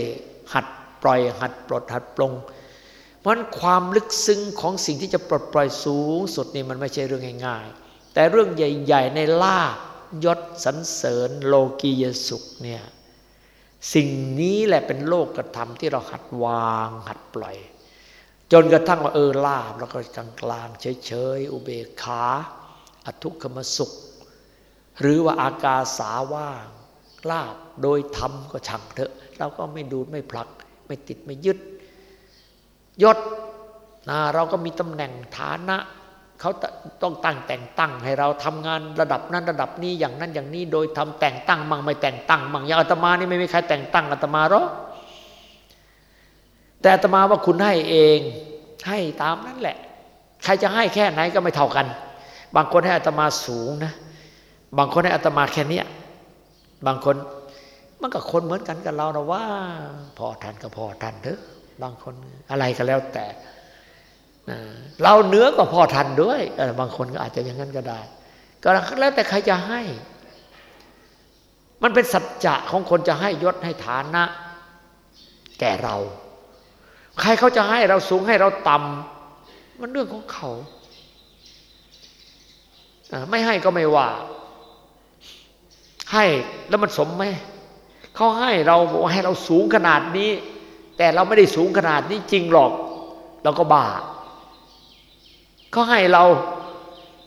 หัด ปล่อยหัดปลดหัดปลง เพราะความลึกซึ้งของสิ่งที่จะปลดปล่อยสูงสุดนี่มันไม่ใช่เรื่องง่ายๆ แต่เรื่องใหญ่ ๆ ในลาบยศสันเสริญโลกียสุขเนี่ยสิ่งนี้แหละเป็นโลกกระทำที่เราหัดวาง หัดปล่อย จนกระทั่งว่าเออลาบแล้วก็กลางกลางเฉยๆอุเบกขาอทุกขมสุข หรือว่าอากาสาว่างลาบโดยธรรมก็ช่างเถอะ เราก็ไม่ดูดไม่ผลัก ไม่ติดไม่ยึด ยศนะเราก็มีตำแหน่งฐานะเขาต้องตั้งแต่งตั้ง ให้เราทำงานระดับนั้นระดับนี้อย่างนั้นอย่างนี้ โดยทำแต่งตั้งมั่งไม่แต่งตั้งมั่งอย่างอาตมานี่ไม่มีใครแต่งตั้งอาตมาหรอกแต่อาตมาว่าคุณให้เองให้ตามนั้นแหละ ใครจะให้แค่ไหนก็ไม่เท่ากัน บางคนให้อาตมาสูงนะ บางคนให้อาตมาแค่นี้บางคน มันก็คนเหมือนกันกับเรานะว่า พอทันก็พอทันเถอะบางคนอะไรก็แล้วแต่เราเนื้อกว่าพอทันด้วยบางคนก็อาจจะอย่างนั้นก็ได้ ก็แล้วแต่ใครจะให้ มันเป็นสัจจะของคนจะให้ยศให้ฐานะ แก่เรา ใครเขาจะให้เราสูงให้เราต่ำมันเรื่องของเขาไม่ให้ก็ไม่ว่า ให้แล้วมันสมไหม เขาให้เราบอกให้เราสูงขนาดนี้ แต่เราไม่ได้สูงขนาดนี้จริงหรอก เราก็บ้าเขาให้เรา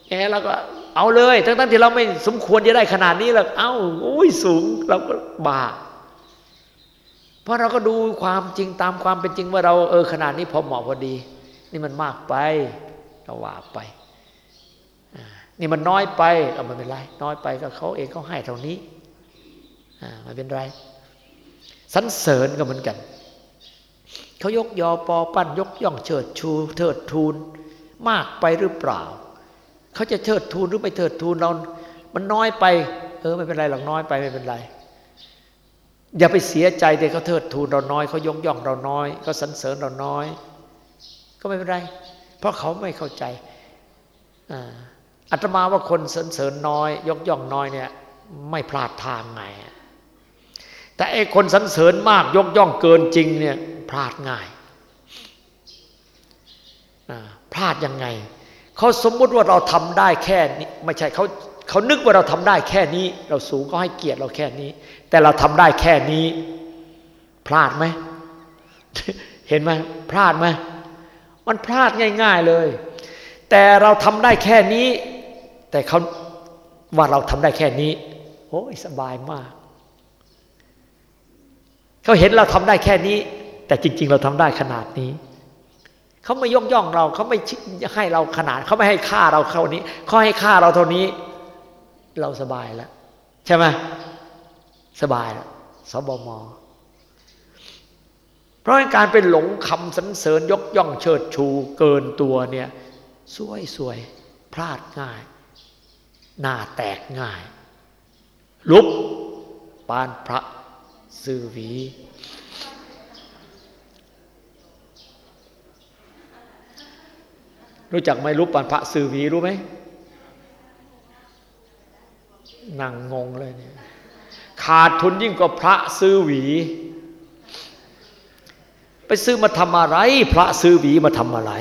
แอเราก็เอาเลยทั้งๆที่เราไม่สมควรจะได้ขนาดนี้หรอกเอ้าโอ้ยสูงเราก็บาเพราะเราก็ดูความจริงตามความเป็นจริงว่าเราเออขนาดนี้พอเหมาะพอดี นี่มันมากไปเราว่าไป นี่มันน้อยไปเอาไม่เป็นไรน้อยไปก็เขาเองเขาให้เท่านี้ ไม่เป็นไรสันเสริญก็เหมือนกัน เขายกยอปอปั้นยกย่องเชิดชูเทิดทูนมากไปหรือเปล่า เขาจะเทิดทูนหรือไม่เทิดทูนเรา มันน้อยไป เออไม่เป็นไรหรอกน้อยไปไม่เป็นไร อย่าไปเสียใจแต่เขาเทิดทูนเราน้อยเขายกย่องเราน้อยเขาสรรเสริญเราน้อย ก็ไม่เป็นไร เพราะเขาไม่เข้าใจอัตมาว่าคนสรรเสริญน้อย ยกย่องน้อยเนี่ย ไม่พลาดทางไง แต่ไอ้คนสรรเสริญมากยกย่องเกินจริงเนี่ยพลาดง่ายพลาดยังไง เขาสมมุติว่าเราทำได้แค่นี้ไม่ใช่เขาเขานึกว่าเราทำได้แค่นี้ เราสูงก็ให้เกียรติเราแค่นี้ แต่เราทำได้แค่นี้ พลาดไหมเห็นไหมพลาดไหมมันพลาดง่าย ๆเลย แต่เราทำได้แค่นี้ แต่เขาว่าเราทำได้แค่นี้โอ้ยสบายมาก เขาเห็นเราทำได้แค่นี้ แต่จริง ๆ เราทำได้ขนาดนี้ เขาไม่ยกย่องเราเขาไม่ให้เราขนาดเขาไม่ให้ค่าเราเท่านี้เขาให้ค่าเราเท่านี้ เราสบายแล้วใช่ไหมสบายแล้วสบมเพราะการเป็นหลงคำสรรเสริญยกย่องเชิดชูเกินตัวเนี่ยสวยสวยพลาดง่าย หน้าแตกง่าย ลุบปานพระ สื่อวี รู้จักไหมรูปปันพระสื่อวีรู้ไหมนั่งงงเลยเนี่ยขาดทุนยิ่งกว่าพระซื้อหวี ไปซื้อมาทำอะไร พระซื้อหวีมาทำอะไร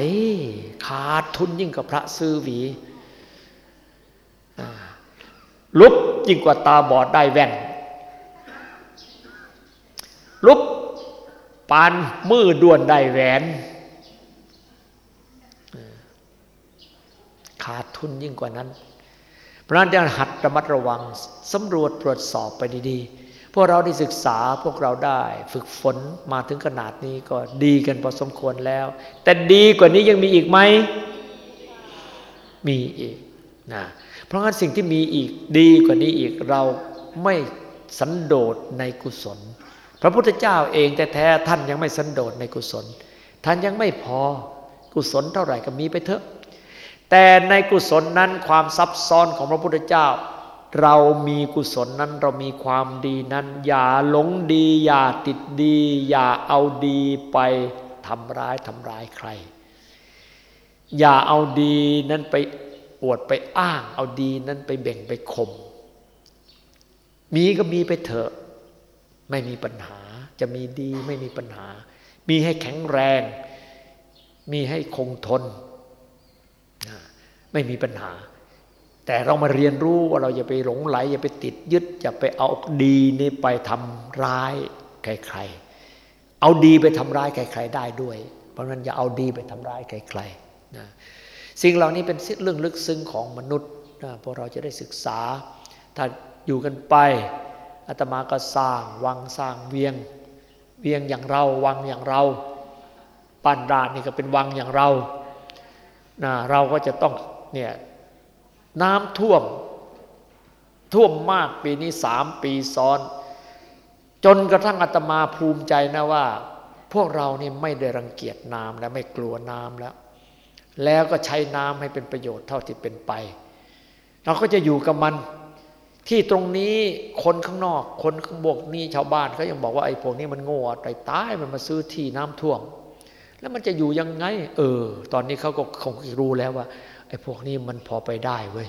ขาดทุนยิ่งกว่าพระซื้อหวีลุบยิ่งกว่าตาบอดได้แว่น ลุบปานมือด่วนได้แหวน ขาดทุนยิ่งกว่านั้น เพราะนั้นจะหัดระมัดระวังสำรวจตรวจสอบไปดีๆ พวกเราได้ศึกษาพวกเราได้ ฝึกฝนมาถึงขนาดนี้ก็ดีกันพอสมควรแล้ว แต่ดีกว่านี้ยังมีอีกไหม มีอีกนะเพราะงั้นสิ่งที่มีอีกดีกว่านี้อีกเราไม่สันโดษในกุศล พระพุทธเจ้าเองแต่แท้ท่านยังไม่สันโดษในกุศล ท่านยังไม่พอกุศลเท่าไหร่ก็มีไปเถอะ แต่ในกุศลนั้นความซับซ้อนของพระพุทธเจ้า เรามีกุศลนั้นเรามีความดีนั้น อย่าหลงดี อย่าติดดี อย่าเอาดีไปทำร้ายทำร้ายใคร อย่าเอาดีนั้นไปอวดไปอ้าง เอาดีนั้นไปเบ่งไปข่มมีก็มีไปเถอะ ไม่มีปัญหา จะมีดีไม่มีปัญหา มีให้แข็งแรง มีให้คงทน ไม่มีปัญหา แต่เรามาเรียนรู้ว่าเราอย่าไปหลงไหล อย่าไปติดยึด อย่าไปเอาดีนี้ไปทำร้ายใครๆ เอาดีไปทำร้ายใครๆได้ด้วย เพราะฉะนั้นอย่าเอาดีไปทำร้ายใครๆนะสิ่งเหล่านี้เป็นเรื่องลึกซึ้งของมนุษย์นะพวกเราจะได้ศึกษา ถ้าอยู่กันไป อาตมาก็สร้างวังสร้างเวียง เวียงอย่างเราวังอย่างเราบ้นรานนี่ก็เป็นวังอย่างเรานะเราก็จะต้องเนี่ยน้ำท่วมท่วมมากปีนี้สามปีซ้อน จนกระทั่งอาตมาภูมิใจนะว่า พวกเรานี่ไม่ได้รังเกียจน้ำและไม่กลัวน้ำแล้ว แล้วก็ใช้น้ำให้เป็นประโยชน์เท่าที่เป็นไป เราก็จะอยู่กับมัน ที่ตรงนี้คนข้างนอก คนข้างบกนี่ชาวบ้านเขายังบอกว่าไอ้พวกนี้มันโง่ไะตายมันมาซื้อที่น้ำท่วม แล้วมันจะอยู่ยังไง เออ ตอนนี้เขาก็คงรู้แล้วว่า ไอ้พวกนี้มันพอไปได้เว้ย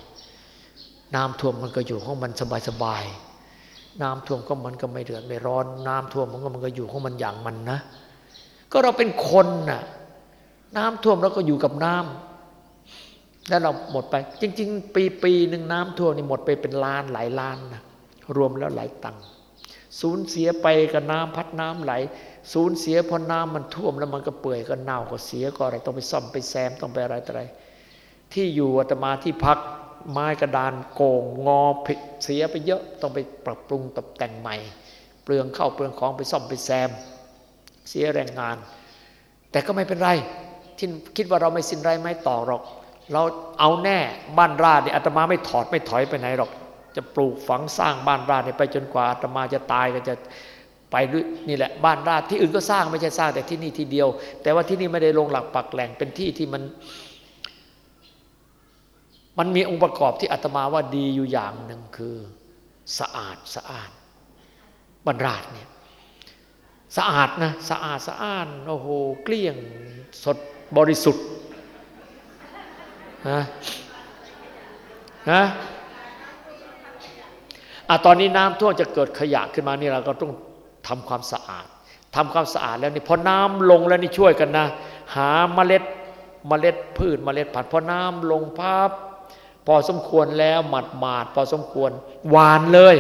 น้ำท่วมมันก็อยู่ของมันสบายๆน้ำท่วมก็มันก็ไม่เดือดไม่ร้อน น้ำท่วมมันก็มันก็อยู่ของมันอย่างมันนะ ก็เราเป็นคนน่ะน้ำท่วมแล้วก็อยู่กับน้ำ แล้วเราหมดไป จริง ๆ ปีปีหนึ่งน้ำท่วมนี่หมดไปเป็นล้านหลายล้านนะรวมแล้วหลายตังค์สูญเสียไปกับน้ำพัดน้ำไหลสูญเสียเพราะน้ำมันท่วมแล้วมันก็เปื่อยก็เน่าก็เสียก็อะไรต้องไปซ่อมไปแซมต้องไปอะไรต่ออะไร ที่อยู่อาตมาที่พักไม้กระดานโกงงอผิดเสียไปเยอะต้องไปปรับปรุงตกแต่งใหม่ เปลืองเข้าเปลืองของไปซ่อมไปแซม เสียแรงงาน แต่ก็ไม่เป็นไรที่คิดว่าเราไม่สิ้นไรไม่ต่อหรอก เราเอาแน่บ้านราดเนี่ยอาตมาไม่ถอดไม่ถอยไปไหนหรอก จะปลูกฝังสร้างบ้านราดเนี่ยไปจนกว่าอาตมาจะตายก็จะไปด้วยนี่แหละบ้านราดที่อื่นก็สร้างไม่ใช่สร้างแต่ที่นี่ทีเดียว แต่ว่าที่นี่ไม่ได้ลงหลักปักแหล่งเป็นที่ที่มัน มันมีองค์ประกอบที่อาตมาว่าดีอยู่อย่างหนึ่งคือสะอาดสะอาดบรรราดเนี่ยสะอาดนะสะอาดสะอ้านโอ้โหเกลี้ยงสดบริสุทธิ์ นะนะอะตอนนี้น้ำท่วมจะเกิดขยะขึ้นมานี่เราก็ต้องทำความสะอาดทำความสะอาดแล้วนี่พอน้ำลงแล้วนี่ช่วยกันนะ หาเมล็ดเมล็ดพืชเมล็ดผักพอน้ำลงภาพพอสมควรแล้วหมัดหมาดพอสมควรหวานเลย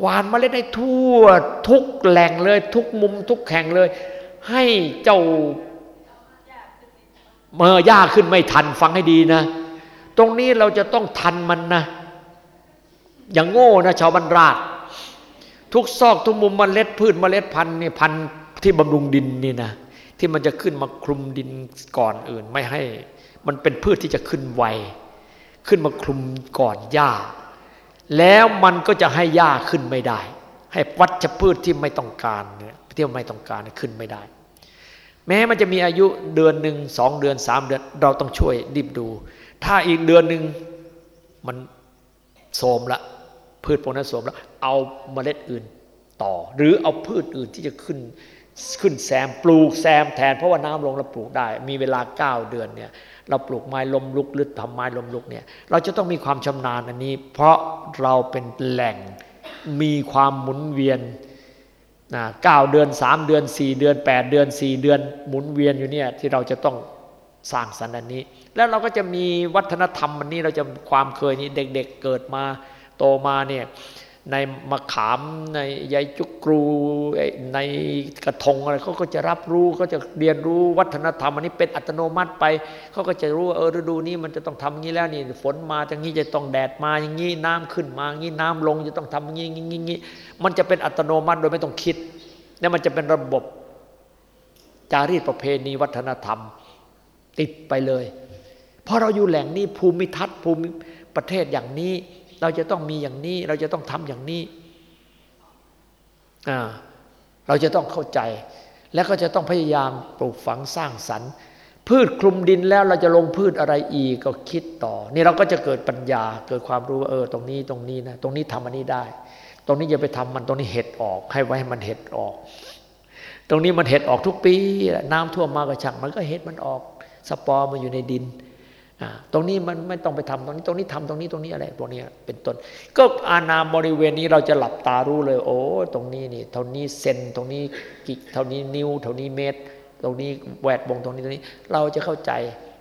หวานเมล็ดให้ทั่วทุกแหล่งเลย ทุกมุมทุกแห่งเลย ให้เจ้า เมื่อยากขึ้นไม่ทันฟังให้ดีนะ ตรงนี้เราจะต้องทันมันนะ อย่างโง่นะชาวบรรราช ทุกซอกทุกมุมมเมล็ดพืชมเมล็ดพันธุ์นี่พันธุ์ที่บำรุงดินนี่นะที่มันจะขึ้นมาคลุมดินก่อนอื่น ไม่ให้ มันเป็นพืชที่จะขึ้นไวขึ้นมาคลุมก่อนหญ้า แล้วมันก็จะให้หญ้าขึ้นไม่ได้ ให้วัชพืชที่ไม่ต้องการเนี่ยที่ไม่ต้องการขึ้นไม่ได้ แม้มันจะมีอายุเดือนหนึ่งสองเดือนสามเดือน เราต้องช่วยดิบดู ถ้าอีกเดือนหนึ่งมันโสมละ พืชพวกนั้นโสมแล้วเอาเมล็ดอื่นต่อ หรือเอาพืชอื่นที่จะขึ้นขึ้นแซมปลูกแซมแทนเพราะว่าน้ำลงเราปลูกได้ มีเวลาเก้าเดือนเนี่ยเราปลูกไม้ลมลุกหรือทำไม้ลมลุกเนี่ยเราจะต้องมีความชำนาญอันนี้ เพราะเราเป็นแหล่งมีความหมุนเวียน นะเก้าเดือนสามเดือนสี่เดือนแปดเดือนสี่เดือนหมุนเวียนอยู่เนี่ยที่เราจะต้องสร้างสรรค์อันนี้ แล้วเราก็จะมีวัฒนธรรมอันนี้เราจะความเคยนี้เด็กๆเเกิดมาโตมาเนี่ย ในมะขามในยายจุกรูในกระทงอะไรเขาก็จะรับรู้เขาจะเรียนรู้วัฒนธรรมอันนี้เป็นอัตโนมัติไปเขาก็จะรู้เออฤดูนี้มันจะต้องทำอย่างนี้แล้วนี่ฝนมาอย่างนี้จะต้องแดดมาอย่างนี้น้ำขึ้นมาอย่างนี้น้ำลงจะต้องทำอย่างนี้อย่างนี้อย่างนี้มันจะเป็นอัตโนมัติโดยไม่ต้องคิดนี่มันจะเป็นระบบจารีตประเพณีวัฒนธรรม ติดไปเลยเพราะเราอยู่แหล่งนี้ภูมิทัศน์ภูมิประเทศอย่างนี้ เราจะต้องมีอย่างนี้ เราจะต้องทำอย่างนี้เราจะต้องเข้าใจ แล้วก็จะต้องพยายามปลูกฝังสร้างสรรค์ พืชคลุมดินแล้วเราจะลงพืชอะไรอีกก็คิดต่อ นี่เราก็จะเกิดปัญญาเกิดความรู้ว่าเออ ตรงนี้ตรงนี้นะตรงนี้ทำอันนี้ได้ ตรงนี้อย่าไปทำมันตรงนี้เห็ดออก ให้ไว้ให้มันเห็ดออก ตรงนี้มันเห็ดออกทุกปี น้ำท่วมมาก็ช่างมันก็เห็ดมันออก สปอร์มันอยู่ในดิน ตรงนี้มันไม่ต้องไปทำตรงนี้ ตรงนี้ทำตรงนี้ตรงนี้อะไรพวกนี้เป็นต้น ก็อาณาบริเวณนี้เราจะหลับตารู้เลย โอ้ตรงนี้นี่เท่านี้เซนตรงนี้กิเท่านี้นิ้ว เท่านี้เมตร ตรงนี้แวดวงตรงนี้ตรงนี้ เราจะเข้าใจ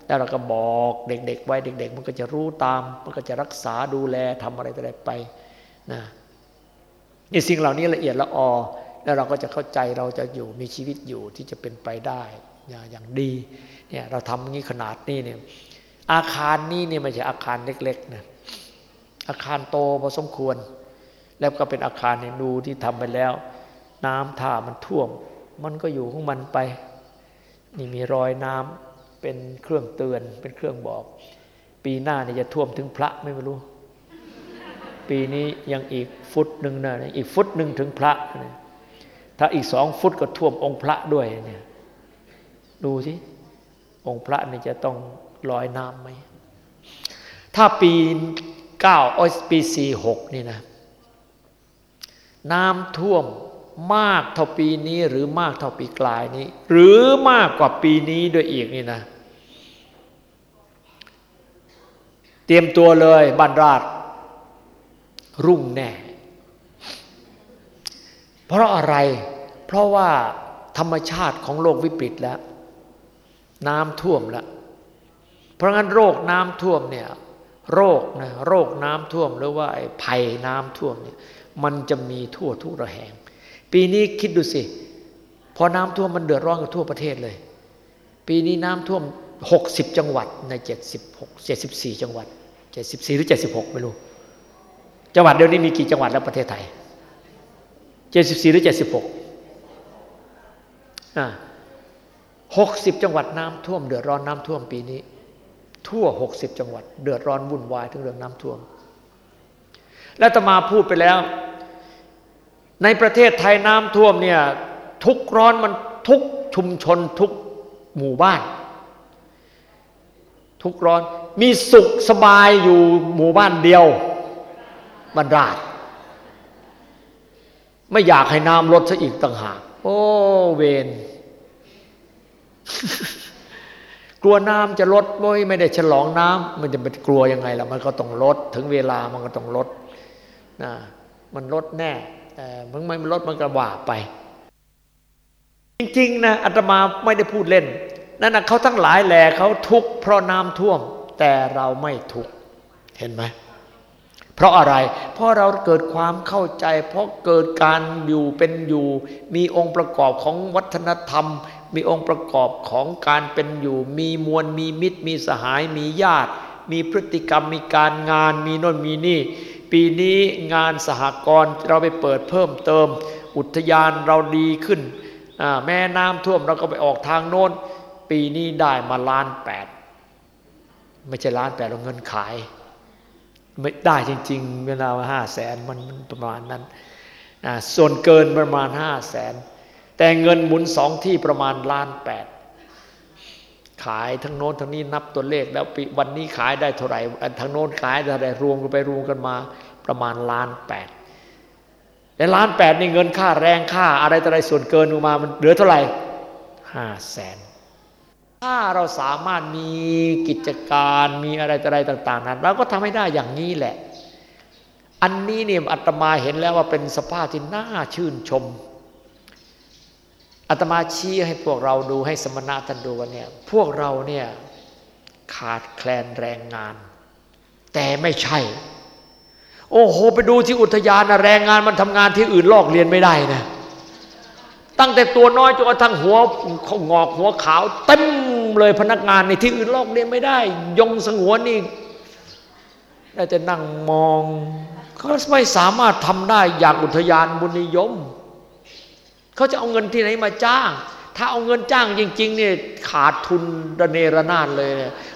แล้วเราก็บอกเด็กๆไว้เด็ก ๆ มันก็จะรู้ตาม มันก็จะรักษาดูแลทำอะไรอะไรไปนะนี่สิ่งเหล่านี้ละเอียดละออแล้วเราก็จะเข้าใจเราจะอยู่มีชีวิตอยู่ที่จะเป็นไปได้อย่างดีเนี่ยเราทำอย่างนี้ขนาดนี้เนี่ย อาคารนี้เนี่ยไม่ใช่อาคารเล็กๆนะอาคารโตพอสมควร แล้วก็เป็นอาคารเนี่ยดูที่ทำไปแล้ว น้ำท่ามันท่วม มันก็อยู่ของมันไป นี่มีรอยน้ำเป็นเครื่องเตือนเป็นเครื่องบอก ปีหน้าเนี่ยจะท่วมถึงพระไม่รู้ ปีนี้ยังอีกฟุตหนึ่งนะอีกฟุตหนึ่งถึงพระถ้าอีกสองฟุตก็ท่วมองค์พระด้วยเนี่ยดูสิองค์พระนี่จะต้อง ลอยน้ำไหม ถ้าปีเก้าอ้อยปีสี่หกนี่นะ น้ำท่วมมากเท่าปีนี้หรือมากเท่าปีกลายนี้ หรือมากกว่าปีนี้ด้วยอีกนี่นะ เตรียมตัวเลยบันราดรุ่งแน่ เพราะอะไร เพราะว่าธรรมชาติของโลกวิปริตแล้ว น้ำท่วมแล้ว เพราะงั้นโรคน้ำท่วมเนี่ยโรคนะโรคน้ำท่วมหรือว่าไอ้ภัยน้ำท่วมเนี่ยมันจะมีทั่วทุกระแหง ปีนี้คิดดูสิพอน้ำท่วมมันเดือดร้อนกันทั่วประเทศเลย ปีนี้น้ำท่วม 60 จังหวัดใน 76 74 จังหวัด 74 หรือ 76 ไม่รู้ จังหวัดเดียวนี้มีกี่จังหวัดแล้วประเทศไทย 74 หรือ 76อ่า60 จังหวัดน้ำท่วม เดือดร้อนน้ำท่วมปีนี้ ทั่วหกสิบจังหวัด เดือดร้อนวุ่นวายถึงเรื่องน้ำท่วม และตมาพูดไปแล้ว ในประเทศไทยน้ำท่วมเนี่ยทุกร้อนมันทุกชุมชนทุกหมู่บ้าน ทุกร้อนมีสุขสบายอยู่หมู่บ้านเดียวบรรดาไม่อยากให้น้ำลดซะอีกต่างหาก โอ้เวน กลัวน้ำจะลดไม่ไม่ได้ฉลองน้ำมันจะเป็นกลัวยังไงล่ะมันก็ต้องลด ถึงเวลามันก็ต้องลดนะมันลดแน่แต่มันไม่ลดมันก็ว่าไป จริงๆนะอาตมาไม่ได้พูดเล่นนั่นนะเขาทั้งหลายแหล่เขาทุกข์เพราะน้ำท่วม แต่เราไม่ทุกข์เห็นไหมเพราะอะไร เพราะเราเกิดความเข้าใจ เพราะเกิดการอยู่เป็นอยู่ มีองค์ประกอบของวัฒนธรรม มีองค์ประกอบของการเป็นอยู่ มีมวลมีมิตร มีสหาย มีญาติ มีพฤติกรรมมีการงาน มีน่นมีนี่ ปีนี้งานสหกรณ์เราไปเปิดเพิ่มเติม อุทยานเราดีขึ้น แม่น้ำท่วมเราก็ไปออกทางโน้น ปีนี้ได้มาล้านแปดไม่ใช่ล้านแปดเราเงินขาย ไม่ได้จริง ๆ เวลาห้าแสนมันประมาณนั้นส่วนเกินประมาณห้าแสน แต่เงินหมุนสองที่ประมาณล้านแปดขายทั้งโน้นทั้งนี้นับตัวเลขแล้วปีวันนี้ขายได้เท่าไหร่ทั้งโน้นขายเท่าไหร่รวมกันไปรวมกันมาประมาณล้านแปดแต่ล้านแปดนี่เงินค่าแรงค่าอะไรต่ออะไรส่วนเกินออกมามันเหลือเท่าไหร่ห้าแสนถ้าเราสามารถมีกิจการมีอะไรต่ออะไรต่าง ๆ นั้นเราก็ทำให้ได้อย่างนี้แหละ อันนี้เนี่ยอาตมาเห็นแล้วว่าเป็นสภาพที่น่าชื่นชม อาตมาชี้ให้พวกเราดูให้สมณะท่านดูว่าเนี่ยพวกเราเนี่ยขาดแคลนแรงงาน แต่ไม่ใช่ โอ้โห ไปดูที่อุทยานนะแรงงานมันทำงานที่อื่นลอกเรียนไม่ได้นะตั้งแต่ตัวน้อยจนกระทั่งหัวงอกหัวขาวเต็มเลยพนักงานในที่อื่นลอกเรียนไม่ได้ ยงสงวนนี่ได้แต่นั่งมองเขาไม่สามารถทำได้อย่างอุทยานบุญนิยม เขาจะเอาเงินที่ไหนมาจ้าง ถ้าเอาเงินจ้างจริงๆเนี่ยขาดทุนระเนระนาดเลย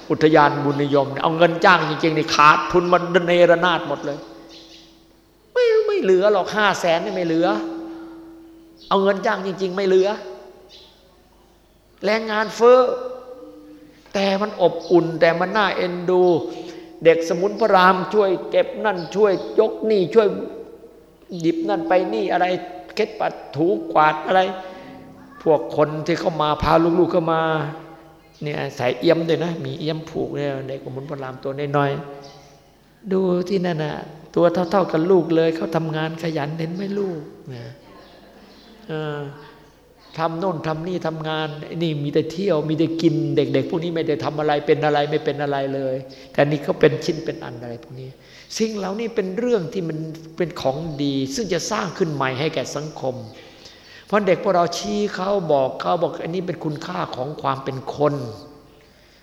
อุทยานบุญนิยม เอาเงินจ้างจริงๆนี่ขาดทุนมันระเนระนาดหมดเลย ไม่ไม่เหลือหรอกห้าแสนนี่ไม่เหลือ เอาเงินจ้างจริง ๆ ไม่เหลือ แรงงานเฟ้อแต่มันอบอุ่นแต่มันน่าเอ็นดู เด็กสมุนพระรามช่วยเก็บนั่นช่วยยกนี่ช่วยหยิบนั่นไปนี่อะไร เค็ดปัดถูกวาดอะไร พวกคนที่เข้ามาพาลูกๆเข้ามาเนี่ยใส่เอี้ยมด้วยนะ มีเอี้ยมผูกเนี่ยเด็กสมุนพระรามตัวน้อยๆดูที่นั่นน่ะตัวเท่าๆกับลูกเลย เขาทำงานขยันเห็นไหมลูกนะทำโน่นทำนี่ทำงานนี่มีแต่เที่ยวมีแต่กินเด็ก ๆ พวกนี้ไม่ได้ทำอะไรเป็นอะไรไม่เป็นอะไรเลย แต่นี่เขาเป็นชิ้นเป็นอันอะไรพวกนี้ สิ่งเหล่านี้เป็นเรื่องที่มันเป็นของดี ซึ่งจะสร้างขึ้นใหม่ให้แก่สังคม เพราะเด็กพวกเราชี้เขาบอกเขาบอกอันนี้เป็นคุณค่าของความเป็นคน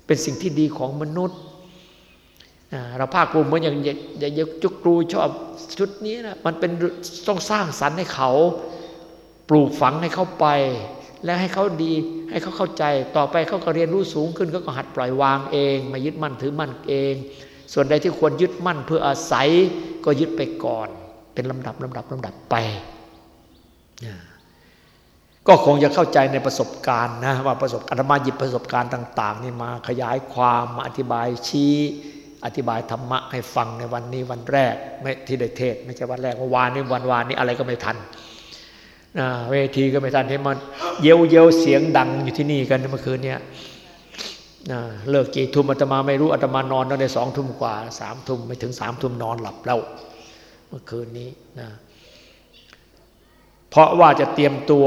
เป็นสิ่งที่ดีของมนุษย์เราภาคภูมิเหมือนอย่างอย่างจุกรูชอบชุดนี้นะมันเป็นต้องสร้างสรรค์ให้เขาปลูกฝังให้เขาไป และให้เขาดีให้เขาเข้าใจ ต่อไปเขาก็เรียนรู้สูงขึ้นเขาก็หัดปล่อยวางเองมายึดมั่นถือมั่นเอง ส่วนใดที่ควรยึดมั่นเพื่ออาศัยก็ยึดไปก่อน เป็นลำดับลำดับลำดับไปก็คงจะเข้าใจในประสบการณ์นะว่าประสบการณ์มาหยิบประสบการณ์ต่าง ๆ นี่มาขยายความมาอธิบายชี้อธิบายธรรมะให้ฟังในวันนี้วันแรกไม่ที่ได้เทศ ไม่ใช่วันแรกวานนี้วันวานนี้อะไรก็ไม่ทันเวทีก็ไม่ทันเห็นมันเยวเยวเสียงดังอยู่ที่นี่กันเมื่อคืนเนี้ย เลิกกี่ทุ่มอาตมาไม่รู้อาตมานอนตั้งแต่สองทุ่มกว่าสามทุ่มไม่ถึงสามทุ่มนอนหลับแล้วเมื่อคืนนี้นะเพราะว่าจะเตรียมตัว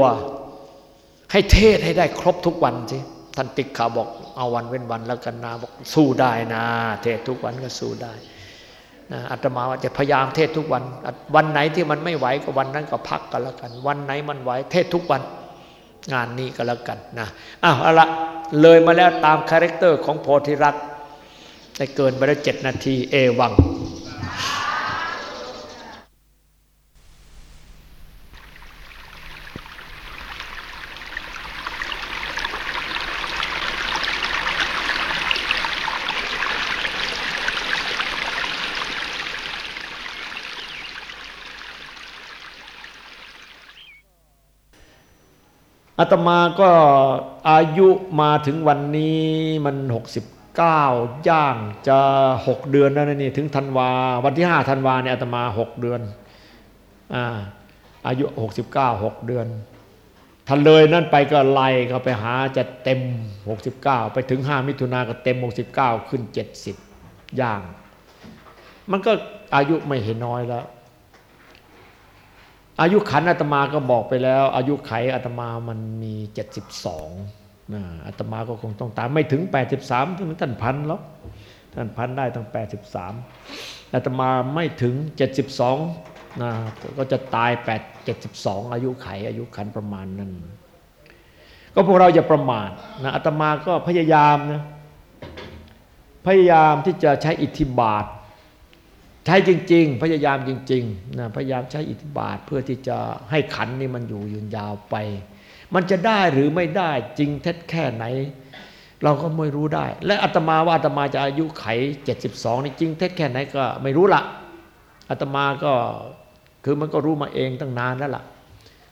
ให้เทศให้ได้ครบทุกวันสิท่านติกขาบอกเอาวันเว้นวันแล้วกันนาบอกสู้ได้นะ เทศทุกวันก็สู้ได้นะอาตมาว่าจะพยายามเทศทุกวัน วันไหนที่มันไม่ไหวก็วันนั้นก็พักกันแล้วกัน วันไหนมันไหวเทศน์ทุกวัน งานนี้ก็แล้วกันนะอ้าวเอาละเลยมาแล้วตาม character ของโพธิรักษ์ได้เกินไปแล้วเจ็ดนาทีเอวัง อาตมาก็อายุมาถึงวันนี้มันหกสิบเก้าย่างจะหกเดือนแล้วนี่ถึงธันวาวันที่ห้าธันวาเนี่ยอาตมาหกเดือนอาอายุหกสิบเก้าหกเดือนทันเลยนั่นไปก็ไล่เขาไปหาจะเต็มหกสิบเก้าไปถึงห้ามิถุนาก็เต็มหกสิบเก้าขึ้นเจ็ดสิบย่าง มันก็อายุไม่เห็นน้อยแล้ว อายุขันอาตมาก็บอกไปแล้ว อายุไขอาตมามันมีเจ็ดสิบสองนะอาตมาก็คงต้องตามไม่ถึงแปดสิบสามถึงท่านพันหรอกท่านพันได้ตั้งแปดสิบสามอาตมาไม่ถึงเจ็ดสิบสองนะก็จะตายแปดเจ็ดสิบสองอายุไขอายุขันประมาณนั้น ก็พวกเราอย่าประมาทนะอาตมาก็พยายามนะพยายามที่จะใช้อิทธิบาท ใช้จริง ๆ พยายามจริงๆนะพยายามใช้อิทธิบาทเพื่อที่จะให้ขันนี่มันอยู่ยืนยาวไป มันจะได้หรือไม่ได้จริงเท็จแค่ไหน เราก็ไม่รู้ได้ และอาตมาว่าอาตมาจะอายุไข 72นี่จริงเท็จแค่ไหนก็ไม่รู้ละอาตมาก็คือมันก็รู้มาเองตั้งนานแล้วล่ะ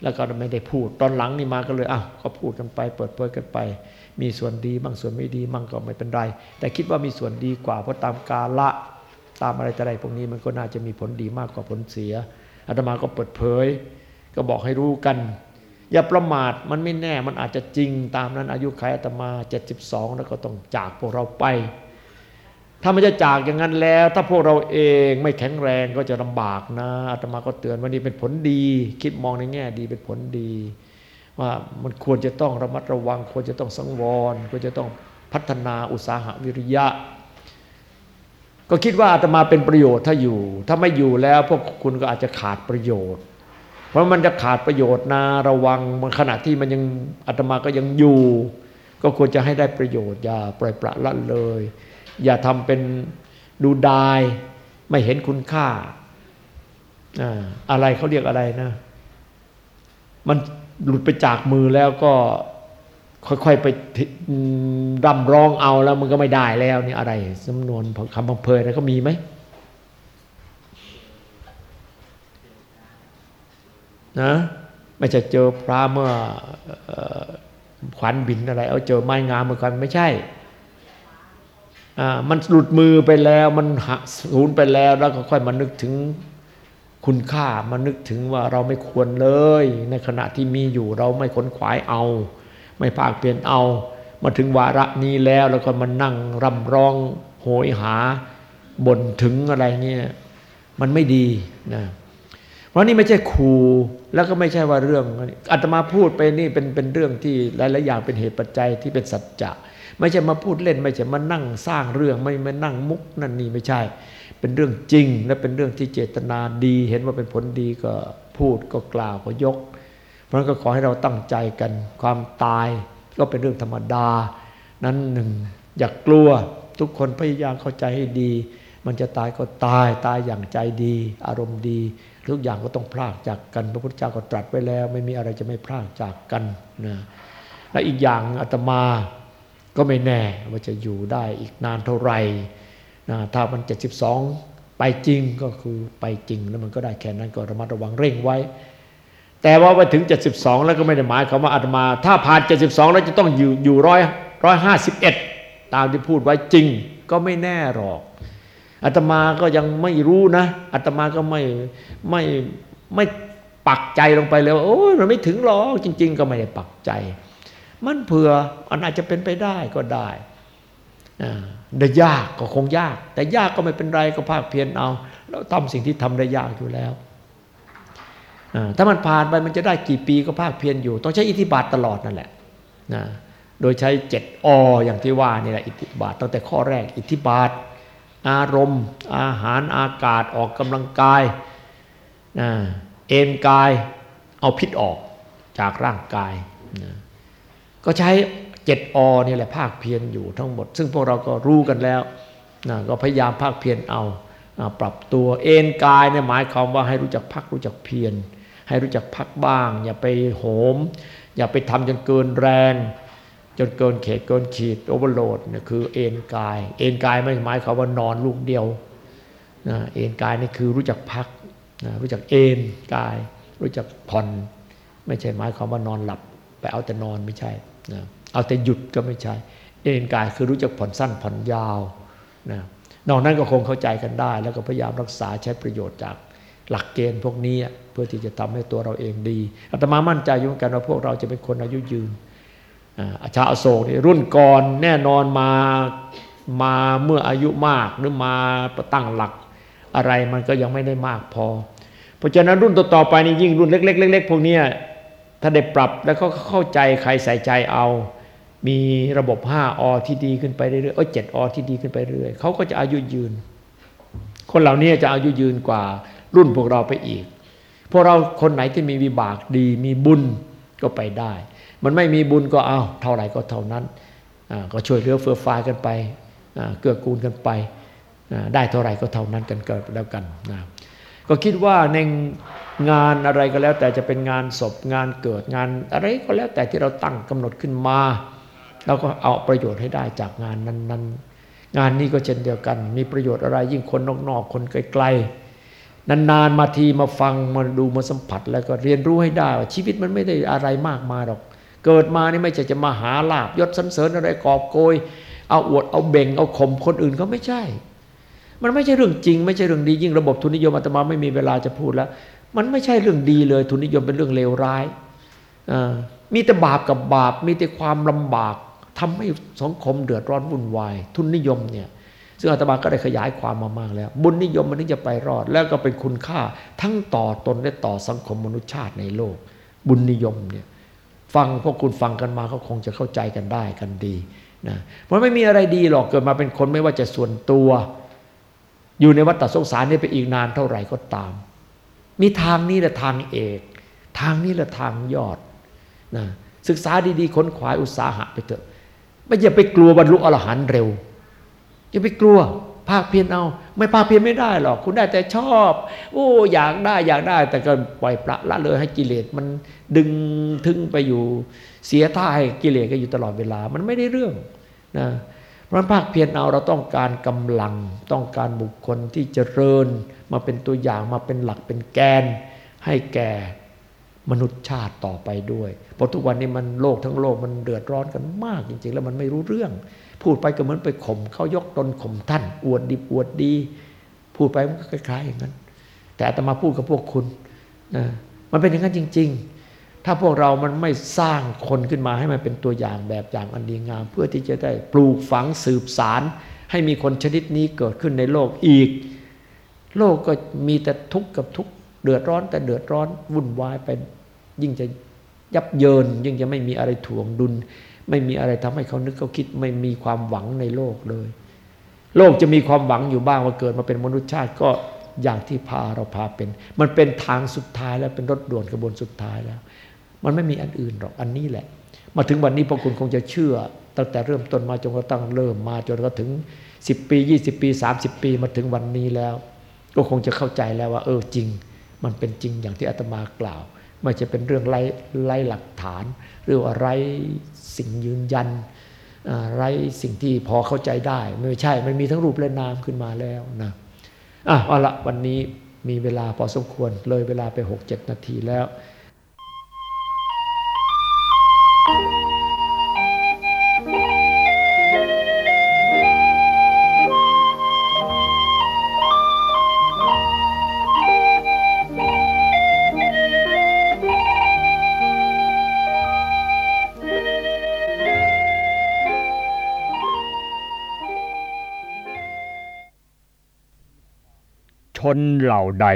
แล้วก็ไม่ได้พูดตอนหลังนี่มาก็เลยอ้าวก็พูดกันไป เปิดเผยกันไป มีส่วนดีบ้างส่วนไม่ดีบ้างก็ไม่เป็นไร แต่คิดว่ามีส่วนดีกว่าเพราะตามกาละ ตามอะไรแต่อะไรพวกนี้มันก็น่าจะมีผลดีมากกว่าผลเสียอาตมาก็เปิดเผย ก็บอกให้รู้กัน อย่าประมาทมันไม่แน่มันอาจจะจริงตามนั้นอายุขัยอาตมา 72 แล้วก็ต้องจากพวกเราไป ถ้ามันจะจากอย่างนั้นแล้ว ถ้าพวกเราเองไม่แข็งแรงก็จะลำบากนะอาตมาก็เตือนว่านี่เป็นผลดี คิดมองในแง่ดีเป็นผลดี ว่ามันควรจะต้องระมัดระวัง ควรจะต้องสังวรควรจะต้องพัฒนาอุตสาหะวิริยะ ก็คิดว่าอาตมาเป็นประโยชน์ถ้าอยู่ ถ้าไม่อยู่แล้วพวกคุณก็อาจจะขาดประโยชน์ เพราะมันจะขาดประโยชน์นะระวังมันขณะที่มันยังอาตมาก็ยังอยู่ ก็ควรจะให้ได้ประโยชน์ อย่าปล่อยปละละเลย อย่าทำเป็นดูดายไม่เห็นคุณค่า อะไรเขาเรียกอะไรนะ มันหลุดไปจากมือแล้วก็ ค่อยๆไปร่ำร้องเอาแล้วมันก็ไม่ได้แล้วนี่อะไรสำนวนคำพังเพยอะไรก็มีไหมนะไม่จะเจอพระเมื่อขวัญบินอะไร เอาเจอไม้งามเหมือนกันไม่ใช่มันหลุดมือไปแล้วมันหักสูญไปแล้ว แล้วก็ค่อยมานึกถึงคุณค่ามานึกถึงว่าเราไม่ควรเลย ในขณะที่มีอยู่เราไม่ขนขวายเอา ไม่ภาคเปลี่ยนเอา มาถึงวาระนี้แล้วแล้วก็มานั่งรำร้องโหยหาบ่นถึงอะไรเงี้ยมันไม่ดีนะเพราะนี่ไม่ใช่ครูแล้วก็ไม่ใช่ว่าเรื่องอาตมาพูดไปนี่เป็นเป็นเรื่องที่หลายๆอย่างเป็นเหตุปัจจัยที่เป็นสัจจะไม่ใช่มาพูดเล่นไม่ใช่มานั่งสร้างเรื่องไม่มานั่งมุกนั่นนี่ไม่ใช่ เป็นเรื่องจริงและเป็นเรื่องที่เจตนาดี เห็นว่าเป็นผลดีก็พูดก็กล่าวก็ยก เพราะนั้นก็ขอให้เราตั้งใจกัน ความตายก็เป็นเรื่องธรรมดา นั้นหนึ่งอย่ากกลัวทุกคนพยายามเข้าใจให้ดี มันจะตายก็ตายตายอย่างใจดี อารมณ์ดี ทุกอย่างก็ต้องพลากจากกัน พระพุทธเจ้าก็ตรัสไว้แล้ว ไม่มีอะไรจะไม่พลากจากกันนะและอีกอย่างอาตมาก็ไม่แน่ว่าจะอยู่ได้อีกนานเท่าไหร่นะถ้ามันเจ็ดสิบสองไปจริงก็คือไปจริงแล้วมันก็ได้แค่นั้นก็ระมัดระวังเร่งไว้ แต่ว่าไปถึง 72 แล้วก็ไม่ได้หมายความว่าอาตมา ถ้าผ่าน 72 แล้วจะต้องอยู่อยู่ร้อยร้อยห้าสิบเอ็ดตามที่พูดไว้จริงก็ไม่แน่หรอกอาตมาก็ยังไม่รู้นะอาตมาก็ไม่ไม่ไม่ปักใจลงไปเลยว่าโอ้ยมันไม่ถึงหรอกจริง ๆ ก็ไม่ได้ปักใจ มันเผื่อมันอาจจะเป็นไปได้ก็ได้ได้ยากก็คงยาก แต่ยากก็ไม่เป็นไรก็ภาคเพียรเอา แล้วทำสิ่งที่ทำได้ยากอยู่แล้ว ถ้ามันผ่านไปมันจะได้กี่ปีก็ภาคเพียรอยู่ ต้องใช้อิทธิบาทตลอดนั่นแหละนะโดยใช้เจ็ดออย่างที่ว่านี่แหละอิทธิบาทตั้งแต่ข้อแรกอิทธิบาท อารมณ์ อาหารอากาศออกกำลังกายเอ็นกายเอาพิษออกจากร่างกายนะก็ใช้เจ็ดอนี่แหละภาคเพียรอยู่ทั้งหมด ซึ่งพวกเราก็รู้กันแล้วนะก็พยายามภาคเพียรเอาปรับตัวเอนกายเนี่ยหมายความว่าให้รู้จักพักรู้จักเพียร ให้รู้จักพักบ้าง อย่าไปโหม อย่าไปทำจนเกินแรง จนเกินเขตเกินขีดโอเวอร์โหลดเนี่ยคือเอนกาย เอนกายไม่หมายความว่านอนลูกเดียวนะเอนกายนี่คือรู้จักพักนะรู้จักเอนกาย รู้จักผ่อน ไม่ใช่หมายความว่านอนหลับ ไปเอาแต่นอนไม่ใช่นะเอาแต่หยุดก็ไม่ใช่ เอ็นกายคือรู้จักผ่อนสั้นผ่อนยาวนะนอกนั้นก็คงเข้าใจกันได้ แล้วก็พยายามรักษาใช้ประโยชน์จาก หลักเกณฑ์พวกนี้เพื่อที่จะทำให้ตัวเราเองดีอาตมามั่นใจอยู่กันว่าพวกเราจะเป็นคนอายุยืนอาชาอโศกนี่รุ่นก่อนแน่นอนมามาเมื่ออายุมากหรือมาตั้งหลักอะไรมันก็ยังไม่ได้มากพอ เพราะฉะนั้นรุ่นต่อๆไปนี่ยิ่งรุ่นเล็กๆๆพวกนี้ถ้าได้ปรับแล้วก็เข้าใจใครใส่ใจเอา มีระบบ 5อที่ดีขึ้นไปเรื่อยๆเออเจ็ดอที่ดีขึ้นไปเรื่อยเขาก็จะอายุยืน คนเหล่านี้จะอายุยืนกว่า รุ่นพวกเราไปอีก พวกเราคนไหนที่มีวิบากดี มีบุญก็ไปได้ มันไม่มีบุญก็เอาเท่าไหร่ก็เท่านั้น ก็ช่วยเหลือเฟื่อฟายกันไปเกื้อกูลกันไป ได้เท่าไหร่ก็เท่านั้นกันเกิดแล้วกันนะก็คิดว่าในงานอะไรก็แล้ว แต่จะเป็นงานศพงานเกิดงานอะไรก็แล้วแต่ที่เราตั้งกำหนดขึ้นมาเราก็เอาประโยชน์ให้ได้จากงานนั้น ๆ งานนี้ก็เช่นเดียวกัน มีประโยชน์อะไรยิ่งคนนอกๆคนไกลๆ นานๆมาทีมาฟังมาดูมาสัมผัส แล้วก็เรียนรู้ให้ได้ว่าชีวิตมันไม่ได้อะไรมากมายหรอก เกิดมานี่ไม่ใช่จะมาหาลาบยศสันเสริญอะไรกอบโกย เอาอวดเอาเบ่งเอาข่มคนอื่นก็ไม่ใช่ มันไม่ใช่เรื่องจริง ไม่ใช่เรื่องดียิ่งระบบทุนนิยมอาตมาไม่มีเวลาจะพูดแล้ว มันไม่ใช่เรื่องดีเลยทุนนิยมเป็นเรื่องเลวร้ายมีแต่บาปกับบาปมีแต่ความลำบากทำให้สังคมเดือดร้อนวุ่นวาย ทุนนิยมเนี่ย ซึ่งอาตมาก็ได้ขยายความมามากแล้ว บุญนิยมมันถึงจะไปรอด แล้วก็เป็นคุณค่าทั้งต่อตนและต่อสังคมมนุษยชาติในโลก บุญนิยมเนี่ยฟังพวกคุณฟังกันมาก็คงจะเข้าใจกันได้กันดีนะมันไม่มีอะไรดีหรอกเกิดมาเป็นคนไม่ว่าจะส่วนตัว อยู่ในวัฏสงสารนี่ไปอีกนานเท่าไหร่ก็ตาม มีทางนี้แหละทางเอก ทางนี้แหละทางยอดนะศึกษาดีๆค้นขวายอุตสาหะไปเถอะไม่อย่าไปกลัวบรรลุอรหันต์เร็ว อย่าไปกลัว ภาคเพียรเอา ไม่ภาคเพียรไม่ได้หรอก คุณได้แต่ชอบ โอ้อยากได้อยากได้ แต่ก็ปล่อยปละละเลยให้กิเลสมันดึงทึงไปอยู่ เสียท่าให้กิเลสก็อยู่ตลอดเวลา มันไม่ได้เรื่องนะเพราะภาคเพียรเอาเราต้องการกำลัง ต้องการบุคคลที่เจริญ มาเป็นตัวอย่างมาเป็นหลักเป็นแกน ให้แก่มนุษยชาติต่อไปด้วย เพราะทุกวันนี้มันโลกทั้งโลกมันเดือดร้อนกันมากจริง ๆ แล้วมันไม่รู้เรื่อง พูดไปก็เหมือนไปข่มเขายกตนข่มท่าน อวดดีอวดดี พูดไปมันก็คล้ายๆอย่างนั้น แต่อาตมาพูดกับพวกคุณนะมันเป็นอย่างนั้นจริง ๆ ถ้าพวกเรามันไม่สร้างคนขึ้นมาให้มันเป็นตัวอย่างแบบอย่างอันดีงาม เพื่อที่จะได้ปลูกฝังสืบสาร ให้มีคนชนิดนี้เกิดขึ้นในโลกอีก โลกก็มีแต่ทุกข์กับทุกข์เดือดร้อนแต่เดือดร้อนวุ่นวายไปยิ่งจะยับเยินยิ่งจะไม่มีอะไรถ่วงดุล ไม่มีอะไรทำให้เขานึกเขาคิดไม่มีความหวังในโลกเลย โลกจะมีความหวังอยู่บ้างว่าเกิดมาเป็นมนุษยชาติก็อย่างที่พาเราพาเป็น มันเป็นทางสุดท้ายแล้วเป็นรถด่วนกระบวนสุดท้ายแล้ว มันไม่มีอันอื่นหรอกอันนี้แหละ มาถึงวันนี้พวกคุณคงจะเชื่อ ตั้งแต่เริ่มต้นมาจนกระทั่งเริ่มมาจนกระถึง10 ปี 20 ปี 30 ปีมาถึงวันนี้แล้ว ก็คงจะเข้าใจแล้วว่า เออจริง มันเป็นจริงอย่างที่อาตมากล่าว ไม่จะเป็นเรื่องไร้ไร้หลักฐาน หรือว่าไร้ สิ่งยืนยันไรสิ่งที่พอเข้าใจได้ไม่ใช่ มันมีทั้งรูปและนามขึ้นมาแล้วนะอะเอาละวันนี้มีเวลาพอสมควรเลยเวลาไป 6-7 นาทีแล้ว ชนเหล่าใด